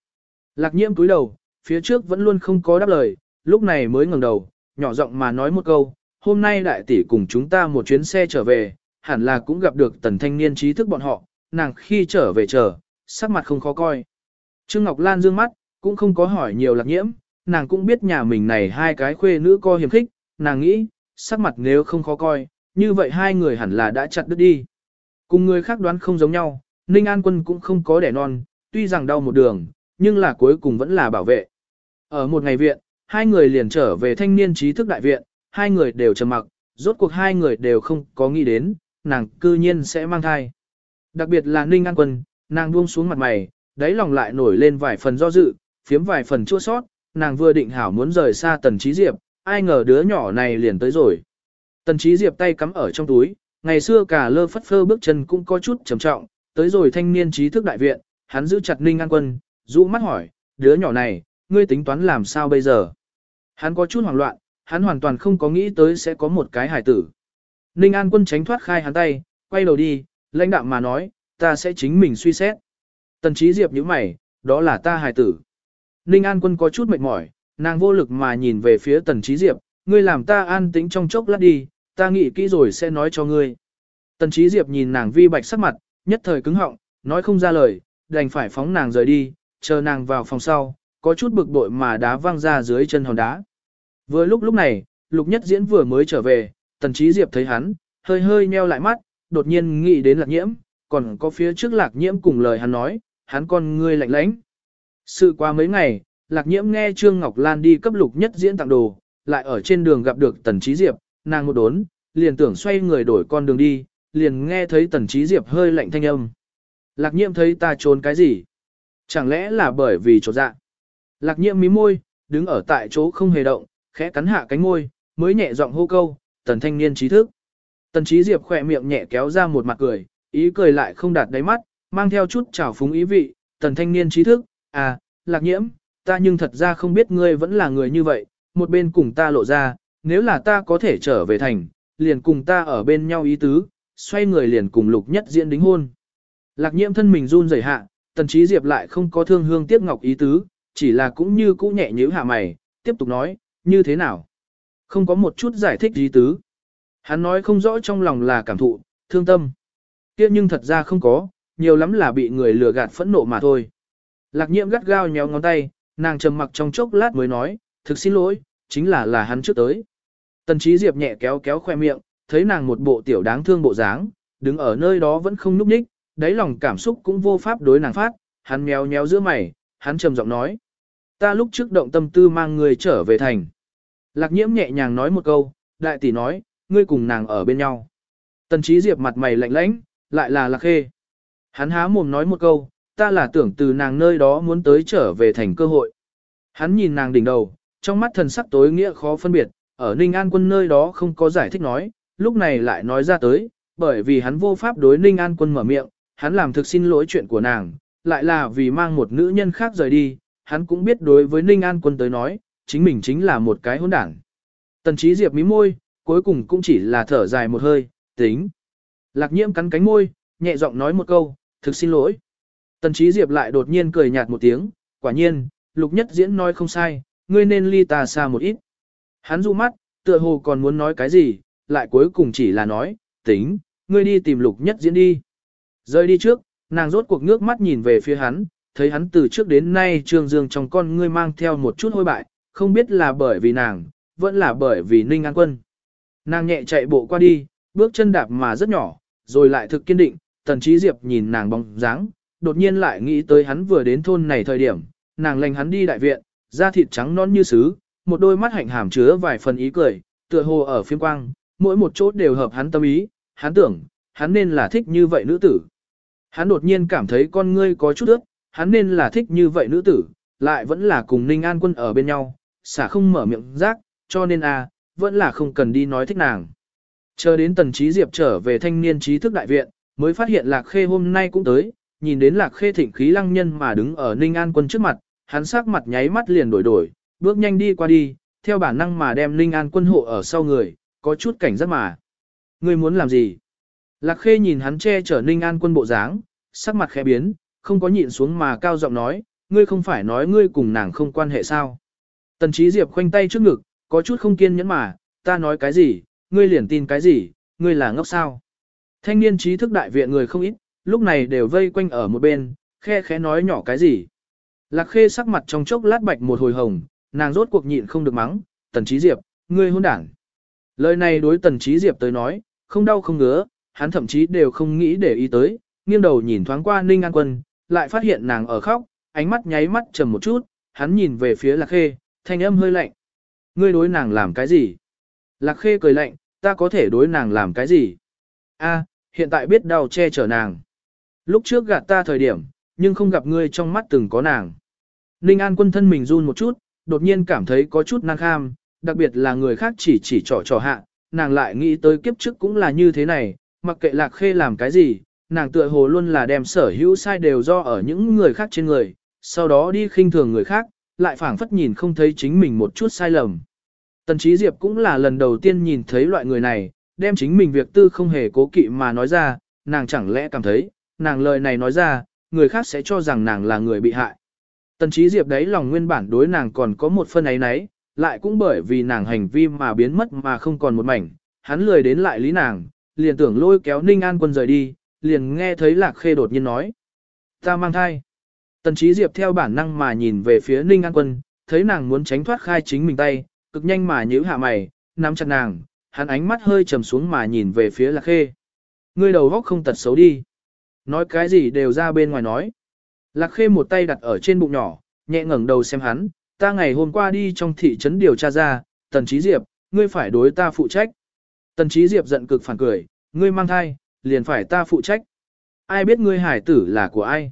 Lạc nhiễm túi đầu, phía trước vẫn luôn không có đáp lời, lúc này mới ngẩng đầu, nhỏ giọng mà nói một câu, hôm nay đại tỷ cùng chúng ta một chuyến xe trở về, hẳn là cũng gặp được tần thanh niên trí thức bọn họ, nàng khi trở về chờ, sắc mặt không khó coi. Trương Ngọc Lan dương mắt, cũng không có hỏi nhiều lạc nhiễm, nàng cũng biết nhà mình này hai cái khuê nữ co hiểm khích, nàng nghĩ, sắc mặt nếu không khó coi, như vậy hai người hẳn là đã chặt đứt đi. Cùng người khác đoán không giống nhau, Ninh An Quân cũng không có đẻ non, tuy rằng đau một đường, nhưng là cuối cùng vẫn là bảo vệ. Ở một ngày viện, hai người liền trở về thanh niên trí thức đại viện, hai người đều trầm mặc, rốt cuộc hai người đều không có nghĩ đến, nàng cư nhiên sẽ mang thai. Đặc biệt là Ninh An Quân, nàng buông xuống mặt mày, đáy lòng lại nổi lên vài phần do dự, phiếm vài phần chua sót, nàng vừa định hảo muốn rời xa Tần Trí Diệp, ai ngờ đứa nhỏ này liền tới rồi. Tần Trí Diệp tay cắm ở trong túi, ngày xưa cả lơ phất phơ bước chân cũng có chút trầm trọng, tới rồi thanh niên trí thức đại viện, hắn giữ chặt Ninh An Quân, rũ mắt hỏi, đứa nhỏ này, ngươi tính toán làm sao bây giờ? Hắn có chút hoảng loạn, hắn hoàn toàn không có nghĩ tới sẽ có một cái hải tử. Ninh An Quân tránh thoát khai hắn tay, quay đầu đi, lãnh đạm mà nói, ta sẽ chính mình suy xét. Tần trí diệp nhíu mày, đó là ta hải tử. Ninh An Quân có chút mệt mỏi, nàng vô lực mà nhìn về phía tần trí diệp, ngươi làm ta an tĩnh trong chốc lát đi, ta nghĩ kỹ rồi sẽ nói cho ngươi. Tần Chí Diệp nhìn nàng vi bạch sắc mặt, nhất thời cứng họng, nói không ra lời, đành phải phóng nàng rời đi, chờ nàng vào phòng sau, có chút bực bội mà đá văng ra dưới chân hòn đá. Vừa lúc lúc này, Lục Nhất Diễn vừa mới trở về, Tần Chí Diệp thấy hắn, hơi hơi nheo lại mắt, đột nhiên nghĩ đến Lạc Nhiễm, còn có phía trước Lạc Nhiễm cùng lời hắn nói, hắn con ngươi lạnh lãnh. Sự qua mấy ngày, lạc nhiễm nghe Trương Ngọc Lan đi cấp lục nhất diễn tặng đồ, lại ở trên đường gặp được Tần Trí Diệp, nàng một đốn, liền tưởng xoay người đổi con đường đi, liền nghe thấy Tần Trí Diệp hơi lạnh thanh âm. Lạc nhiễm thấy ta trốn cái gì? Chẳng lẽ là bởi vì chỗ dạ? Lạc nhiễm mí môi, đứng ở tại chỗ không hề động, khẽ cắn hạ cánh môi, mới nhẹ giọng hô câu, tần thanh niên trí thức. Tần trí diệp khỏe miệng nhẹ kéo ra một mặt cười, ý cười lại không đạt đáy mắt, mang theo chút trào phúng ý vị, tần thanh niên trí thức, à, lạc nhiễm, ta nhưng thật ra không biết ngươi vẫn là người như vậy, một bên cùng ta lộ ra, nếu là ta có thể trở về thành, liền cùng ta ở bên nhau ý tứ, xoay người liền cùng lục nhất diễn đính hôn. Lạc nhiễm thân mình run rẩy hạ, tần trí diệp lại không có thương hương tiếc ngọc ý tứ, chỉ là cũng như cũ nhẹ nhíu hạ mày, tiếp tục nói, như thế nào? Không có một chút giải thích ý tứ. Hắn nói không rõ trong lòng là cảm thụ, thương tâm. kia nhưng thật ra không có, nhiều lắm là bị người lừa gạt phẫn nộ mà thôi. Lạc nhiễm gắt gao nhéo ngón tay, nàng trầm mặc trong chốc lát mới nói, thực xin lỗi, chính là là hắn trước tới. Tần trí diệp nhẹ kéo kéo khoe miệng, thấy nàng một bộ tiểu đáng thương bộ dáng, đứng ở nơi đó vẫn không núp ních, đáy lòng cảm xúc cũng vô pháp đối nàng phát, hắn méo méo giữa mày, hắn trầm giọng nói. Ta lúc trước động tâm tư mang người trở về thành. Lạc nhiễm nhẹ nhàng nói một câu, đại tỷ nói, ngươi cùng nàng ở bên nhau. Tần trí diệp mặt mày lạnh lãnh, lại là lạc khê. Hắn há mồm nói một câu, ta là tưởng từ nàng nơi đó muốn tới trở về thành cơ hội. Hắn nhìn nàng đỉnh đầu, trong mắt thần sắc tối nghĩa khó phân biệt, ở Ninh An quân nơi đó không có giải thích nói, lúc này lại nói ra tới, bởi vì hắn vô pháp đối Ninh An quân mở miệng, hắn làm thực xin lỗi chuyện của nàng, lại là vì mang một nữ nhân khác rời đi, hắn cũng biết đối với Ninh An quân tới nói, chính mình chính là một cái hỗn đảng. Tần trí diệp mí môi, cuối cùng cũng chỉ là thở dài một hơi, tính. Lạc nhiễm cắn cánh môi, nhẹ giọng nói một câu, thực xin lỗi. Tần trí diệp lại đột nhiên cười nhạt một tiếng, quả nhiên, lục nhất diễn nói không sai, ngươi nên ly ta xa một ít. Hắn du mắt, tựa hồ còn muốn nói cái gì, lại cuối cùng chỉ là nói, tính, ngươi đi tìm lục nhất diễn đi. Rơi đi trước, nàng rốt cuộc ngước mắt nhìn về phía hắn, thấy hắn từ trước đến nay trương dương trong con ngươi mang theo một chút hôi bại, không biết là bởi vì nàng, vẫn là bởi vì Ninh An Quân. Nàng nhẹ chạy bộ qua đi, bước chân đạp mà rất nhỏ, rồi lại thực kiên định, Tần Trí Diệp nhìn nàng bóng dáng, đột nhiên lại nghĩ tới hắn vừa đến thôn này thời điểm, nàng lành hắn đi đại viện, da thịt trắng non như sứ, một đôi mắt hạnh hàm chứa vài phần ý cười, tựa hồ ở phiên quang, mỗi một chỗ đều hợp hắn tâm ý, hắn tưởng, hắn nên là thích như vậy nữ tử. Hắn đột nhiên cảm thấy con ngươi có chút ướt, hắn nên là thích như vậy nữ tử, lại vẫn là cùng Ninh An Quân ở bên nhau, xả không mở miệng rác, cho nên a à, vẫn là không cần đi nói thích nàng. Chờ đến tần trí diệp trở về thanh niên trí thức đại viện, mới phát hiện lạc khê hôm nay cũng tới, nhìn đến lạc khê thịnh khí lăng nhân mà đứng ở Ninh An Quân trước mặt, hắn sắc mặt nháy mắt liền đổi đổi, bước nhanh đi qua đi, theo bản năng mà đem Ninh An Quân hộ ở sau người, có chút cảnh giác mà. Ngươi muốn làm gì? Lạc khê nhìn hắn che chở Ninh An Quân bộ dáng, sắc mặt khẽ biến, không có nhịn xuống mà cao giọng nói, ngươi không phải nói ngươi cùng nàng không quan hệ sao. Tần trí diệp khoanh tay trước ngực, có chút không kiên nhẫn mà, ta nói cái gì, ngươi liền tin cái gì, ngươi là ngốc sao. Thanh niên trí thức đại viện người không ít, lúc này đều vây quanh ở một bên, khe khẽ nói nhỏ cái gì. Lạc khê sắc mặt trong chốc lát bạch một hồi hồng, nàng rốt cuộc nhịn không được mắng, tần trí diệp, ngươi hôn đảng. Lời này đối tần trí diệp tới nói, không đau không ngứa, hắn thậm chí đều không nghĩ để ý tới, nghiêng đầu nhìn thoáng qua Ninh An Quân, lại phát hiện nàng ở khóc, ánh mắt nháy mắt trầm một chút, hắn nhìn về phía Lạc Khê, thanh âm hơi lạnh. Ngươi đối nàng làm cái gì? Lạc Khê cười lạnh, ta có thể đối nàng làm cái gì? A, hiện tại biết đau che chở nàng. Lúc trước gạt ta thời điểm, nhưng không gặp ngươi trong mắt từng có nàng. Ninh An quân thân mình run một chút, đột nhiên cảm thấy có chút năng kham, đặc biệt là người khác chỉ chỉ trò trò hạ, nàng lại nghĩ tới kiếp trước cũng là như thế này, mặc kệ Lạc Khê làm cái gì, nàng tựa hồ luôn là đem sở hữu sai đều do ở những người khác trên người, sau đó đi khinh thường người khác, lại phảng phất nhìn không thấy chính mình một chút sai lầm. Tần Trí Diệp cũng là lần đầu tiên nhìn thấy loại người này, đem chính mình việc tư không hề cố kỵ mà nói ra, nàng chẳng lẽ cảm thấy, nàng lời này nói ra, người khác sẽ cho rằng nàng là người bị hại. Tần Trí Diệp đấy lòng nguyên bản đối nàng còn có một phân ấy nấy, lại cũng bởi vì nàng hành vi mà biến mất mà không còn một mảnh, hắn lười đến lại lý nàng, liền tưởng lôi kéo Ninh An quân rời đi, liền nghe thấy Lạc Khê đột nhiên nói. Ta mang thai. Tần Trí Diệp theo bản năng mà nhìn về phía Ninh An Quân, thấy nàng muốn tránh thoát khai chính mình tay, cực nhanh mà nhíu hạ mày, nắm chặt nàng, hắn ánh mắt hơi trầm xuống mà nhìn về phía Lạc Khê. Ngươi đầu góc không tật xấu đi. Nói cái gì đều ra bên ngoài nói. Lạc Khê một tay đặt ở trên bụng nhỏ, nhẹ ngẩng đầu xem hắn, ta ngày hôm qua đi trong thị trấn điều tra ra, Tần Trí Diệp, ngươi phải đối ta phụ trách. Tần Trí Diệp giận cực phản cười, ngươi mang thai, liền phải ta phụ trách. Ai biết ngươi hải tử là của ai?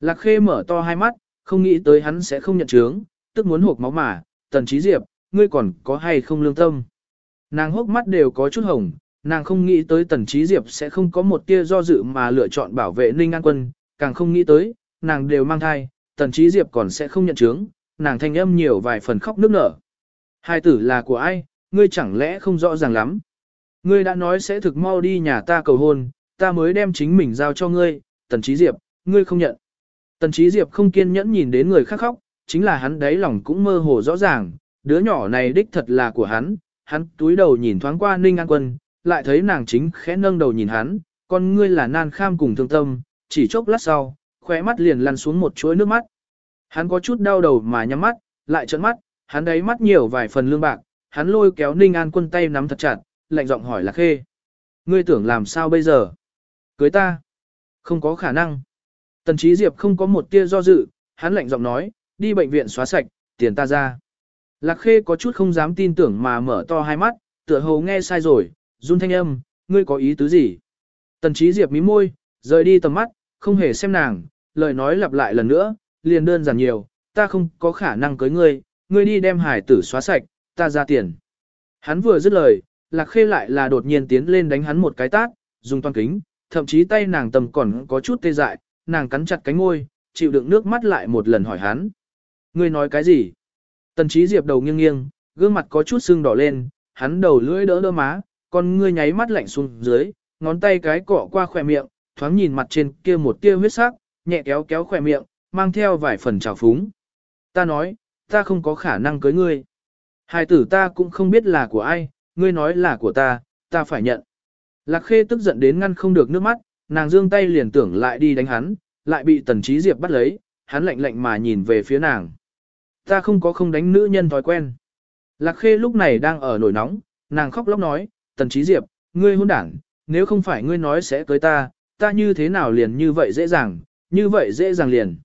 Lạc Khê mở to hai mắt, không nghĩ tới hắn sẽ không nhận chướng, tức muốn hộp máu mà, Tần Trí Diệp, ngươi còn có hay không lương tâm? Nàng hốc mắt đều có chút hồng, nàng không nghĩ tới Tần Trí Diệp sẽ không có một tia do dự mà lựa chọn bảo vệ Ninh An Quân, càng không nghĩ tới, nàng đều mang thai, Tần Trí Diệp còn sẽ không nhận chướng, nàng thanh âm nhiều vài phần khóc nức nở. Hai tử là của ai, ngươi chẳng lẽ không rõ ràng lắm. Ngươi đã nói sẽ thực mau đi nhà ta cầu hôn, ta mới đem chính mình giao cho ngươi, Tần Trí Diệp, ngươi không nhận. Tần Trí Diệp không kiên nhẫn nhìn đến người khác khóc, chính là hắn đáy lòng cũng mơ hồ rõ ràng, đứa nhỏ này đích thật là của hắn, hắn túi đầu nhìn thoáng qua Ninh An Quân, lại thấy nàng chính khẽ nâng đầu nhìn hắn, con ngươi là nan kham cùng thương tâm, chỉ chốc lát sau, khóe mắt liền lăn xuống một chuỗi nước mắt. Hắn có chút đau đầu mà nhắm mắt, lại trợn mắt, hắn đáy mắt nhiều vài phần lương bạc, hắn lôi kéo Ninh An Quân tay nắm thật chặt, lạnh giọng hỏi Lạc Khê. Ngươi tưởng làm sao bây giờ? Cưới ta? Không có khả năng. Tần Trí Diệp không có một tia do dự, hắn lạnh giọng nói, đi bệnh viện xóa sạch, tiền ta ra. Lạc Khê có chút không dám tin tưởng mà mở to hai mắt, tựa hồ nghe sai rồi, run thanh âm, ngươi có ý tứ gì? Tần Trí Diệp mí môi, rời đi tầm mắt, không hề xem nàng, lời nói lặp lại lần nữa, liền đơn giản nhiều, ta không có khả năng cưới ngươi, ngươi đi đem hải tử xóa sạch, ta ra tiền. Hắn vừa dứt lời, Lạc Khê lại là đột nhiên tiến lên đánh hắn một cái tát, dùng toàn kính, thậm chí tay nàng tầm còn có chút tê dại, nàng cắn chặt cánh môi, chịu đựng nước mắt lại một lần hỏi hắn. Ngươi nói cái gì? Tần trí diệp đầu nghiêng nghiêng, gương mặt có chút sưng đỏ lên, hắn đầu lưỡi đỡ đỡ má, con ngươi nháy mắt lạnh xuống dưới, ngón tay cái cọ qua khỏe miệng, thoáng nhìn mặt trên kia một tia huyết sắc, nhẹ kéo kéo khỏe miệng, mang theo vài phần trào phúng. Ta nói, ta không có khả năng cưới ngươi. Hai tử ta cũng không biết là của ai, ngươi nói là của ta, ta phải nhận. Lạc khê tức giận đến ngăn không được nước mắt, nàng giương tay liền tưởng lại đi đánh hắn, lại bị tần trí diệp bắt lấy, hắn lạnh lạnh mà nhìn về phía nàng. Ta không có không đánh nữ nhân thói quen. Lạc khê lúc này đang ở nổi nóng, nàng khóc lóc nói, tần trí diệp, ngươi hôn đảng, nếu không phải ngươi nói sẽ cưới ta, ta như thế nào liền như vậy dễ dàng, như vậy dễ dàng liền.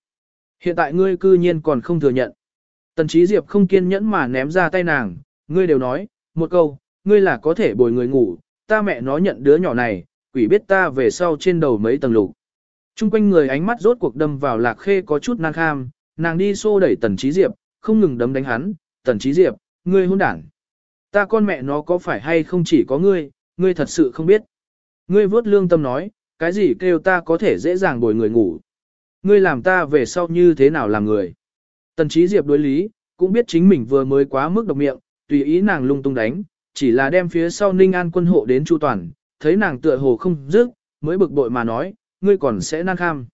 Hiện tại ngươi cư nhiên còn không thừa nhận. Tần trí diệp không kiên nhẫn mà ném ra tay nàng, ngươi đều nói, một câu, ngươi là có thể bồi người ngủ, ta mẹ nó nhận đứa nhỏ này, quỷ biết ta về sau trên đầu mấy tầng lục. Trung quanh người ánh mắt rốt cuộc đâm vào lạc khê có chút năng kham, nàng đi xô đẩy tần trí diệp, không ngừng đấm đánh hắn, tần trí diệp, ngươi hôn đảng. Ta con mẹ nó có phải hay không chỉ có ngươi, ngươi thật sự không biết. Ngươi vớt lương tâm nói, cái gì kêu ta có thể dễ dàng bồi người ngủ. Ngươi làm ta về sau như thế nào làm người. Tần trí diệp đối lý, cũng biết chính mình vừa mới quá mức độc miệng, tùy ý nàng lung tung đánh, chỉ là đem phía sau ninh an quân hộ đến chu toàn, thấy nàng tựa hồ không dứt, mới bực bội mà nói, ngươi còn sẽ nan kham.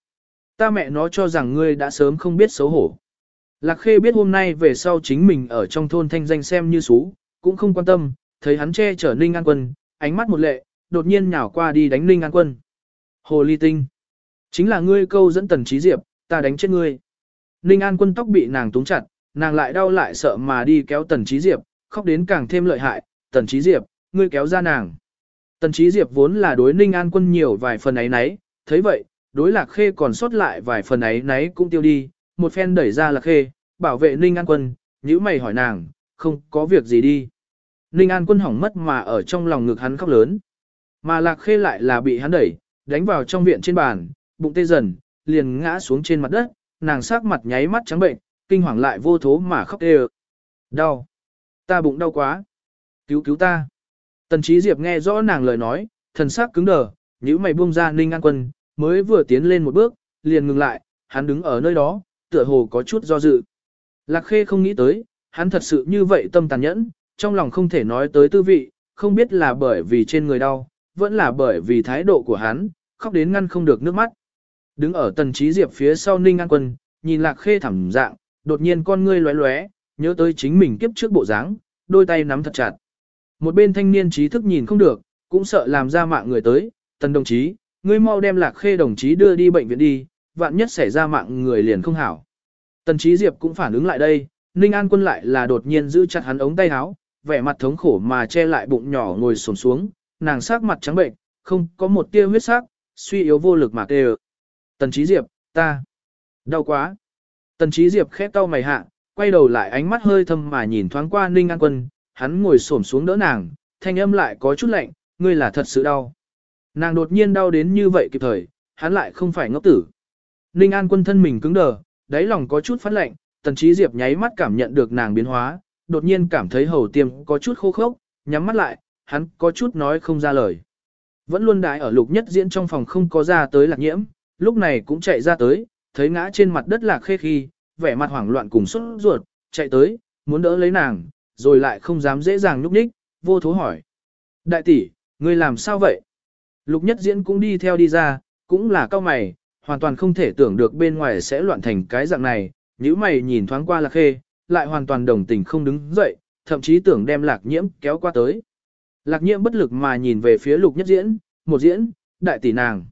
Ta mẹ nó cho rằng ngươi đã sớm không biết xấu hổ. Lạc Khê biết hôm nay về sau chính mình ở trong thôn thanh danh xem như xú, cũng không quan tâm, thấy hắn che chở Ninh An Quân, ánh mắt một lệ, đột nhiên nhào qua đi đánh Ninh An Quân. Hồ ly tinh. Chính là ngươi câu dẫn tần trí diệp, ta đánh chết ngươi. Ninh An Quân tóc bị nàng túng chặt, nàng lại đau lại sợ mà đi kéo tần trí diệp, khóc đến càng thêm lợi hại, tần trí diệp, ngươi kéo ra nàng. Tần trí diệp vốn là đối Ninh An Quân nhiều vài phần ấy nấy, thấy vậy, đối lạc khê còn sót lại vài phần ấy nấy cũng tiêu đi, một phen đẩy ra lạc khê, bảo vệ Ninh An Quân, nhữ mày hỏi nàng, không có việc gì đi. Ninh An Quân hỏng mất mà ở trong lòng ngực hắn khóc lớn. Mà lạc khê lại là bị hắn đẩy, đánh vào trong viện trên bàn, bụng tê dần, liền ngã xuống trên mặt đất, nàng sắc mặt nháy mắt trắng bệnh, kinh hoàng lại vô thố mà khóc đê Đau. Ta bụng đau quá. Cứu cứu ta. Tần trí diệp nghe rõ nàng lời nói, thần sắc cứng đờ, nhíu mày buông ra Ninh An Quân, mới vừa tiến lên một bước, liền ngừng lại, hắn đứng ở nơi đó, tựa hồ có chút do dự. Lạc Khê không nghĩ tới, hắn thật sự như vậy tâm tàn nhẫn, trong lòng không thể nói tới tư vị, không biết là bởi vì trên người đau, vẫn là bởi vì thái độ của hắn, khóc đến ngăn không được nước mắt. Đứng ở tần trí diệp phía sau Ninh An Quân, nhìn Lạc Khê thẳm dạng, đột nhiên con ngươi lóe lóe, nhớ tới chính mình kiếp trước bộ dáng, đôi tay nắm thật chặt. Một bên thanh niên trí thức nhìn không được, cũng sợ làm ra mạng người tới, tần đồng chí, ngươi mau đem Lạc Khê đồng chí đưa đi bệnh viện đi, vạn nhất xảy ra mạng người liền không hảo. Tần trí diệp cũng phản ứng lại đây, Ninh An Quân lại là đột nhiên giữ chặt hắn ống tay áo, vẻ mặt thống khổ mà che lại bụng nhỏ ngồi xổm xuống, nàng sắc mặt trắng bệnh, không có một tia huyết sắc, suy yếu vô lực mà kêu. Tần Chí Diệp, ta, đau quá. Tần Chí Diệp khép cau mày hạ, quay đầu lại ánh mắt hơi thâm mà nhìn thoáng qua Ninh An Quân, hắn ngồi xổm xuống đỡ nàng, thanh âm lại có chút lạnh, ngươi là thật sự đau. Nàng đột nhiên đau đến như vậy kịp thời, hắn lại không phải ngốc tử. Ninh An Quân thân mình cứng đờ, đáy lòng có chút phát lạnh, Tần Chí Diệp nháy mắt cảm nhận được nàng biến hóa, đột nhiên cảm thấy hầu tiêm có chút khô khốc, nhắm mắt lại, hắn có chút nói không ra lời. Vẫn luôn đại ở lục nhất diễn trong phòng không có ra tới lạc nhiễm, lúc này cũng chạy ra tới, thấy ngã trên mặt đất lạc khê khi, vẻ mặt hoảng loạn cùng sốt ruột, chạy tới, muốn đỡ lấy nàng, rồi lại không dám dễ dàng nhúc nhích, vô thố hỏi. Đại tỷ, ngươi làm sao vậy? Lục nhất diễn cũng đi theo đi ra, cũng là cao mày, hoàn toàn không thể tưởng được bên ngoài sẽ loạn thành cái dạng này, nếu mày nhìn thoáng qua lạc khê, lại hoàn toàn đồng tình không đứng dậy, thậm chí tưởng đem lạc nhiễm kéo qua tới. Lạc nhiễm bất lực mà nhìn về phía lục nhất diễn, một diễn, đại tỷ nàng.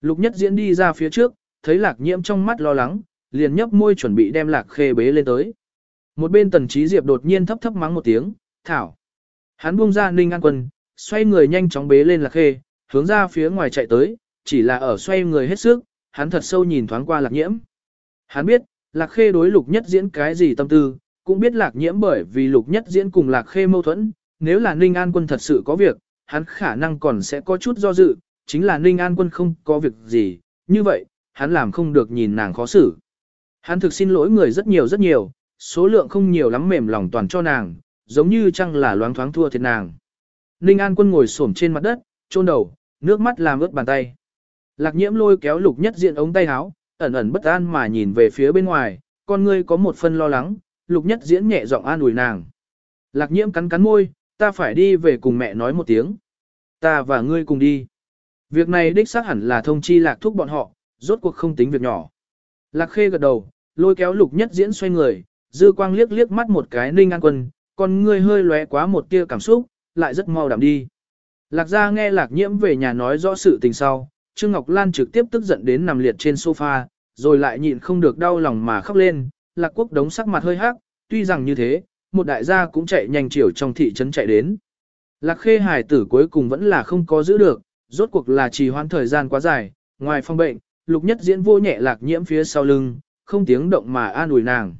Lục nhất diễn đi ra phía trước, thấy lạc nhiễm trong mắt lo lắng, liền nhấp môi chuẩn bị đem lạc khê bế lên tới. Một bên tần trí diệp đột nhiên thấp thấp mắng một tiếng, thảo. Hắn buông ra ninh an quân, xoay người nhanh chóng bế lên lạc khê, hướng ra phía ngoài chạy tới, chỉ là ở xoay người hết sức, hắn thật sâu nhìn thoáng qua lạc nhiễm. Hắn biết, lạc khê đối lục nhất diễn cái gì tâm tư, cũng biết lạc nhiễm bởi vì lục nhất diễn cùng lạc khê mâu thuẫn, nếu là ninh an quân thật sự có việc, hắn khả năng còn sẽ có chút do dự, chính là ninh an quân không có việc gì, như vậy, hắn làm không được nhìn nàng khó xử. Hắn thực xin lỗi người rất nhiều rất nhiều, số lượng không nhiều lắm mềm lòng toàn cho nàng, giống như chăng là loáng thoáng thua thiệt nàng. Ninh An Quân ngồi xổm trên mặt đất, chôn đầu, nước mắt làm ướt bàn tay. Lạc nhiễm lôi kéo lục nhất diễn ống tay áo, ẩn ẩn bất an mà nhìn về phía bên ngoài, con ngươi có một phân lo lắng, lục nhất diễn nhẹ giọng an ủi nàng. Lạc nhiễm cắn cắn môi, ta phải đi về cùng mẹ nói một tiếng. Ta và ngươi cùng đi. Việc này đích xác hẳn là thông chi lạc thúc bọn họ, rốt cuộc không tính việc nhỏ. Lạc khê gật đầu, lôi kéo lục nhất diễn xoay người, dư quang liếc liếc mắt một cái ninh an quân, con ngươi hơi lóe quá một tia cảm xúc, lại rất mau đảm đi. Lạc gia nghe lạc nhiễm về nhà nói rõ sự tình sau, Trương Ngọc Lan trực tiếp tức giận đến nằm liệt trên sofa, rồi lại nhịn không được đau lòng mà khóc lên, lạc quốc đống sắc mặt hơi hắc, tuy rằng như thế, một đại gia cũng chạy nhanh chiều trong thị trấn chạy đến. Lạc khê Hải tử cuối cùng vẫn là không có giữ được, rốt cuộc là trì hoãn thời gian quá dài, ngoài phong bệnh, lục nhất diễn vô nhẹ lạc nhiễm phía sau lưng, không tiếng động mà an ủi nàng.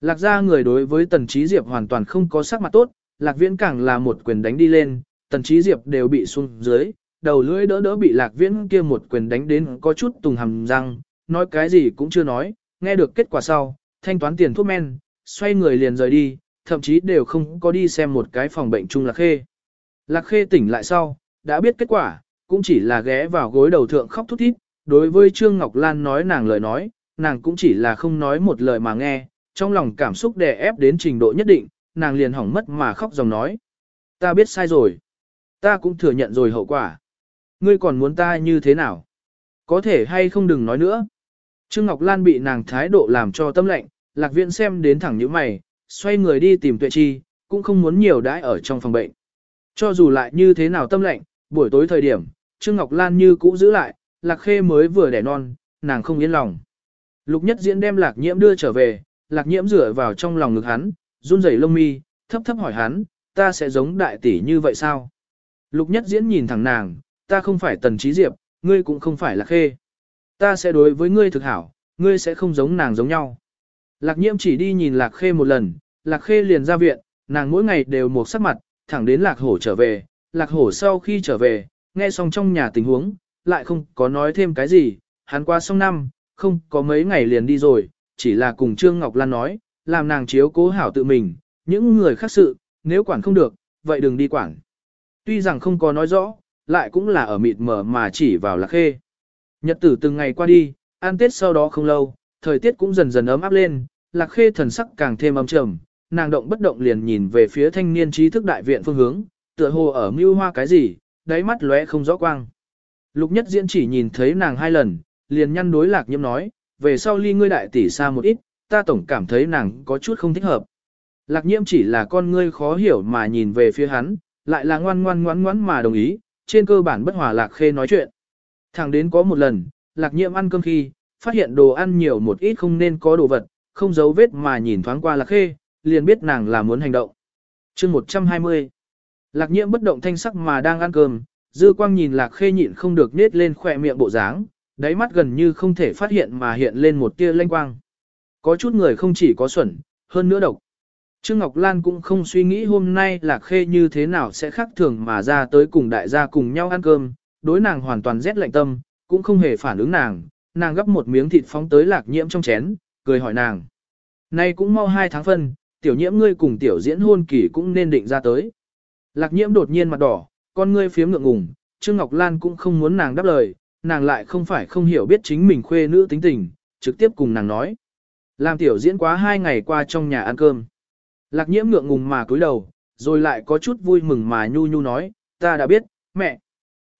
Lạc gia người đối với tần trí diệp hoàn toàn không có sắc mặt tốt, lạc viễn càng là một quyền đánh đi lên, tần trí diệp đều bị xuống dưới, đầu lưỡi đỡ đỡ bị lạc viễn kia một quyền đánh đến có chút tùng hầm răng, nói cái gì cũng chưa nói, nghe được kết quả sau, thanh toán tiền thuốc men, xoay người liền rời đi, thậm chí đều không có đi xem một cái phòng bệnh chung lạc khê. Lạc khê tỉnh lại sau, đã biết kết quả, cũng chỉ là ghé vào gối đầu thượng khóc thút thít, đối với Trương Ngọc Lan nói nàng lời nói, nàng cũng chỉ là không nói một lời mà nghe, trong lòng cảm xúc đè ép đến trình độ nhất định, nàng liền hỏng mất mà khóc dòng nói. Ta biết sai rồi. Ta cũng thừa nhận rồi hậu quả. Ngươi còn muốn ta như thế nào? Có thể hay không đừng nói nữa. Trương Ngọc Lan bị nàng thái độ làm cho tâm lệnh, lạc viện xem đến thẳng như mày, xoay người đi tìm tuệ chi, cũng không muốn nhiều đãi ở trong phòng bệnh. Cho dù lại như thế nào tâm lệnh, buổi tối thời điểm, Trương Ngọc Lan như cũ giữ lại, lạc khê mới vừa đẻ non, nàng không yên lòng. Lục nhất diễn đem lạc nhiễm đưa trở về, lạc nhiễm rửa vào trong lòng ngực hắn, run rẩy lông mi, thấp thấp hỏi hắn, ta sẽ giống đại tỷ như vậy sao? Lục nhất diễn nhìn thẳng nàng, ta không phải tần trí diệp, ngươi cũng không phải lạc khê. Ta sẽ đối với ngươi thực hảo, ngươi sẽ không giống nàng giống nhau. Lạc nhiễm chỉ đi nhìn lạc khê một lần, lạc khê liền ra viện, nàng mỗi ngày đều một sắc mặt, thẳng đến lạc hổ trở về, lạc hổ sau khi trở về, nghe xong trong nhà tình huống, lại không có nói thêm cái gì, hắn qua xong năm, không có mấy ngày liền đi rồi, chỉ là cùng Trương Ngọc Lan nói, làm nàng chiếu cố hảo tự mình, những người khác sự, nếu quản không được, vậy đừng đi quản. Tuy rằng không có nói rõ, lại cũng là ở mịt mờ mà chỉ vào lạc khê. Nhật tử từng ngày qua đi, an tết sau đó không lâu, thời tiết cũng dần dần ấm áp lên, lạc khê thần sắc càng thêm âm trầm, nàng động bất động liền nhìn về phía thanh niên trí thức đại viện phương hướng, tựa hồ ở mưu hoa cái gì, đáy mắt lóe không rõ quang. Lục nhất diễn chỉ nhìn thấy nàng hai lần, liền nhăn đối lạc nhiễm nói, về sau ly ngươi đại tỷ xa một ít, ta tổng cảm thấy nàng có chút không thích hợp. Lạc nhiễm chỉ là con ngươi khó hiểu mà nhìn về phía hắn, lại là ngoan ngoan ngoan ngoan mà đồng ý, trên cơ bản bất hòa lạc khê nói chuyện. Thẳng đến có một lần, lạc nhiễm ăn cơm khi, phát hiện đồ ăn nhiều một ít không nên có đồ vật, không giấu vết mà nhìn thoáng qua lạc khê, liền biết nàng là muốn hành động. chương 120 Lạc nhiễm bất động thanh sắc mà đang ăn cơm, dư quang nhìn lạc khê nhịn không được nết lên khỏe miệng bộ dáng, đáy mắt gần như không thể phát hiện mà hiện lên một tia lanh quang. Có chút người không chỉ có xuẩn, hơn nữa độc. Trương Ngọc Lan cũng không suy nghĩ hôm nay Lạc Khê như thế nào sẽ khác thường mà ra tới cùng đại gia cùng nhau ăn cơm, đối nàng hoàn toàn rét lạnh tâm, cũng không hề phản ứng nàng, nàng gấp một miếng thịt phóng tới Lạc Nhiễm trong chén, cười hỏi nàng. Nay cũng mau hai tháng phân, tiểu nhiễm ngươi cùng tiểu diễn hôn kỳ cũng nên định ra tới. Lạc Nhiễm đột nhiên mặt đỏ, con ngươi phiếm ngượng ngùng, Trương Ngọc Lan cũng không muốn nàng đáp lời, nàng lại không phải không hiểu biết chính mình khuê nữ tính tình, trực tiếp cùng nàng nói. Làm tiểu diễn quá hai ngày qua trong nhà ăn cơm. Lạc nhiễm ngượng ngùng mà cúi đầu, rồi lại có chút vui mừng mà nhu nhu nói, ta đã biết, mẹ.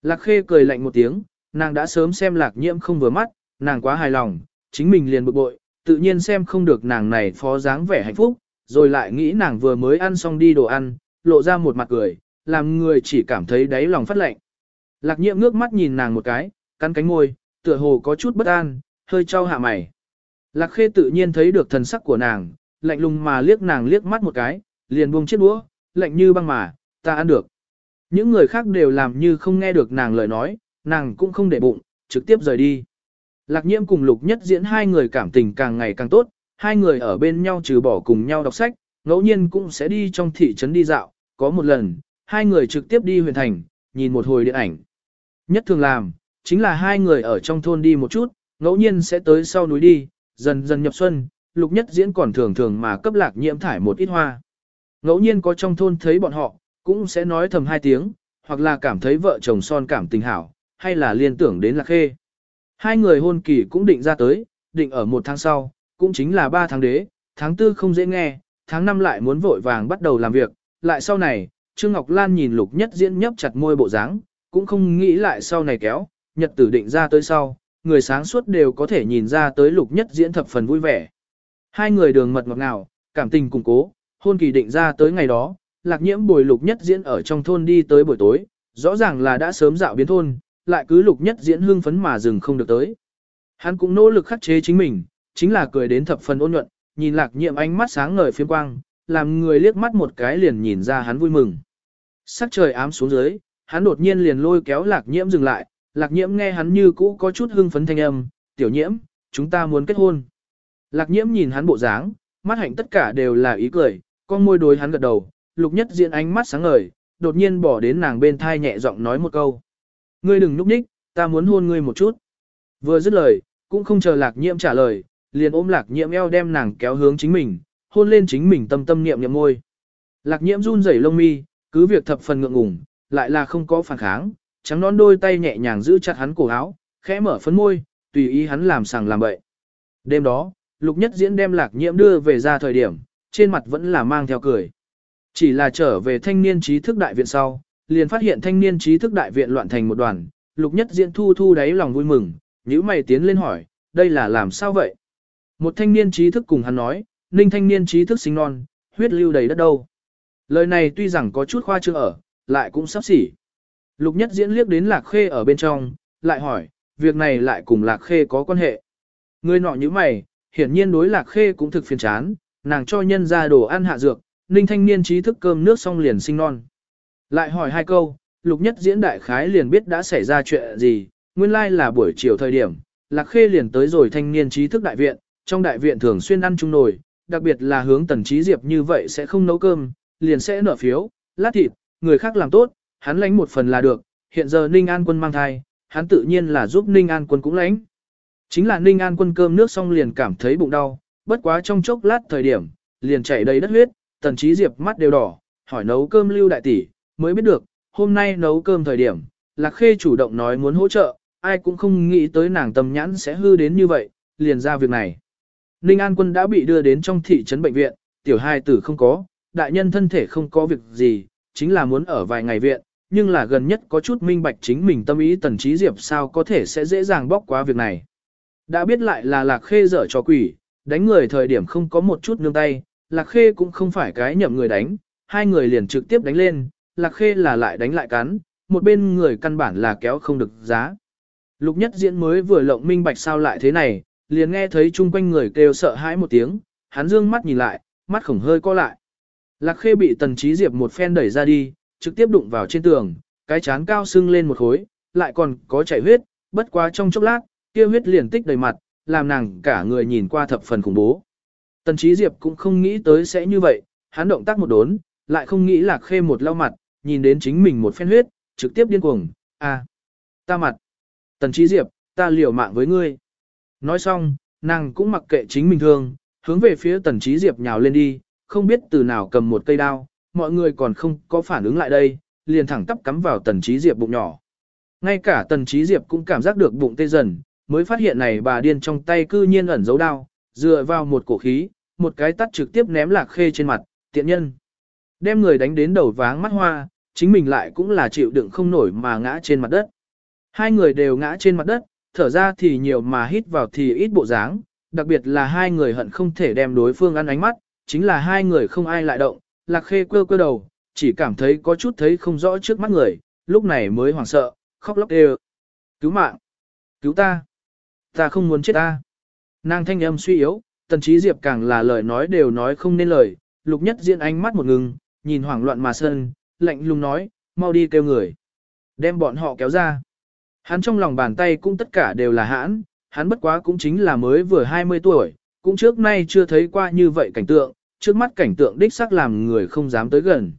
Lạc khê cười lạnh một tiếng, nàng đã sớm xem lạc nhiễm không vừa mắt, nàng quá hài lòng, chính mình liền bực bội, tự nhiên xem không được nàng này phó dáng vẻ hạnh phúc, rồi lại nghĩ nàng vừa mới ăn xong đi đồ ăn, lộ ra một mặt cười, làm người chỉ cảm thấy đáy lòng phát lạnh. Lạc nhiễm ngước mắt nhìn nàng một cái, cắn cánh môi, tựa hồ có chút bất an, hơi trao hạ mày. Lạc khê tự nhiên thấy được thần sắc của nàng, lạnh lùng mà liếc nàng liếc mắt một cái, liền buông chiếc đũa, lạnh như băng mà, ta ăn được. Những người khác đều làm như không nghe được nàng lời nói, nàng cũng không để bụng, trực tiếp rời đi. Lạc nhiễm cùng lục nhất diễn hai người cảm tình càng ngày càng tốt, hai người ở bên nhau trừ bỏ cùng nhau đọc sách, ngẫu nhiên cũng sẽ đi trong thị trấn đi dạo, có một lần, hai người trực tiếp đi huyền thành, nhìn một hồi điện ảnh. Nhất thường làm, chính là hai người ở trong thôn đi một chút, ngẫu nhiên sẽ tới sau núi đi, dần dần nhập xuân, lục nhất diễn còn thường thường mà cấp lạc nhiễm thải một ít hoa. Ngẫu nhiên có trong thôn thấy bọn họ, cũng sẽ nói thầm hai tiếng, hoặc là cảm thấy vợ chồng son cảm tình hảo, hay là liên tưởng đến lạc khê. Hai người hôn kỳ cũng định ra tới, định ở một tháng sau, cũng chính là ba tháng đế, tháng tư không dễ nghe, tháng năm lại muốn vội vàng bắt đầu làm việc, lại sau này, Trương Ngọc Lan nhìn lục nhất diễn nhấp chặt môi bộ dáng, cũng không nghĩ lại sau này kéo, nhật tử định ra tới sau, người sáng suốt đều có thể nhìn ra tới lục nhất diễn thập phần vui vẻ. Hai người đường mật ngọt ngào, cảm tình củng cố, hôn kỳ định ra tới ngày đó, lạc nhiễm bồi lục nhất diễn ở trong thôn đi tới buổi tối, rõ ràng là đã sớm dạo biến thôn, lại cứ lục nhất diễn hương phấn mà dừng không được tới. Hắn cũng nỗ lực khắc chế chính mình, chính là cười đến thập phần ôn nhuận, nhìn lạc nhiễm ánh mắt sáng ngời phiếm quang, làm người liếc mắt một cái liền nhìn ra hắn vui mừng. Sắc trời ám xuống dưới, hắn đột nhiên liền lôi kéo lạc nhiễm dừng lại, lạc nhiễm nghe hắn như cũ có chút hưng phấn thanh âm, tiểu nhiễm, chúng ta muốn kết hôn. Lạc nhiễm nhìn hắn bộ dáng, mắt hạnh tất cả đều là ý cười, con môi đối hắn gật đầu, lục nhất diện ánh mắt sáng ngời, đột nhiên bỏ đến nàng bên thai nhẹ giọng nói một câu. Ngươi đừng núp ních, ta muốn hôn ngươi một chút. Vừa dứt lời, cũng không chờ lạc nhiễm trả lời, liền ôm lạc nhiễm eo đem nàng kéo hướng chính mình, hôn lên chính mình tâm tâm niệm niệm môi. Lạc nhiễm run rẩy lông mi, cứ việc thập phần ngượng ngùng, lại là không có phản kháng, trắng nón đôi tay nhẹ nhàng giữ chặt hắn cổ áo, khẽ mở phấn môi, tùy ý hắn làm sàng làm bậy. Đêm đó, Lục Nhất Diễn đem lạc nhiễm đưa về ra thời điểm, trên mặt vẫn là mang theo cười. Chỉ là trở về thanh niên trí thức đại viện sau, liền phát hiện thanh niên trí thức đại viện loạn thành một đoàn, Lục Nhất Diễn thu thu đáy lòng vui mừng, nhíu mày tiến lên hỏi, đây là làm sao vậy? Một thanh niên trí thức cùng hắn nói, ninh thanh niên trí thức sinh non, huyết lưu đầy đất đâu. Lời này tuy rằng có chút khoa trương ở, lại cũng sắp xỉ. Lục Nhất Diễn liếc đến Lạc Khê ở bên trong, lại hỏi, việc này lại cùng Lạc Khê có quan hệ. Người nọ như mày, hiển nhiên đối Lạc Khê cũng thực phiền chán, nàng cho nhân ra đồ ăn hạ dược, ninh thanh niên trí thức cơm nước xong liền sinh non. Lại hỏi hai câu, Lục Nhất Diễn đại khái liền biết đã xảy ra chuyện gì, nguyên lai like là buổi chiều thời điểm, Lạc Khê liền tới rồi thanh niên trí thức đại viện, trong đại viện thường xuyên ăn chung nồi, đặc biệt là hướng tần trí diệp như vậy sẽ không nấu cơm, liền sẽ nợ phiếu, lát thịt, người khác làm tốt, hắn lãnh một phần là được, hiện giờ Ninh An quân mang thai, hắn tự nhiên là giúp Ninh An quân cũng lãnh. Chính là Ninh An quân cơm nước xong liền cảm thấy bụng đau, bất quá trong chốc lát thời điểm, liền chảy đầy đất huyết, tần trí diệp mắt đều đỏ, hỏi nấu cơm lưu đại tỷ, mới biết được, hôm nay nấu cơm thời điểm, Lạc Khê chủ động nói muốn hỗ trợ, ai cũng không nghĩ tới nàng tầm nhãn sẽ hư đến như vậy, liền ra việc này. Ninh An quân đã bị đưa đến trong thị trấn bệnh viện, tiểu hai tử không có, đại nhân thân thể không có việc gì, chính là muốn ở vài ngày viện, nhưng là gần nhất có chút minh bạch chính mình tâm ý tần trí diệp sao có thể sẽ dễ dàng bóc qua việc này. Đã biết lại là lạc khê dở cho quỷ, đánh người thời điểm không có một chút nương tay, lạc khê cũng không phải cái nhậm người đánh, hai người liền trực tiếp đánh lên, lạc khê là lại đánh lại cắn, một bên người căn bản là kéo không được giá. Lục nhất diễn mới vừa lộng minh bạch sao lại thế này, liền nghe thấy chung quanh người kêu sợ hãi một tiếng, hắn dương mắt nhìn lại, mắt khổng hơi co lại. Lạc khê bị tần trí diệp một phen đẩy ra đi, trực tiếp đụng vào trên tường, cái chán cao sưng lên một khối, lại còn có chảy huyết, bất quá trong chốc lát, kia huyết liền tích đầy mặt, làm nàng cả người nhìn qua thập phần khủng bố. Tần Trí Diệp cũng không nghĩ tới sẽ như vậy, hắn động tác một đốn, lại không nghĩ lạc khê một lau mặt, nhìn đến chính mình một phen huyết, trực tiếp điên cuồng, à, ta mặt. Tần Trí Diệp, ta liều mạng với ngươi. Nói xong, nàng cũng mặc kệ chính mình thương, hướng về phía Tần Trí Diệp nhào lên đi, không biết từ nào cầm một cây đao, mọi người còn không có phản ứng lại đây, liền thẳng tắp cắm vào Tần Trí Diệp bụng nhỏ. Ngay cả Tần Trí Diệp cũng cảm giác được bụng tê dần, mới phát hiện này bà điên trong tay cư nhiên ẩn giấu đao, dựa vào một cổ khí, một cái tắt trực tiếp ném lạc khê trên mặt, tiện nhân. Đem người đánh đến đầu váng mắt hoa, chính mình lại cũng là chịu đựng không nổi mà ngã trên mặt đất. Hai người đều ngã trên mặt đất, thở ra thì nhiều mà hít vào thì ít bộ dáng, đặc biệt là hai người hận không thể đem đối phương ăn ánh mắt, chính là hai người không ai lại động, lạc khê quơ quơ đầu, chỉ cảm thấy có chút thấy không rõ trước mắt người, lúc này mới hoảng sợ, khóc lóc đều. Cứu mạng! Cứu ta! Ta không muốn chết ta! Nàng thanh âm suy yếu, tần trí diệp càng là lời nói đều nói không nên lời, lục nhất diễn ánh mắt một ngừng, nhìn hoảng loạn mà sơn, lạnh lùng nói, mau đi kêu người. Đem bọn họ kéo ra. Hắn trong lòng bàn tay cũng tất cả đều là hãn, hắn bất quá cũng chính là mới vừa 20 tuổi, cũng trước nay chưa thấy qua như vậy cảnh tượng, trước mắt cảnh tượng đích xác làm người không dám tới gần.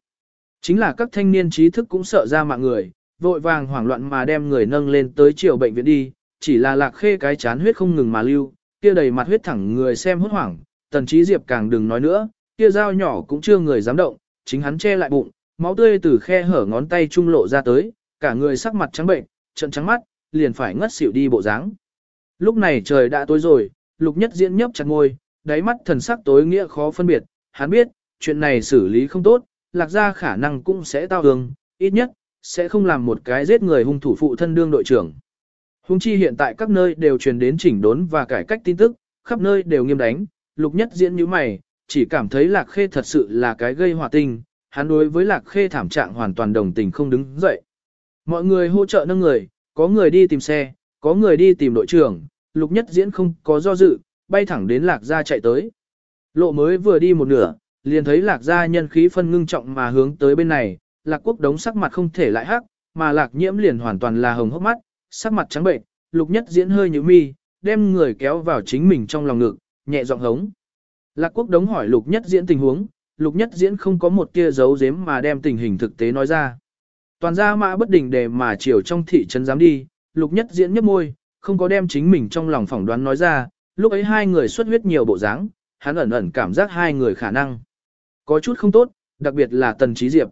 Chính là các thanh niên trí thức cũng sợ ra mạng người, vội vàng hoảng loạn mà đem người nâng lên tới chiều bệnh viện đi, chỉ là lạc khê cái chán huyết không ngừng mà lưu, kia đầy mặt huyết thẳng người xem hốt hoảng, tần trí diệp càng đừng nói nữa, kia dao nhỏ cũng chưa người dám động, chính hắn che lại bụng, máu tươi từ khe hở ngón tay trung lộ ra tới, cả người sắc mặt trắng bệnh, trận trắng mắt, liền phải ngất xỉu đi bộ dáng. Lúc này trời đã tối rồi, lục nhất diễn nhấp chặt ngôi, đáy mắt thần sắc tối nghĩa khó phân biệt, hắn biết, chuyện này xử lý không tốt, lạc ra khả năng cũng sẽ tao hương, ít nhất, sẽ không làm một cái giết người hung thủ phụ thân đương đội trưởng. Hùng chi hiện tại các nơi đều truyền đến chỉnh đốn và cải cách tin tức, khắp nơi đều nghiêm đánh, lục nhất diễn như mày, chỉ cảm thấy lạc khê thật sự là cái gây hỏa tinh, hắn đối với lạc khê thảm trạng hoàn toàn đồng tình không đứng dậy. Mọi người hỗ trợ nâng người, có người đi tìm xe, có người đi tìm đội trưởng, lục nhất diễn không có do dự, bay thẳng đến lạc gia chạy tới. Lộ mới vừa đi một nửa, liền thấy lạc gia nhân khí phân ngưng trọng mà hướng tới bên này, lạc quốc đống sắc mặt không thể lại hắc, mà lạc nhiễm liền hoàn toàn là hồng hốc mắt, sắc mặt trắng bệnh, lục nhất diễn hơi như mi, đem người kéo vào chính mình trong lòng ngực, nhẹ giọng hống. Lạc quốc đống hỏi lục nhất diễn tình huống, lục nhất diễn không có một tia giấu giếm mà đem tình hình thực tế nói ra. Toàn gia mã bất định để mà chiều trong thị trấn dám đi, lục nhất diễn nhấp môi, không có đem chính mình trong lòng phỏng đoán nói ra, lúc ấy hai người xuất huyết nhiều bộ dáng, hắn ẩn ẩn cảm giác hai người khả năng. Có chút không tốt, đặc biệt là tần trí diệp.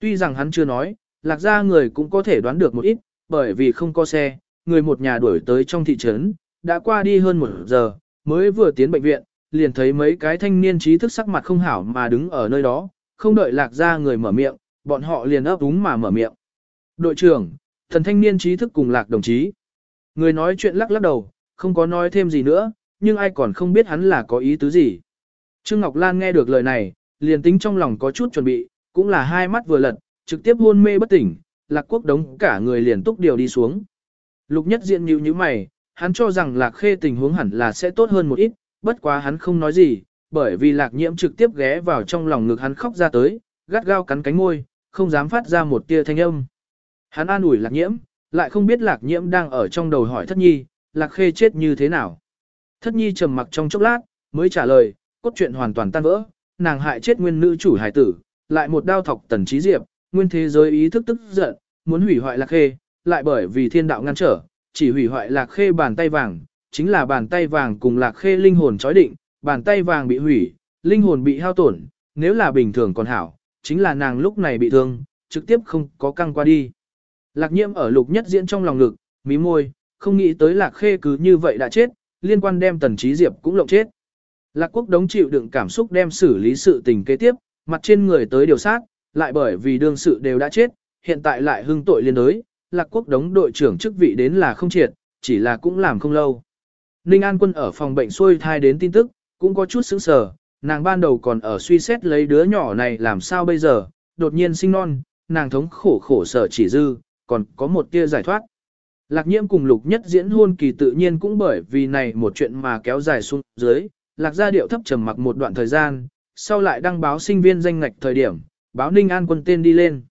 Tuy rằng hắn chưa nói, lạc gia người cũng có thể đoán được một ít, bởi vì không có xe, người một nhà đuổi tới trong thị trấn, đã qua đi hơn một giờ, mới vừa tiến bệnh viện, liền thấy mấy cái thanh niên trí thức sắc mặt không hảo mà đứng ở nơi đó, không đợi lạc ra người mở miệng, bọn họ liền ấp úng mà mở miệng. Đội trưởng, thần thanh niên trí thức cùng lạc đồng chí. Người nói chuyện lắc lắc đầu, không có nói thêm gì nữa, nhưng ai còn không biết hắn là có ý tứ gì. Trương Ngọc Lan nghe được lời này, liền tính trong lòng có chút chuẩn bị, cũng là hai mắt vừa lật, trực tiếp hôn mê bất tỉnh, lạc quốc đống cả người liền túc điều đi xuống. Lục nhất diện nhíu như mày, hắn cho rằng lạc khê tình huống hẳn là sẽ tốt hơn một ít, bất quá hắn không nói gì, bởi vì lạc nhiễm trực tiếp ghé vào trong lòng ngực hắn khóc ra tới, gắt gao cắn cánh môi, không dám phát ra một tia thanh âm. Hắn an ủi lạc nhiễm, lại không biết lạc nhiễm đang ở trong đầu hỏi thất nhi, lạc khê chết như thế nào. Thất nhi trầm mặc trong chốc lát, mới trả lời, cốt truyện hoàn toàn tan vỡ, nàng hại chết nguyên nữ chủ hải tử, lại một đao thọc tần trí diệp, nguyên thế giới ý thức tức giận, muốn hủy hoại lạc khê, lại bởi vì thiên đạo ngăn trở, chỉ hủy hoại lạc khê bàn tay vàng, chính là bàn tay vàng cùng lạc khê linh hồn chói định, bàn tay vàng bị hủy, linh hồn bị hao tổn, nếu là bình thường còn hảo, chính là nàng lúc này bị thương, trực tiếp không có căng qua đi. Lạc nhiễm ở lục nhất diễn trong lòng ngực, mí môi, không nghĩ tới lạc khê cứ như vậy đã chết, liên quan đem tần trí diệp cũng lộng chết. Lạc quốc đống chịu đựng cảm xúc đem xử lý sự tình kế tiếp, mặt trên người tới điều sát, lại bởi vì đương sự đều đã chết, hiện tại lại hưng tội liên đối, lạc quốc đống đội trưởng chức vị đến là không triệt, chỉ là cũng làm không lâu. Ninh An quân ở phòng bệnh xuôi thai đến tin tức, cũng có chút sững sờ, nàng ban đầu còn ở suy xét lấy đứa nhỏ này làm sao bây giờ, đột nhiên sinh non, nàng thống khổ khổ sở chỉ dư, còn có một tia giải thoát. Lạc nhiễm cùng lục nhất diễn hôn kỳ tự nhiên cũng bởi vì này một chuyện mà kéo dài xuống dưới, lạc gia điệu thấp trầm mặc một đoạn thời gian, sau lại đăng báo sinh viên danh ngạch thời điểm, báo Ninh An quân tên đi lên.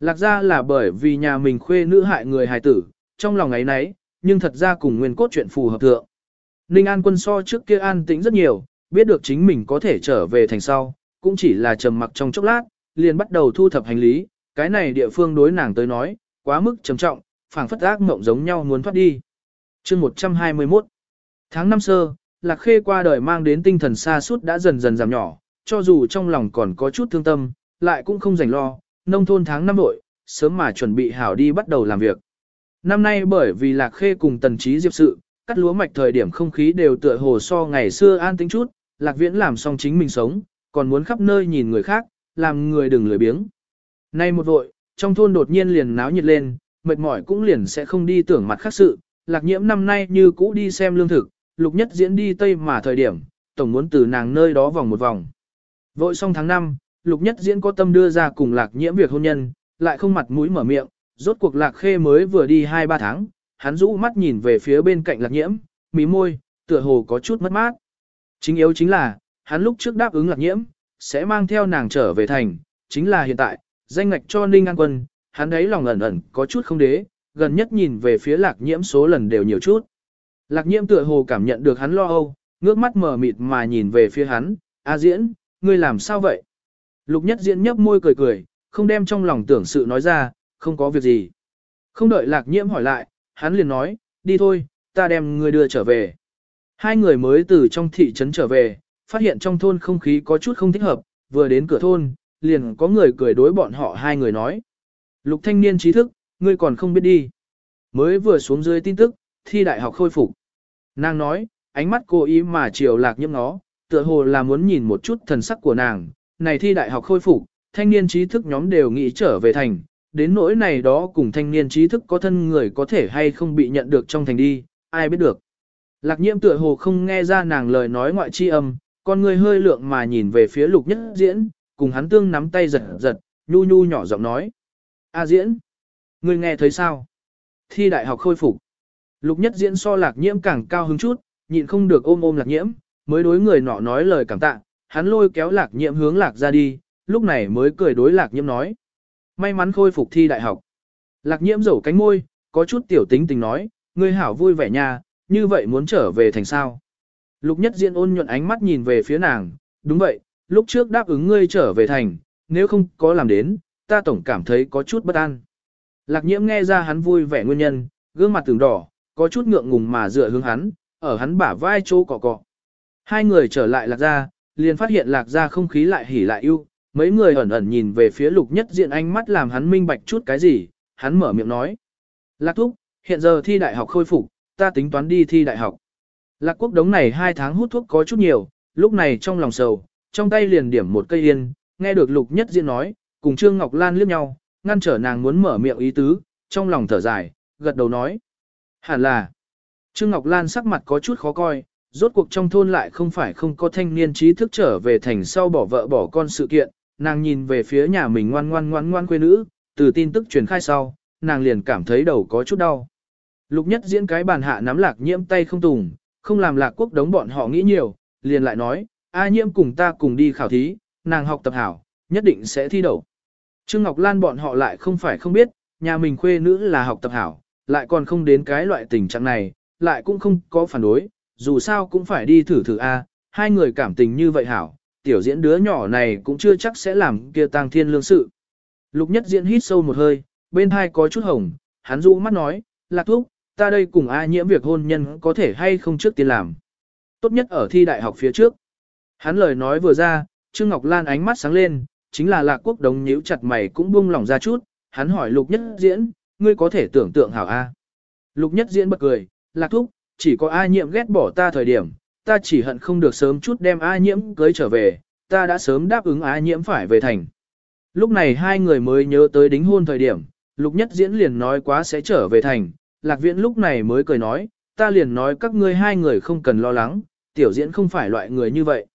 Lạc gia là bởi vì nhà mình khuê nữ hại người hài tử, trong lòng ấy nấy, nhưng thật ra cùng nguyên cốt chuyện phù hợp thượng. Ninh An quân so trước kia an tĩnh rất nhiều, biết được chính mình có thể trở về thành sau, cũng chỉ là trầm mặc trong chốc lát, liền bắt đầu thu thập hành lý, cái này địa phương đối nàng tới nói, quá mức trầm trọng, phảng phất ác mộng giống nhau muốn thoát đi. Chương 121 Tháng năm sơ, Lạc Khê qua đời mang đến tinh thần xa suốt đã dần dần giảm nhỏ, cho dù trong lòng còn có chút thương tâm, lại cũng không rảnh lo, nông thôn tháng năm vội sớm mà chuẩn bị hảo đi bắt đầu làm việc. Năm nay bởi vì Lạc Khê cùng Tần Trí Diệp sự, cắt lúa mạch thời điểm không khí đều tựa hồ so ngày xưa an tĩnh chút, Lạc Viễn làm xong chính mình sống, còn muốn khắp nơi nhìn người khác, làm người đừng lười biếng. Nay một vội, trong thôn đột nhiên liền náo nhiệt lên, mệt mỏi cũng liền sẽ không đi tưởng mặt khác sự, Lạc Nhiễm năm nay như cũ đi xem lương thực, Lục Nhất diễn đi Tây mà thời điểm, tổng muốn từ nàng nơi đó vòng một vòng. Vội xong tháng 5, Lục Nhất diễn có tâm đưa ra cùng Lạc Nhiễm việc hôn nhân, lại không mặt mũi mở miệng, rốt cuộc Lạc Khê mới vừa đi 2-3 tháng, hắn rũ mắt nhìn về phía bên cạnh Lạc Nhiễm, mí môi, tựa hồ có chút mất mát. Chính yếu chính là, hắn lúc trước đáp ứng Lạc Nhiễm, sẽ mang theo nàng trở về thành, chính là hiện tại, danh ngạch cho Ninh An Quân, hắn ấy lòng ẩn ẩn có chút không đế, gần nhất nhìn về phía Lạc Nhiễm số lần đều nhiều chút. Lạc Nhiễm tựa hồ cảm nhận được hắn lo âu, ngước mắt mở mịt mà nhìn về phía hắn, A Diễn, ngươi làm sao vậy? Lục Nhất Diễn nhấp môi cười cười, không đem trong lòng tưởng sự nói ra, không có việc gì. Không đợi Lạc Nhiễm hỏi lại, hắn liền nói, đi thôi, ta đem ngươi đưa trở về. Hai người mới từ trong thị trấn trở về, phát hiện trong thôn không khí có chút không thích hợp, vừa đến cửa thôn, liền có người cười đối bọn họ hai người nói. Lục thanh niên trí thức, ngươi còn không biết đi. Mới vừa xuống dưới tin tức, thi đại học khôi phục. Nàng nói, ánh mắt cô ý mà chiều lạc nhiễm nó, tựa hồ là muốn nhìn một chút thần sắc của nàng. Này thi đại học khôi phục, thanh niên trí thức nhóm đều nghĩ trở về thành, đến nỗi này đó cùng thanh niên trí thức có thân người có thể hay không bị nhận được trong thành đi, ai biết được. Lạc nhiễm tựa hồ không nghe ra nàng lời nói ngoại chi âm, con người hơi lượng mà nhìn về phía lục nhất diễn, cùng hắn tương nắm tay giật giật, nhu nhu nhỏ giọng nói. A diễn, ngươi nghe thấy sao? Thi đại học khôi phục. Lục nhất diễn so lạc nhiễm càng cao hứng chút, nhịn không được ôm ôm lạc nhiễm, mới đối người nọ nói lời cảm tạ, hắn lôi kéo lạc nhiễm hướng lạc ra đi, lúc này mới cười đối lạc nhiễm nói. May mắn khôi phục thi đại học. Lạc nhiễm rổ cánh môi, có chút tiểu tính tình nói, ngươi hảo vui vẻ nha, như vậy muốn trở về thành sao. Lục nhất diễn ôn nhuận ánh mắt nhìn về phía nàng, đúng vậy, lúc trước đáp ứng ngươi trở về thành, nếu không có làm đến, ta tổng cảm thấy có chút bất an. Lạc nhiễm nghe ra hắn vui vẻ nguyên nhân, gương mặt từng đỏ, có chút ngượng ngùng mà dựa hướng hắn, ở hắn bả vai chỗ cọ cọ. Hai người trở lại lạc ra, liền phát hiện lạc ra không khí lại hỉ lại yêu, mấy người ẩn ẩn nhìn về phía lục nhất diện ánh mắt làm hắn minh bạch chút cái gì, hắn mở miệng nói. Lạc thúc, hiện giờ thi đại học khôi phục, ta tính toán đi thi đại học. Lạc quốc đống này hai tháng hút thuốc có chút nhiều, lúc này trong lòng sầu, trong tay liền điểm một cây yên, nghe được lục nhất diện nói, cùng Trương Ngọc Lan liếc nhau, ngăn trở nàng muốn mở miệng ý tứ, trong lòng thở dài, gật đầu nói. Hẳn là, Trương Ngọc Lan sắc mặt có chút khó coi, rốt cuộc trong thôn lại không phải không có thanh niên trí thức trở về thành sau bỏ vợ bỏ con sự kiện, nàng nhìn về phía nhà mình ngoan ngoan ngoan ngoan quê nữ, từ tin tức truyền khai sau, nàng liền cảm thấy đầu có chút đau. Lục nhất diễn cái bàn hạ nắm lạc nhiễm tay không tùng, không làm lạc quốc đống bọn họ nghĩ nhiều, liền lại nói, A nhiễm cùng ta cùng đi khảo thí, nàng học tập hảo, nhất định sẽ thi đậu. Trương Ngọc Lan bọn họ lại không phải không biết, nhà mình khuê nữ là học tập hảo, lại còn không đến cái loại tình trạng này, lại cũng không có phản đối, dù sao cũng phải đi thử thử A, hai người cảm tình như vậy hảo, tiểu diễn đứa nhỏ này cũng chưa chắc sẽ làm kia tang thiên lương sự. Lục nhất diễn hít sâu một hơi, bên hai có chút hồng, hắn rũ mắt nói, lạc thúc, ta đây cùng A nhiễm việc hôn nhân có thể hay không trước tiên làm. Tốt nhất ở thi đại học phía trước. Hắn lời nói vừa ra, Trương Ngọc Lan ánh mắt sáng lên, chính là lạc quốc đống nhíu chặt mày cũng buông lỏng ra chút, hắn hỏi lục nhất diễn, ngươi có thể tưởng tượng hảo A. Lục nhất diễn bật cười, lạc thúc, chỉ có A nhiễm ghét bỏ ta thời điểm, ta chỉ hận không được sớm chút đem A nhiễm cưới trở về, ta đã sớm đáp ứng A nhiễm phải về thành. Lúc này hai người mới nhớ tới đính hôn thời điểm, lục nhất diễn liền nói quá sẽ trở về thành, lạc viễn lúc này mới cười nói, ta liền nói các ngươi hai người không cần lo lắng, tiểu diễn không phải loại người như vậy.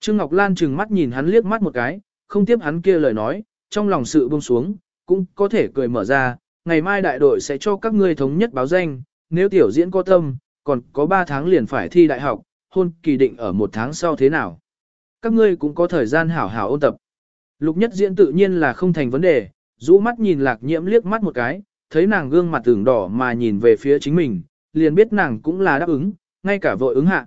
Trương Ngọc Lan trừng mắt nhìn hắn liếc mắt một cái, không tiếp hắn kia lời nói, trong lòng sự buông xuống, cũng có thể cười mở ra, ngày mai đại đội sẽ cho các ngươi thống nhất báo danh, nếu tiểu diễn có tâm, còn có 3 tháng liền phải thi đại học, hôn kỳ định ở một tháng sau thế nào. Các ngươi cũng có thời gian hảo hảo ôn tập. Lục nhất diễn tự nhiên là không thành vấn đề, rũ mắt nhìn lạc nhiễm liếc mắt một cái, thấy nàng gương mặt tưởng đỏ mà nhìn về phía chính mình, liền biết nàng cũng là đáp ứng, ngay cả vội ứng hạ.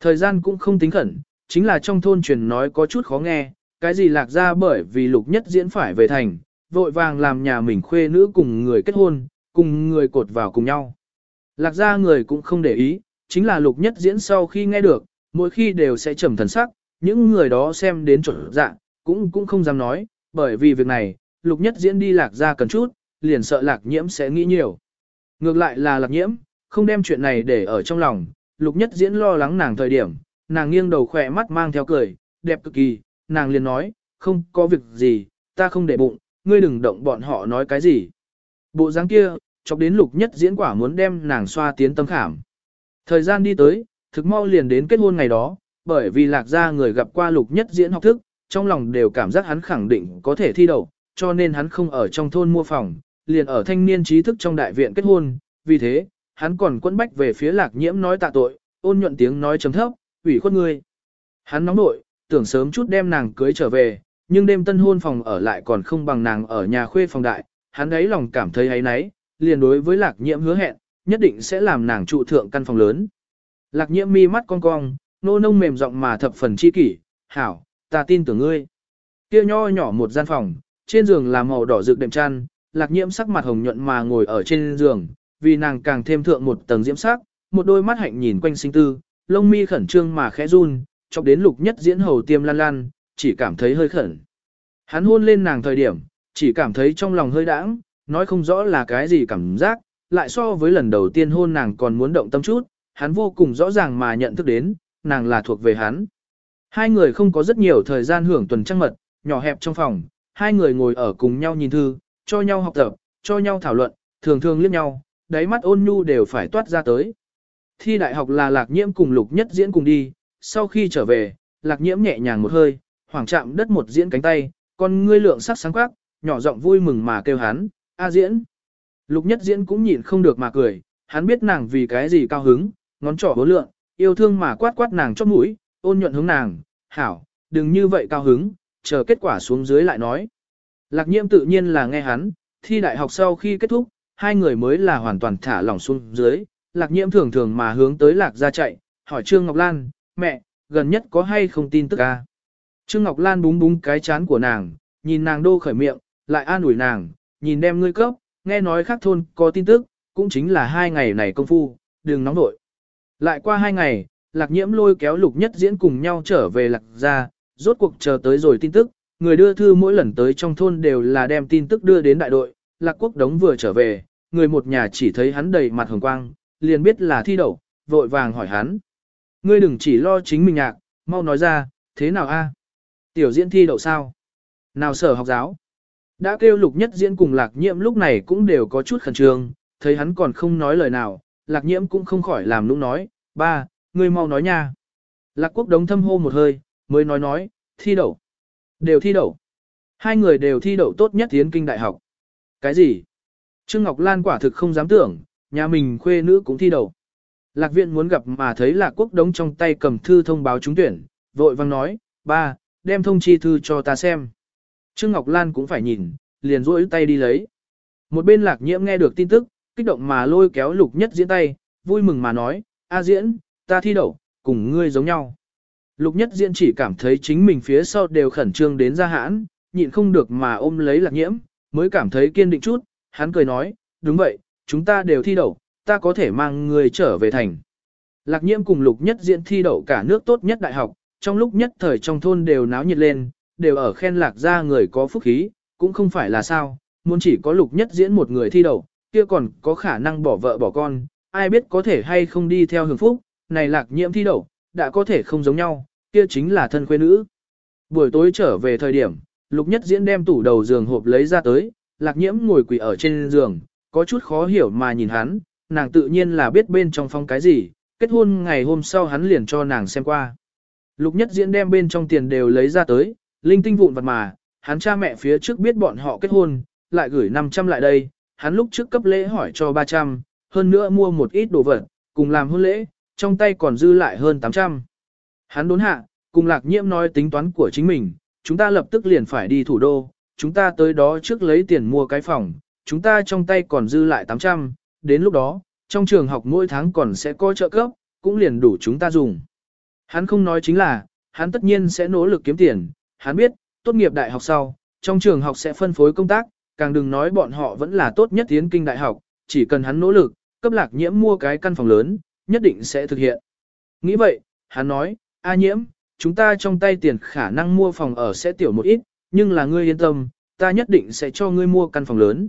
Thời gian cũng không tính khẩn, chính là trong thôn truyền nói có chút khó nghe, cái gì lạc ra bởi vì lục nhất diễn phải về thành, vội vàng làm nhà mình khuê nữ cùng người kết hôn, cùng người cột vào cùng nhau. Lạc gia người cũng không để ý, chính là lục nhất diễn sau khi nghe được, mỗi khi đều sẽ trầm thần sắc, những người đó xem đến chuẩn dạ, cũng cũng không dám nói, bởi vì việc này, lục nhất diễn đi lạc gia cần chút, liền sợ lạc nhiễm sẽ nghĩ nhiều. Ngược lại là lạc nhiễm, không đem chuyện này để ở trong lòng, lục nhất diễn lo lắng nàng thời điểm, nàng nghiêng đầu khỏe mắt mang theo cười, đẹp cực kỳ, nàng liền nói, không có việc gì, ta không để bụng, ngươi đừng động bọn họ nói cái gì. Bộ dáng kia, chọc đến lục nhất diễn quả muốn đem nàng xoa tiến tâm khảm. Thời gian đi tới, thực mau liền đến kết hôn ngày đó, bởi vì lạc gia người gặp qua lục nhất diễn học thức, trong lòng đều cảm giác hắn khẳng định có thể thi đậu, cho nên hắn không ở trong thôn mua phòng, liền ở thanh niên trí thức trong đại viện kết hôn, vì thế, hắn còn quẫn bách về phía lạc nhiễm nói tạ tội, ôn nhuận tiếng nói chấm thấp, ủy khuất ngươi. Hắn nóng nội, tưởng sớm chút đem nàng cưới trở về, nhưng đêm tân hôn phòng ở lại còn không bằng nàng ở nhà khuê phòng đại, hắn ấy lòng cảm thấy ấy nấy, liền đối với lạc nhiễm hứa hẹn, nhất định sẽ làm nàng trụ thượng căn phòng lớn. Lạc nhiễm mi mắt cong cong, nô nông mềm giọng mà thập phần chi kỷ, hảo, ta tin tưởng ngươi. Kia nho nhỏ một gian phòng, trên giường là màu đỏ rực đệm chăn, lạc nhiễm sắc mặt hồng nhuận mà ngồi ở trên giường, vì nàng càng thêm thượng một tầng diễm sắc, một đôi mắt hạnh nhìn quanh sinh tư, lông mi khẩn trương mà khẽ run, chọc đến lục nhất diễn hầu tiêm lan lan, chỉ cảm thấy hơi khẩn. Hắn hôn lên nàng thời điểm, chỉ cảm thấy trong lòng hơi đãng, nói không rõ là cái gì cảm giác, lại so với lần đầu tiên hôn nàng còn muốn động tâm chút, hắn vô cùng rõ ràng mà nhận thức đến, nàng là thuộc về hắn. Hai người không có rất nhiều thời gian hưởng tuần trăng mật, nhỏ hẹp trong phòng, hai người ngồi ở cùng nhau nhìn thư, cho nhau học tập, cho nhau thảo luận, thường thường liếc nhau, đáy mắt ôn nhu đều phải toát ra tới. Thi đại học là lạc nhiễm cùng lục nhất diễn cùng đi, sau khi trở về, lạc nhiễm nhẹ nhàng một hơi, hoảng chạm đất một diễn cánh tay, con ngươi lượng sắc sáng quắc, nhỏ giọng vui mừng mà kêu hắn, a diễn. Lục nhất diễn cũng nhịn không được mà cười, hắn biết nàng vì cái gì cao hứng, ngón trỏ bố lượng, yêu thương mà quát quát nàng chót mũi, ôn nhuận hướng nàng, hảo, đừng như vậy cao hứng, chờ kết quả xuống dưới lại nói. Lạc nhiễm tự nhiên là nghe hắn, thi đại học sau khi kết thúc, hai người mới là hoàn toàn thả lỏng xuống dưới, lạc nhiễm thường thường mà hướng tới lạc ra chạy, hỏi Trương Ngọc Lan, mẹ, gần nhất có hay không tin tức à? Trương Ngọc Lan búng búng cái chán của nàng, nhìn nàng đô khởi miệng, lại an ủi nàng, nhìn đem ngươi cấp, nghe nói khác thôn có tin tức, cũng chính là hai ngày này công phu, đừng nóng nội. Lại qua hai ngày, lạc nhiễm lôi kéo lục nhất diễn cùng nhau trở về lạc gia, rốt cuộc chờ tới rồi tin tức, người đưa thư mỗi lần tới trong thôn đều là đem tin tức đưa đến đại đội, lạc quốc đống vừa trở về, người một nhà chỉ thấy hắn đầy mặt hồng quang, liền biết là thi đậu, vội vàng hỏi hắn. Ngươi đừng chỉ lo chính mình nhạc, mau nói ra, thế nào a? Tiểu diễn thi đậu sao? Nào sở học giáo? Đã kêu lục nhất diễn cùng lạc nhiễm lúc này cũng đều có chút khẩn trương, thấy hắn còn không nói lời nào, lạc nhiễm cũng không khỏi làm lúc nói, ba, ngươi mau nói nha. Lạc quốc đống thâm hô một hơi, mới nói nói, thi đậu. Đều thi đậu. Hai người đều thi đậu tốt nhất tiến kinh đại học. Cái gì? Trương Ngọc Lan quả thực không dám tưởng, nhà mình khuê nữ cũng thi đậu. Lạc viện muốn gặp mà thấy lạc quốc đống trong tay cầm thư thông báo trúng tuyển, vội vang nói, ba, đem thông chi thư cho ta xem. Trương Ngọc Lan cũng phải nhìn, liền rỗi tay đi lấy. Một bên lạc nhiễm nghe được tin tức, kích động mà lôi kéo lục nhất diễn tay, vui mừng mà nói, A diễn, ta thi đậu, cùng ngươi giống nhau. Lục nhất diễn chỉ cảm thấy chính mình phía sau đều khẩn trương đến ra hãn, nhịn không được mà ôm lấy lạc nhiễm, mới cảm thấy kiên định chút, hắn cười nói, đúng vậy, chúng ta đều thi đậu, ta có thể mang ngươi trở về thành. Lạc nhiễm cùng lục nhất diễn thi đậu cả nước tốt nhất đại học, trong lúc nhất thời trong thôn đều náo nhiệt lên, đều ở khen lạc gia người có phúc khí, cũng không phải là sao, muốn chỉ có lục nhất diễn một người thi đậu, kia còn có khả năng bỏ vợ bỏ con, ai biết có thể hay không đi theo hưởng phúc, này lạc nhiễm thi đậu, đã có thể không giống nhau, kia chính là thân quê nữ. Buổi tối trở về thời điểm, lục nhất diễn đem tủ đầu giường hộp lấy ra tới, lạc nhiễm ngồi quỳ ở trên giường, có chút khó hiểu mà nhìn hắn, nàng tự nhiên là biết bên trong phong cái gì, kết hôn ngày hôm sau hắn liền cho nàng xem qua. Lục nhất diễn đem bên trong tiền đều lấy ra tới, linh tinh vụn vật mà, hắn cha mẹ phía trước biết bọn họ kết hôn, lại gửi 500 lại đây, hắn lúc trước cấp lễ hỏi cho 300, hơn nữa mua một ít đồ vật, cùng làm hôn lễ, trong tay còn dư lại hơn 800. Hắn đốn hạ, cùng lạc nhiễm nói tính toán của chính mình, chúng ta lập tức liền phải đi thủ đô, chúng ta tới đó trước lấy tiền mua cái phòng, chúng ta trong tay còn dư lại 800, đến lúc đó, trong trường học mỗi tháng còn sẽ có trợ cấp, cũng liền đủ chúng ta dùng. Hắn không nói chính là, hắn tất nhiên sẽ nỗ lực kiếm tiền, hắn biết, tốt nghiệp đại học sau, trong trường học sẽ phân phối công tác, càng đừng nói bọn họ vẫn là tốt nhất tiến kinh đại học, chỉ cần hắn nỗ lực, cấp lạc nhiễm mua cái căn phòng lớn, nhất định sẽ thực hiện. Nghĩ vậy, hắn nói, A nhiễm, chúng ta trong tay tiền khả năng mua phòng ở sẽ tiểu một ít, nhưng là ngươi yên tâm, ta nhất định sẽ cho ngươi mua căn phòng lớn.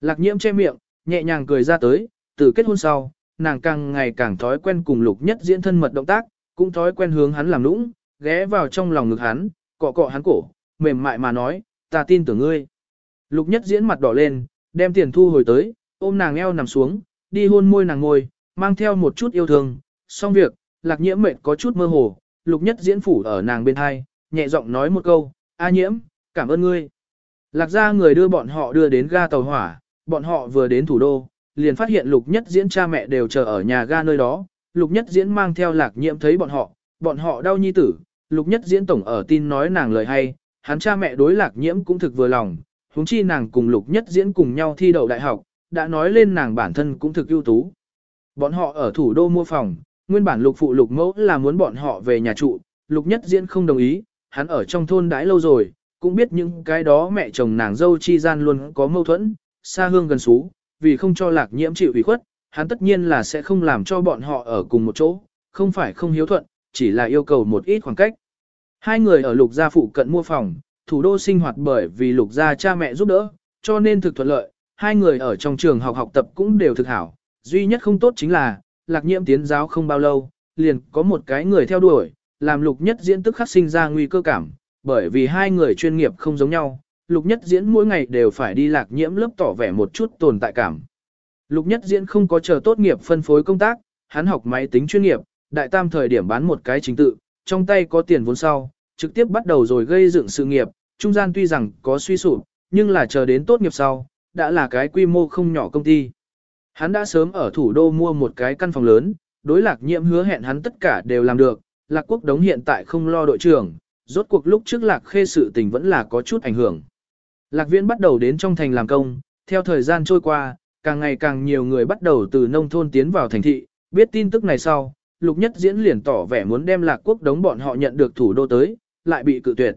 Lạc nhiễm che miệng, nhẹ nhàng cười ra tới, từ kết hôn sau, nàng càng ngày càng thói quen cùng lục nhất diễn thân mật động tác, cũng thói quen hướng hắn làm lũng, ghé vào trong lòng ngực hắn, cọ cọ hắn cổ, mềm mại mà nói, ta tin tưởng ngươi. Lục nhất diễn mặt đỏ lên, đem tiền thu hồi tới, ôm nàng eo nằm xuống, đi hôn môi nàng ngồi, mang theo một chút yêu thương, xong việc, lạc nhiễm mệt có chút mơ hồ, lục nhất diễn phủ ở nàng bên hai, nhẹ giọng nói một câu, A nhiễm, cảm ơn ngươi. Lạc ra người đưa bọn họ đưa đến ga tàu hỏa, bọn họ vừa đến thủ đô, liền phát hiện lục nhất diễn cha mẹ đều chờ ở nhà ga nơi đó, lục nhất diễn mang theo lạc nhiễm thấy bọn họ, bọn họ đau nhi tử, lục nhất diễn tổng ở tin nói nàng lời hay, hắn cha mẹ đối lạc nhiễm cũng thực vừa lòng, huống chi nàng cùng lục nhất diễn cùng nhau thi đậu đại học, đã nói lên nàng bản thân cũng thực ưu tú. Bọn họ ở thủ đô mua phòng, nguyên bản lục phụ lục mẫu là muốn bọn họ về nhà trụ, lục nhất diễn không đồng ý, hắn ở trong thôn đãi lâu rồi, cũng biết những cái đó mẹ chồng nàng dâu chi gian luôn có mâu thuẫn, xa hương gần xú, vì không cho lạc nhiễm chịu ủy khuất, hắn tất nhiên là sẽ không làm cho bọn họ ở cùng một chỗ, không phải không hiếu thuận, chỉ là yêu cầu một ít khoảng cách. Hai người ở lục gia phụ cận mua phòng, thủ đô sinh hoạt bởi vì lục gia cha mẹ giúp đỡ, cho nên thực thuận lợi, hai người ở trong trường học học tập cũng đều thực hảo, duy nhất không tốt chính là, lạc nhiễm tiến giáo không bao lâu, liền có một cái người theo đuổi, làm lục nhất diễn tức khắc sinh ra nguy cơ cảm, bởi vì hai người chuyên nghiệp không giống nhau, lục nhất diễn mỗi ngày đều phải đi lạc nhiễm lớp tỏ vẻ một chút tồn tại cảm. Lục nhất diễn không có chờ tốt nghiệp phân phối công tác, hắn học máy tính chuyên nghiệp, đại tam thời điểm bán một cái chính tự, trong tay có tiền vốn sau, trực tiếp bắt đầu rồi gây dựng sự nghiệp, trung gian tuy rằng có suy sụp, nhưng là chờ đến tốt nghiệp sau, đã là cái quy mô không nhỏ công ty. Hắn đã sớm ở thủ đô mua một cái căn phòng lớn, đối lạc nhiễm hứa hẹn hắn tất cả đều làm được, lạc quốc đống hiện tại không lo đội trưởng, rốt cuộc lúc trước lạc khê sự tình vẫn là có chút ảnh hưởng. Lạc viễn bắt đầu đến trong thành làm công, theo thời gian trôi qua, càng ngày càng nhiều người bắt đầu từ nông thôn tiến vào thành thị, biết tin tức này sau, lục nhất diễn liền tỏ vẻ muốn đem lạc quốc đống bọn họ nhận được thủ đô tới, lại bị cự tuyệt.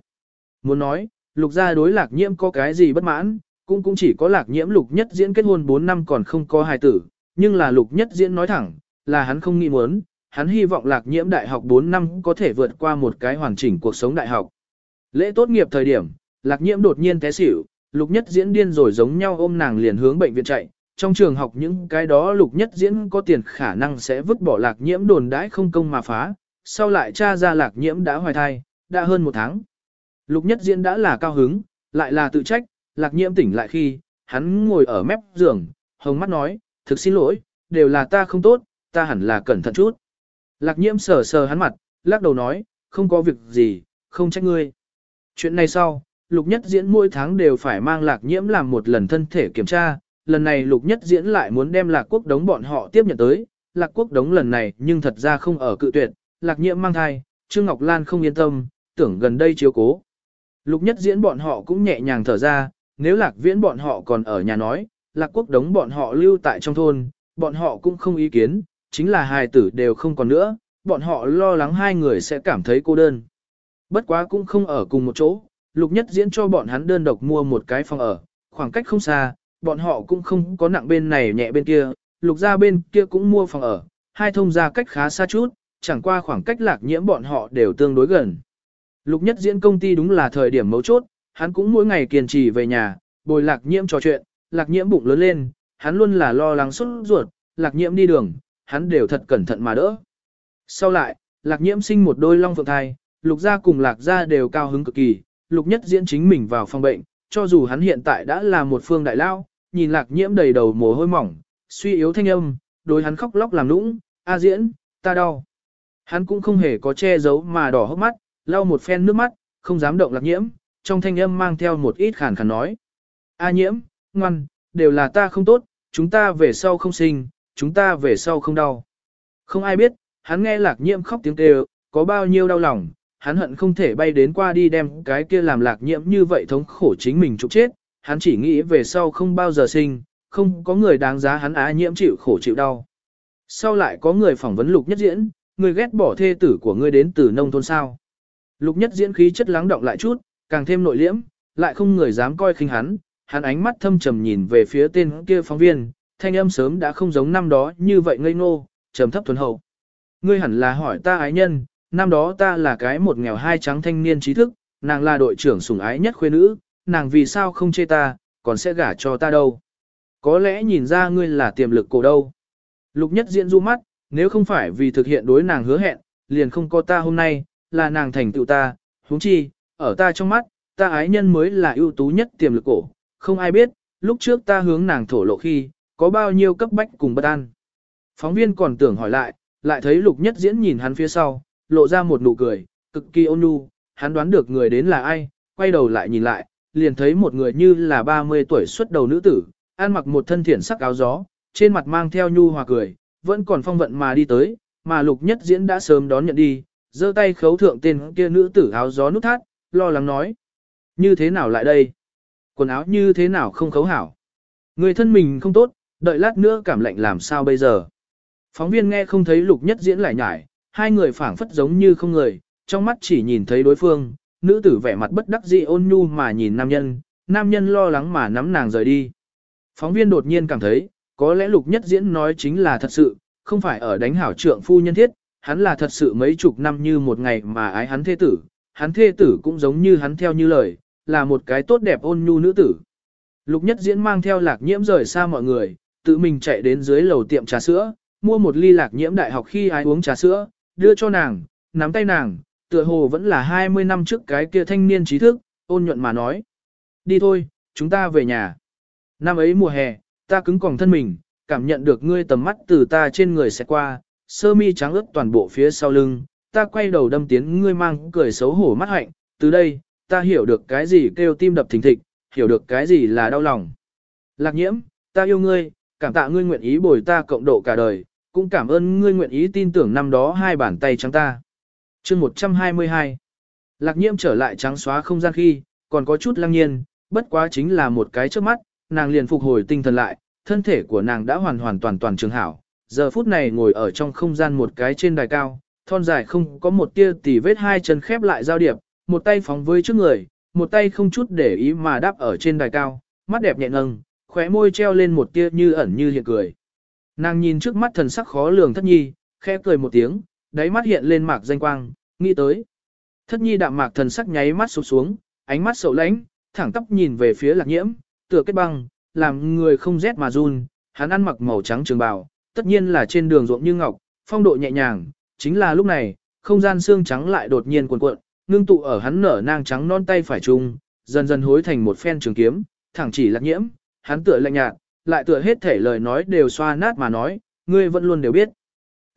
Muốn nói, lục gia đối lạc nhiễm có cái gì bất mãn, cũng cũng chỉ có lạc nhiễm lục nhất diễn kết hôn 4 năm còn không có hài tử, nhưng là lục nhất diễn nói thẳng, là hắn không nghĩ muốn, hắn hy vọng lạc nhiễm đại học 4 năm có thể vượt qua một cái hoàn chỉnh cuộc sống đại học. Lễ tốt nghiệp thời điểm, lạc nhiễm đột nhiên té xỉu, lục nhất diễn điên rồi giống nhau ôm nàng liền hướng bệnh viện chạy, trong trường học những cái đó lục nhất diễn có tiền khả năng sẽ vứt bỏ lạc nhiễm đồn đãi không công mà phá, sau lại tra ra lạc nhiễm đã hoài thai, đã hơn một tháng. Lục nhất diễn đã là cao hứng, lại là tự trách, lạc nhiễm tỉnh lại khi, hắn ngồi ở mép giường, hồng mắt nói, thực xin lỗi, đều là ta không tốt, ta hẳn là cẩn thận chút. Lạc nhiễm sờ sờ hắn mặt, lắc đầu nói, không có việc gì, không trách ngươi. Chuyện này sau, lục nhất diễn mỗi tháng đều phải mang lạc nhiễm làm một lần thân thể kiểm tra, lần này lục nhất diễn lại muốn đem lạc quốc đống bọn họ tiếp nhận tới, lạc quốc đống lần này nhưng thật ra không ở cự tuyệt, lạc nhiễm mang thai, Trương Ngọc Lan không yên tâm, tưởng gần đây chiếu cố. Lục nhất diễn bọn họ cũng nhẹ nhàng thở ra, nếu lạc viễn bọn họ còn ở nhà nói, lạc quốc đống bọn họ lưu tại trong thôn, bọn họ cũng không ý kiến, chính là hài tử đều không còn nữa, bọn họ lo lắng hai người sẽ cảm thấy cô đơn. Bất quá cũng không ở cùng một chỗ, lục nhất diễn cho bọn hắn đơn độc mua một cái phòng ở, khoảng cách không xa, bọn họ cũng không có nặng bên này nhẹ bên kia, lục gia bên kia cũng mua phòng ở, hai thông gia cách khá xa chút, chẳng qua khoảng cách lạc nhiễm bọn họ đều tương đối gần. Lục nhất diễn công ty đúng là thời điểm mấu chốt, hắn cũng mỗi ngày kiên trì về nhà, bồi lạc nhiễm trò chuyện, lạc nhiễm bụng lớn lên, hắn luôn là lo lắng xuất ruột, lạc nhiễm đi đường, hắn đều thật cẩn thận mà đỡ. Sau lại, lạc nhiễm sinh một đôi long phượng thai, lục gia cùng lạc gia đều cao hứng cực kỳ, lục nhất diễn chính mình vào phòng bệnh, cho dù hắn hiện tại đã là một phương đại lao, nhìn lạc nhiễm đầy đầu mồ hôi mỏng, suy yếu thanh âm, đối hắn khóc lóc làm nũng, a diễn, ta đau. Hắn cũng không hề có che giấu mà đỏ hốc mắt, lau một phen nước mắt, không dám động lạc nhiễm, trong thanh âm mang theo một ít khàn khàn nói. A nhiễm, ngoan, đều là ta không tốt, chúng ta về sau không sinh, chúng ta về sau không đau. Không ai biết, hắn nghe lạc nhiễm khóc tiếng kêu, có bao nhiêu đau lòng, hắn hận không thể bay đến qua đi đem cái kia làm lạc nhiễm như vậy thống khổ chính mình trục chết, hắn chỉ nghĩ về sau không bao giờ sinh, không có người đáng giá hắn á nhiễm chịu khổ chịu đau. Sau lại có người phỏng vấn lục nhất diễn, người ghét bỏ thê tử của ngươi đến từ nông thôn sao. Lục nhất diễn khí chất lắng động lại chút, càng thêm nội liễm, lại không người dám coi khinh hắn, hắn ánh mắt thâm trầm nhìn về phía tên kia phóng viên, thanh âm sớm đã không giống năm đó như vậy ngây ngô, trầm thấp thuần hậu. Ngươi hẳn là hỏi ta ái nhân, năm đó ta là cái một nghèo hai trắng thanh niên trí thức, nàng là đội trưởng sủng ái nhất khuê nữ, nàng vì sao không chê ta, còn sẽ gả cho ta đâu. Có lẽ nhìn ra ngươi là tiềm lực cổ đâu. Lục nhất diễn du mắt, nếu không phải vì thực hiện đối nàng hứa hẹn, liền không có ta hôm nay, là nàng thành tựu ta, huống chi, ở ta trong mắt, ta ái nhân mới là ưu tú nhất tiềm lực cổ, không ai biết, lúc trước ta hướng nàng thổ lộ khi, có bao nhiêu cấp bách cùng bất an. Phóng viên còn tưởng hỏi lại, lại thấy lục nhất diễn nhìn hắn phía sau, lộ ra một nụ cười, cực kỳ ôn nhu, hắn đoán được người đến là ai, quay đầu lại nhìn lại, liền thấy một người như là 30 tuổi xuất đầu nữ tử, ăn mặc một thân thiển sắc áo gió, trên mặt mang theo nhu hòa cười, vẫn còn phong vận mà đi tới, mà lục nhất diễn đã sớm đón nhận đi, giơ tay khấu thượng tên kia nữ tử áo gió nút thắt, lo lắng nói. Như thế nào lại đây? Quần áo như thế nào không khấu hảo? Người thân mình không tốt, đợi lát nữa cảm lạnh làm sao bây giờ? Phóng viên nghe không thấy lục nhất diễn lại nhải, hai người phảng phất giống như không người, trong mắt chỉ nhìn thấy đối phương, nữ tử vẻ mặt bất đắc dĩ ôn nhu mà nhìn nam nhân, nam nhân lo lắng mà nắm nàng rời đi. Phóng viên đột nhiên cảm thấy, có lẽ lục nhất diễn nói chính là thật sự, không phải ở đánh hảo trượng phu nhân thiết, hắn là thật sự mấy chục năm như một ngày mà ái hắn thê tử, hắn thê tử cũng giống như hắn theo như lời, là một cái tốt đẹp ôn nhu nữ tử. Lục nhất diễn mang theo lạc nhiễm rời xa mọi người, tự mình chạy đến dưới lầu tiệm trà sữa, mua một ly lạc nhiễm đại học khi ai uống trà sữa, đưa cho nàng, nắm tay nàng, tựa hồ vẫn là 20 năm trước cái kia thanh niên trí thức, ôn nhuận mà nói. Đi thôi, chúng ta về nhà. Năm ấy mùa hè, ta cứng còng thân mình, cảm nhận được ngươi tầm mắt từ ta trên người sẽ qua, sơ mi trắng ướt toàn bộ phía sau lưng, ta quay đầu đâm tiến ngươi mang cười xấu hổ mắt hạnh, từ đây, ta hiểu được cái gì kêu tim đập thình thịch, hiểu được cái gì là đau lòng. Lạc nhiễm, ta yêu ngươi, cảm tạ ngươi nguyện ý bồi ta cộng độ cả đời, cũng cảm ơn ngươi nguyện ý tin tưởng năm đó hai bàn tay trắng ta chương 122 Lạc nhiễm trở lại trắng xóa không gian khi, còn có chút lăng nhiên, bất quá chính là một cái trước mắt, nàng liền phục hồi tinh thần lại, thân thể của nàng đã hoàn hoàn toàn toàn trường hảo. Giờ phút này ngồi ở trong không gian một cái trên đài cao, thon dài không có một tia tỉ vết hai chân khép lại giao điệp, một tay phóng với trước người, một tay không chút để ý mà đáp ở trên đài cao, mắt đẹp nhẹ nâng, khóe môi treo lên một tia như ẩn như hiện cười. Nàng nhìn trước mắt thần sắc khó lường thất nhi, khẽ cười một tiếng, đáy mắt hiện lên mạc danh quang, nghĩ tới. Thất nhi đạm mạc thần sắc nháy mắt sụp xuống, ánh mắt sầu lãnh, thẳng tóc nhìn về phía lạc nhiễm, tựa kết băng, làm người không rét mà run, hắn ăn mặc màu trắng trường bào, tất nhiên là trên đường ruộng như ngọc, phong độ nhẹ nhàng, chính là lúc này, không gian xương trắng lại đột nhiên cuộn cuộn, ngưng tụ ở hắn nở nang trắng non tay phải chung, dần dần hối thành một phen trường kiếm, thẳng chỉ lạc nhiễm, hắn tựa lạnh nhạt, lại tựa hết thể lời nói đều xoa nát mà nói, ngươi vẫn luôn đều biết.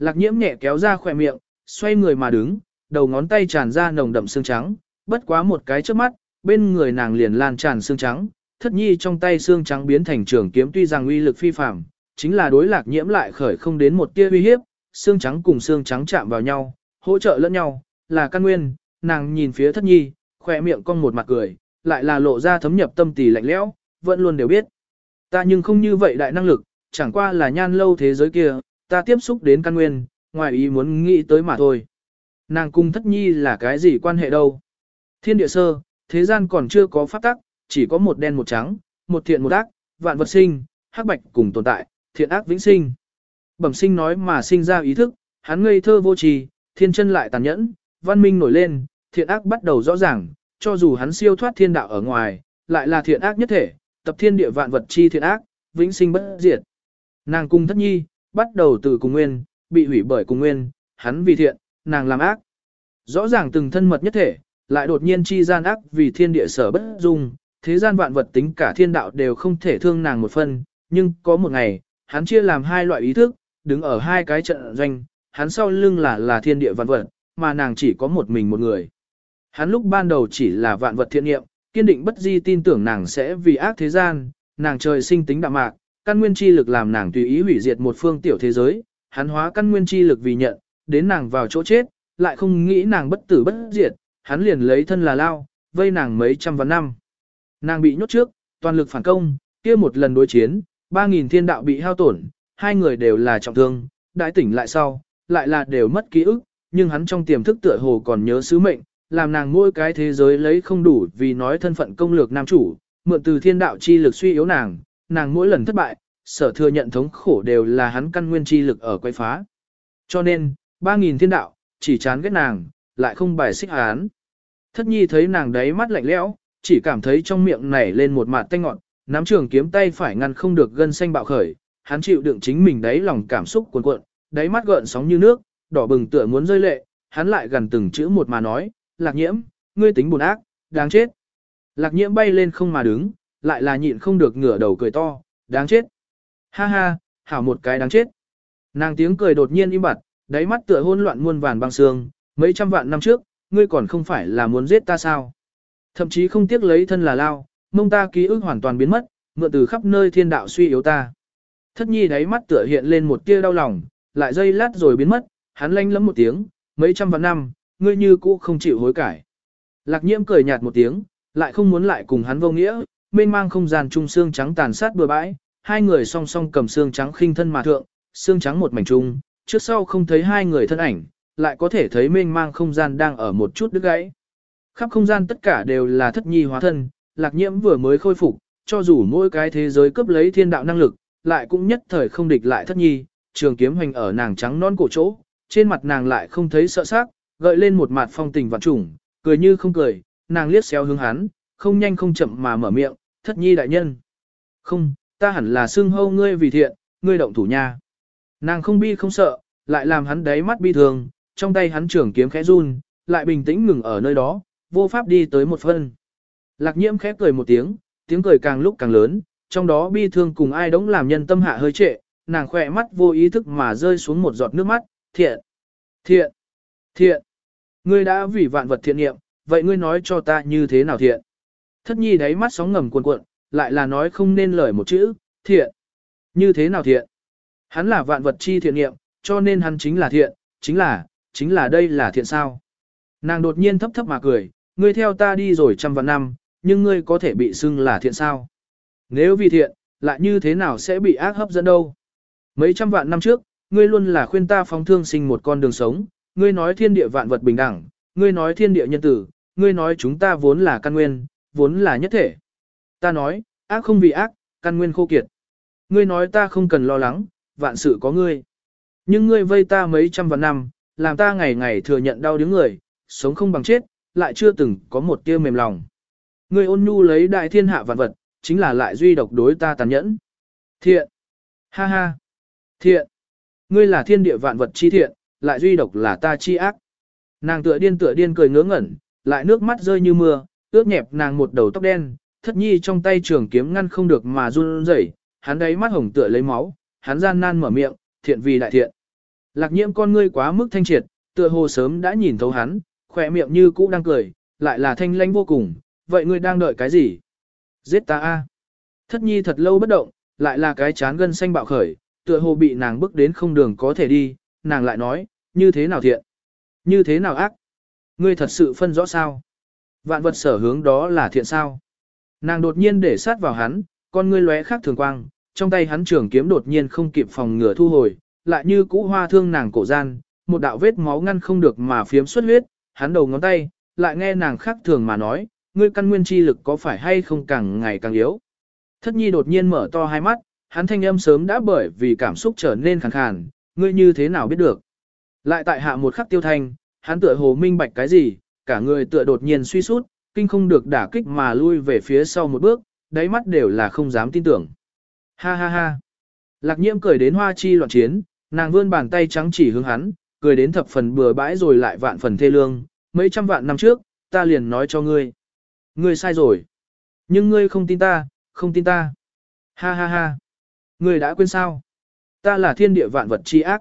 Lạc nhiễm nhẹ kéo ra khỏe miệng, xoay người mà đứng, đầu ngón tay tràn ra nồng đậm xương trắng, bất quá một cái trước mắt, bên người nàng liền lan tràn xương trắng, thất nhi trong tay xương trắng biến thành trường kiếm tuy rằng uy lực phi phàm, chính là đối lạc nhiễm lại khởi không đến một tia uy hiếp, xương trắng cùng xương trắng chạm vào nhau, hỗ trợ lẫn nhau, là căn nguyên, nàng nhìn phía thất nhi, khỏe miệng cong một mặt cười, lại là lộ ra thấm nhập tâm tỳ lạnh lẽo, vẫn luôn đều biết. Ta nhưng không như vậy đại năng lực, chẳng qua là nhan lâu thế giới kia, ta tiếp xúc đến căn nguyên, ngoài ý muốn nghĩ tới mà thôi. Nàng cung thất nhi là cái gì quan hệ đâu? Thiên địa sơ, thế gian còn chưa có pháp tắc, chỉ có một đen một trắng, một thiện một ác, vạn vật sinh, hắc bạch cùng tồn tại, thiện ác vĩnh sinh. Bẩm sinh nói mà sinh ra ý thức, hắn ngây thơ vô trì, thiên chân lại tàn nhẫn, văn minh nổi lên, thiện ác bắt đầu rõ ràng, cho dù hắn siêu thoát thiên đạo ở ngoài, lại là thiện ác nhất thể, tập thiên địa vạn vật chi thiện ác, vĩnh sinh bất diệt. Nàng cung thất nhi, bắt đầu từ cùng nguyên, bị hủy bởi cùng nguyên, hắn vì thiện, nàng làm ác. Rõ ràng từng thân mật nhất thể, lại đột nhiên chi gian ác vì thiên địa sở bất dung, thế gian vạn vật tính cả thiên đạo đều không thể thương nàng một phân, nhưng có một ngày, hắn chia làm hai loại ý thức, đứng ở hai cái trận doanh, hắn sau lưng là là thiên địa vạn vật, mà nàng chỉ có một mình một người. Hắn lúc ban đầu chỉ là vạn vật thiện nghiệm, kiên định bất di tin tưởng nàng sẽ vì ác thế gian, nàng trời sinh tính đạm mạc, căn nguyên chi lực làm nàng tùy ý hủy diệt một phương tiểu thế giới, hắn hóa căn nguyên chi lực vì nhận, đến nàng vào chỗ chết, lại không nghĩ nàng bất tử bất diệt, hắn liền lấy thân là lao, vây nàng mấy trăm vạn năm. Nàng bị nhốt trước, toàn lực phản công, kia một lần đối chiến, 3.000 thiên đạo bị hao tổn, hai người đều là trọng thương, đại tỉnh lại sau, lại là đều mất ký ức, nhưng hắn trong tiềm thức tựa hồ còn nhớ sứ mệnh, làm nàng mỗi cái thế giới lấy không đủ vì nói thân phận công lược nam chủ, mượn từ thiên đạo chi lực suy yếu nàng, nàng mỗi lần thất bại, sở thừa nhận thống khổ đều là hắn căn nguyên chi lực ở quay phá. Cho nên, 3.000 thiên đạo, chỉ chán ghét nàng, lại không bài xích hắn. Thất nhi thấy nàng đấy mắt lạnh lẽo, chỉ cảm thấy trong miệng nảy lên một mạt tanh ngọn, nắm trường kiếm tay phải ngăn không được gân xanh bạo khởi, hắn chịu đựng chính mình đấy lòng cảm xúc cuồn cuộn, đáy mắt gợn sóng như nước, đỏ bừng tựa muốn rơi lệ, hắn lại gần từng chữ một mà nói, lạc nhiễm, ngươi tính buồn ác, đáng chết. Lạc nhiễm bay lên không mà đứng, lại là nhịn không được ngửa đầu cười to, đáng chết. Ha ha, hảo một cái đáng chết. Nàng tiếng cười đột nhiên im bặt, đáy mắt tựa hôn loạn muôn vàn băng sương, mấy trăm vạn năm trước, ngươi còn không phải là muốn giết ta sao. Thậm chí không tiếc lấy thân là lao, mông ta ký ức hoàn toàn biến mất, mượn từ khắp nơi thiên đạo suy yếu ta. Thất nhi đáy mắt tựa hiện lên một tia đau lòng, lại dây lát rồi biến mất, hắn lanh lắm một tiếng, mấy trăm vạn năm, ngươi như cũ không chịu hối cải. Lạc nhiễm cười nhạt một tiếng, lại không muốn lại cùng hắn vô nghĩa, mênh mang không gian trung xương trắng tàn sát bừa bãi, hai người song song cầm xương trắng khinh thân mà thượng, xương trắng một mảnh trung, trước sau không thấy hai người thân ảnh, lại có thể thấy mênh mang không gian đang ở một chút đứt gãy. Khắp không gian tất cả đều là thất nhi hóa thân, lạc nhiễm vừa mới khôi phục, cho dù mỗi cái thế giới cấp lấy thiên đạo năng lực, lại cũng nhất thời không địch lại thất nhi, trường kiếm hoành ở nàng trắng non cổ chỗ, trên mặt nàng lại không thấy sợ sắc, gợi lên một mặt phong tình vạn trùng, cười như không cười, nàng liếc xéo hướng hắn, không nhanh không chậm mà mở miệng, thất nhi đại nhân. Không, ta hẳn là xưng hâu ngươi vì thiện, ngươi động thủ nha. Nàng không bi không sợ, lại làm hắn đáy mắt bi thường, trong tay hắn trưởng kiếm khẽ run, lại bình tĩnh ngừng ở nơi đó, vô pháp đi tới một phân. Lạc nhiễm khẽ cười một tiếng, tiếng cười càng lúc càng lớn, trong đó bi thương cùng ai đống làm nhân tâm hạ hơi trệ, nàng khỏe mắt vô ý thức mà rơi xuống một giọt nước mắt, thiện, thiện, thiện. Ngươi đã vì vạn vật thiện nghiệm, vậy ngươi nói cho ta như thế nào thiện? Thất nhi đáy mắt sóng ngầm cuồn cuộn, lại là nói không nên lời một chữ, thiện. Như thế nào thiện? Hắn là vạn vật chi thiện nghiệm, cho nên hắn chính là thiện, chính là, chính là đây là thiện sao. Nàng đột nhiên thấp thấp mà cười, ngươi theo ta đi rồi trăm vạn năm, nhưng ngươi có thể bị xưng là thiện sao? Nếu vì thiện, lại như thế nào sẽ bị ác hấp dẫn đâu? Mấy trăm vạn năm trước, ngươi luôn là khuyên ta phóng thương sinh một con đường sống, ngươi nói thiên địa vạn vật bình đẳng, ngươi nói thiên địa nhân tử, ngươi nói chúng ta vốn là căn nguyên, vốn là nhất thể. Ta nói, ác không vì ác, căn nguyên khô kiệt. Ngươi nói ta không cần lo lắng, vạn sự có ngươi. Nhưng ngươi vây ta mấy trăm vạn năm, làm ta ngày ngày thừa nhận đau đớn người, sống không bằng chết, lại chưa từng có một tia mềm lòng. Ngươi ôn nhu lấy đại thiên hạ vạn vật, chính là lại duy độc đối ta tàn nhẫn. Thiện. Ha ha. Thiện. Ngươi là thiên địa vạn vật chi thiện, lại duy độc là ta chi ác. Nàng tựa điên tựa điên cười ngớ ngẩn, lại nước mắt rơi như mưa, ướt nhẹp nàng một đầu tóc đen, thất nhi trong tay trường kiếm ngăn không được mà run rẩy, hắn đáy mắt hồng tựa lấy máu, hắn gian nan mở miệng, thiện vì đại thiện. Lạc nhiễm con ngươi quá mức thanh triệt, tựa hồ sớm đã nhìn thấu hắn, khỏe miệng như cũ đang cười, lại là thanh lãnh vô cùng, vậy ngươi đang đợi cái gì? Giết ta a! Thất nhi thật lâu bất động, lại là cái chán gân xanh bạo khởi, tựa hồ bị nàng bước đến không đường có thể đi, nàng lại nói, như thế nào thiện? Như thế nào ác? Ngươi thật sự phân rõ sao? Vạn vật sở hướng đó là thiện sao? Nàng đột nhiên để sát vào hắn, con ngươi lóe khác thường quang, trong tay hắn trường kiếm đột nhiên không kịp phòng ngừa thu hồi, lại như cũ hoa thương nàng cổ gian, một đạo vết máu ngăn không được mà phiếm xuất huyết, hắn đầu ngón tay, lại nghe nàng khác thường mà nói, ngươi căn nguyên chi lực có phải hay không càng ngày càng yếu. Thất nhi đột nhiên mở to hai mắt, hắn thanh âm sớm đã bởi vì cảm xúc trở nên khàn khàn, ngươi như thế nào biết được. Lại tại hạ một khắc tiêu thanh, hắn tựa hồ minh bạch cái gì, cả người tựa đột nhiên suy sút, kinh không được đả kích mà lui về phía sau một bước, đáy mắt đều là không dám tin tưởng. Ha ha ha. Lạc nhiễm cười đến hoa chi loạn chiến, nàng vươn bàn tay trắng chỉ hướng hắn, cười đến thập phần bừa bãi rồi lại vạn phần thê lương, mấy trăm vạn năm trước, ta liền nói cho ngươi. Ngươi sai rồi. Nhưng ngươi không tin ta, không tin ta. Ha ha ha. Ngươi đã quên sao? Ta là thiên địa vạn vật chi ác.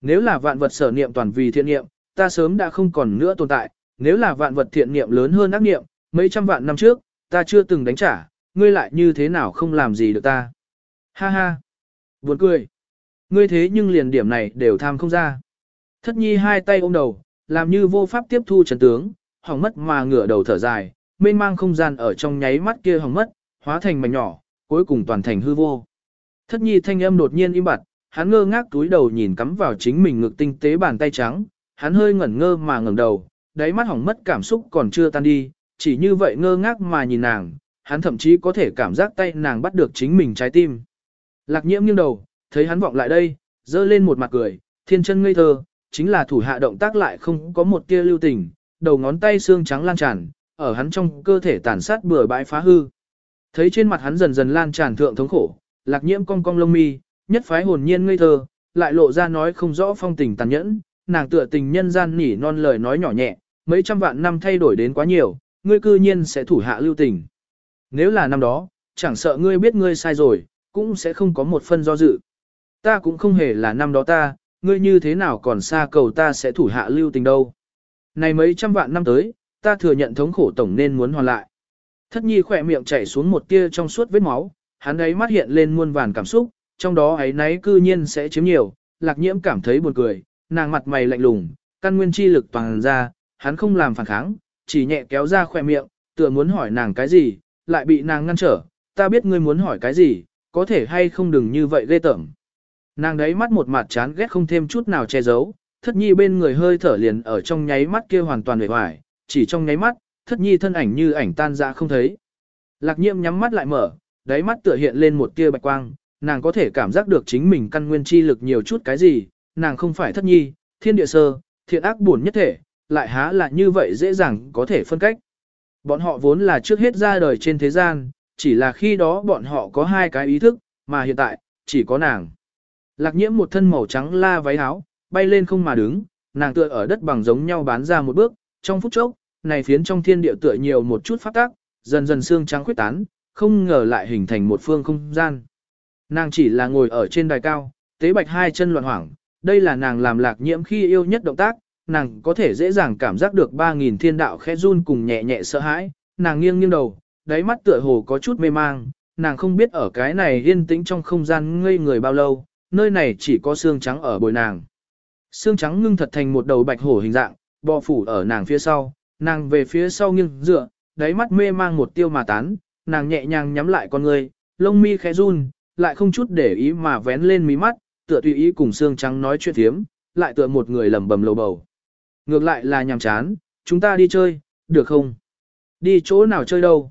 Nếu là vạn vật sở niệm toàn vì thiện niệm, ta sớm đã không còn nữa tồn tại. Nếu là vạn vật thiện niệm lớn hơn ác niệm, mấy trăm vạn năm trước, ta chưa từng đánh trả, ngươi lại như thế nào không làm gì được ta. Ha ha. Buồn cười. Ngươi thế nhưng liền điểm này đều tham không ra. Thất nhi hai tay ôm đầu, làm như vô pháp tiếp thu trần tướng, hỏng mất mà ngửa đầu thở dài, mênh mang không gian ở trong nháy mắt kia hỏng mất, hóa thành mảnh nhỏ, cuối cùng toàn thành hư vô. Thất nhi thanh âm đột nhiên im bặt, hắn ngơ ngác túi đầu nhìn cắm vào chính mình ngực tinh tế bàn tay trắng, hắn hơi ngẩn ngơ mà ngẩng đầu, đáy mắt hỏng mất cảm xúc còn chưa tan đi, chỉ như vậy ngơ ngác mà nhìn nàng, hắn thậm chí có thể cảm giác tay nàng bắt được chính mình trái tim. Lạc nhiễm nghiêng đầu, thấy hắn vọng lại đây, dơ lên một mặt cười, thiên chân ngây thơ, chính là thủ hạ động tác lại không có một tia lưu tình, đầu ngón tay xương trắng lan tràn, ở hắn trong cơ thể tàn sát bừa bãi phá hư. Thấy trên mặt hắn dần dần lan tràn thượng thống khổ, lạc nhiễm cong cong lông mi, nhất phái hồn nhiên ngây thơ, lại lộ ra nói không rõ phong tình tàn nhẫn, nàng tựa tình nhân gian nỉ non lời nói nhỏ nhẹ, mấy trăm vạn năm thay đổi đến quá nhiều, ngươi cư nhiên sẽ thủ hạ lưu tình. Nếu là năm đó, chẳng sợ ngươi biết ngươi sai rồi, cũng sẽ không có một phân do dự. Ta cũng không hề là năm đó ta, ngươi như thế nào còn xa cầu ta sẽ thủ hạ lưu tình đâu. Này mấy trăm vạn năm tới, ta thừa nhận thống khổ tổng nên muốn hoàn lại. Thất nhi khỏe miệng chảy xuống một tia trong suốt vết máu, hắn ấy mắt hiện lên muôn vàn cảm xúc, trong đó ấy nấy cư nhiên sẽ chiếm nhiều, lạc nhiễm cảm thấy buồn cười, nàng mặt mày lạnh lùng, căn nguyên chi lực toàn ra, hắn không làm phản kháng, chỉ nhẹ kéo ra khỏe miệng, tựa muốn hỏi nàng cái gì, lại bị nàng ngăn trở, ta biết ngươi muốn hỏi cái gì, có thể hay không đừng như vậy ghê tởm. Nàng đấy mắt một mặt chán ghét không thêm chút nào che giấu, thất nhi bên người hơi thở liền ở trong nháy mắt kia hoàn toàn hề hoài, chỉ trong nháy mắt, thất nhi thân ảnh như ảnh tan ra không thấy. Lạc nhiễm nhắm mắt lại mở, đáy mắt tựa hiện lên một tia bạch quang, nàng có thể cảm giác được chính mình căn nguyên chi lực nhiều chút cái gì, nàng không phải thất nhi, thiên địa sơ, thiện ác buồn nhất thể, lại há là như vậy dễ dàng có thể phân cách. Bọn họ vốn là trước hết ra đời trên thế gian, chỉ là khi đó bọn họ có hai cái ý thức, mà hiện tại, chỉ có nàng. Lạc nhiễm một thân màu trắng la váy áo, bay lên không mà đứng, nàng tựa ở đất bằng giống nhau bán ra một bước, trong phút chốc, này phiến trong thiên địa tựa nhiều một chút phát tác, dần dần xương trắng khuyết tán, không ngờ lại hình thành một phương không gian. Nàng chỉ là ngồi ở trên đài cao, tế bạch hai chân loạn hoảng, đây là nàng làm lạc nhiễm khi yêu nhất động tác, nàng có thể dễ dàng cảm giác được 3.000 thiên đạo khẽ run cùng nhẹ nhẹ sợ hãi, nàng nghiêng nghiêng đầu, đáy mắt tựa hồ có chút mê mang, nàng không biết ở cái này yên tĩnh trong không gian ngây người bao lâu, nơi này chỉ có xương trắng ở bồi nàng. Xương trắng ngưng thật thành một đầu bạch hổ hình dạng, bò phủ ở nàng phía sau, nàng về phía sau nghiêng dựa, đáy mắt mê mang một tiêu mà tán, nàng nhẹ nhàng nhắm lại con người, lông mi khẽ run, lại không chút để ý mà vén lên mí mắt, tựa tùy ý cùng xương trắng nói chuyện thiếm, lại tựa một người lầm bầm lầu bầu. Ngược lại là nhàm chán, chúng ta đi chơi, được không? Đi chỗ nào chơi đâu?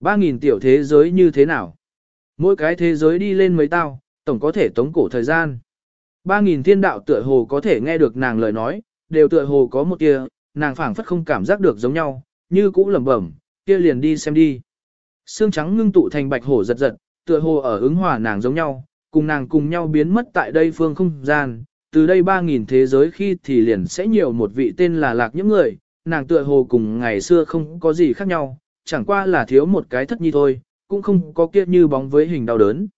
Ba nghìn tiểu thế giới như thế nào? Mỗi cái thế giới đi lên mấy tao, tổng có thể tống cổ thời gian. Ba nghìn thiên đạo tựa hồ có thể nghe được nàng lời nói, đều tựa hồ có một kia, nàng phảng phất không cảm giác được giống nhau, như cũ lẩm bẩm, kia liền đi xem đi. Xương trắng ngưng tụ thành bạch hổ giật giật, tựa hồ ở ứng hòa nàng giống nhau, cùng nàng cùng nhau biến mất tại đây phương không gian, từ đây 3.000 thế giới khi thì liền sẽ nhiều một vị tên là lạc những người, nàng tựa hồ cùng ngày xưa không có gì khác nhau, chẳng qua là thiếu một cái thất nhi thôi, cũng không có kia như bóng với hình đau đớn.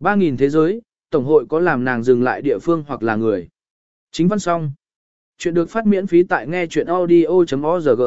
3.000 thế giới, Tổng hội có làm nàng dừng lại địa phương hoặc là người. Chính văn xong. Chuyện được phát miễn phí tại nghe chuyện audio.org.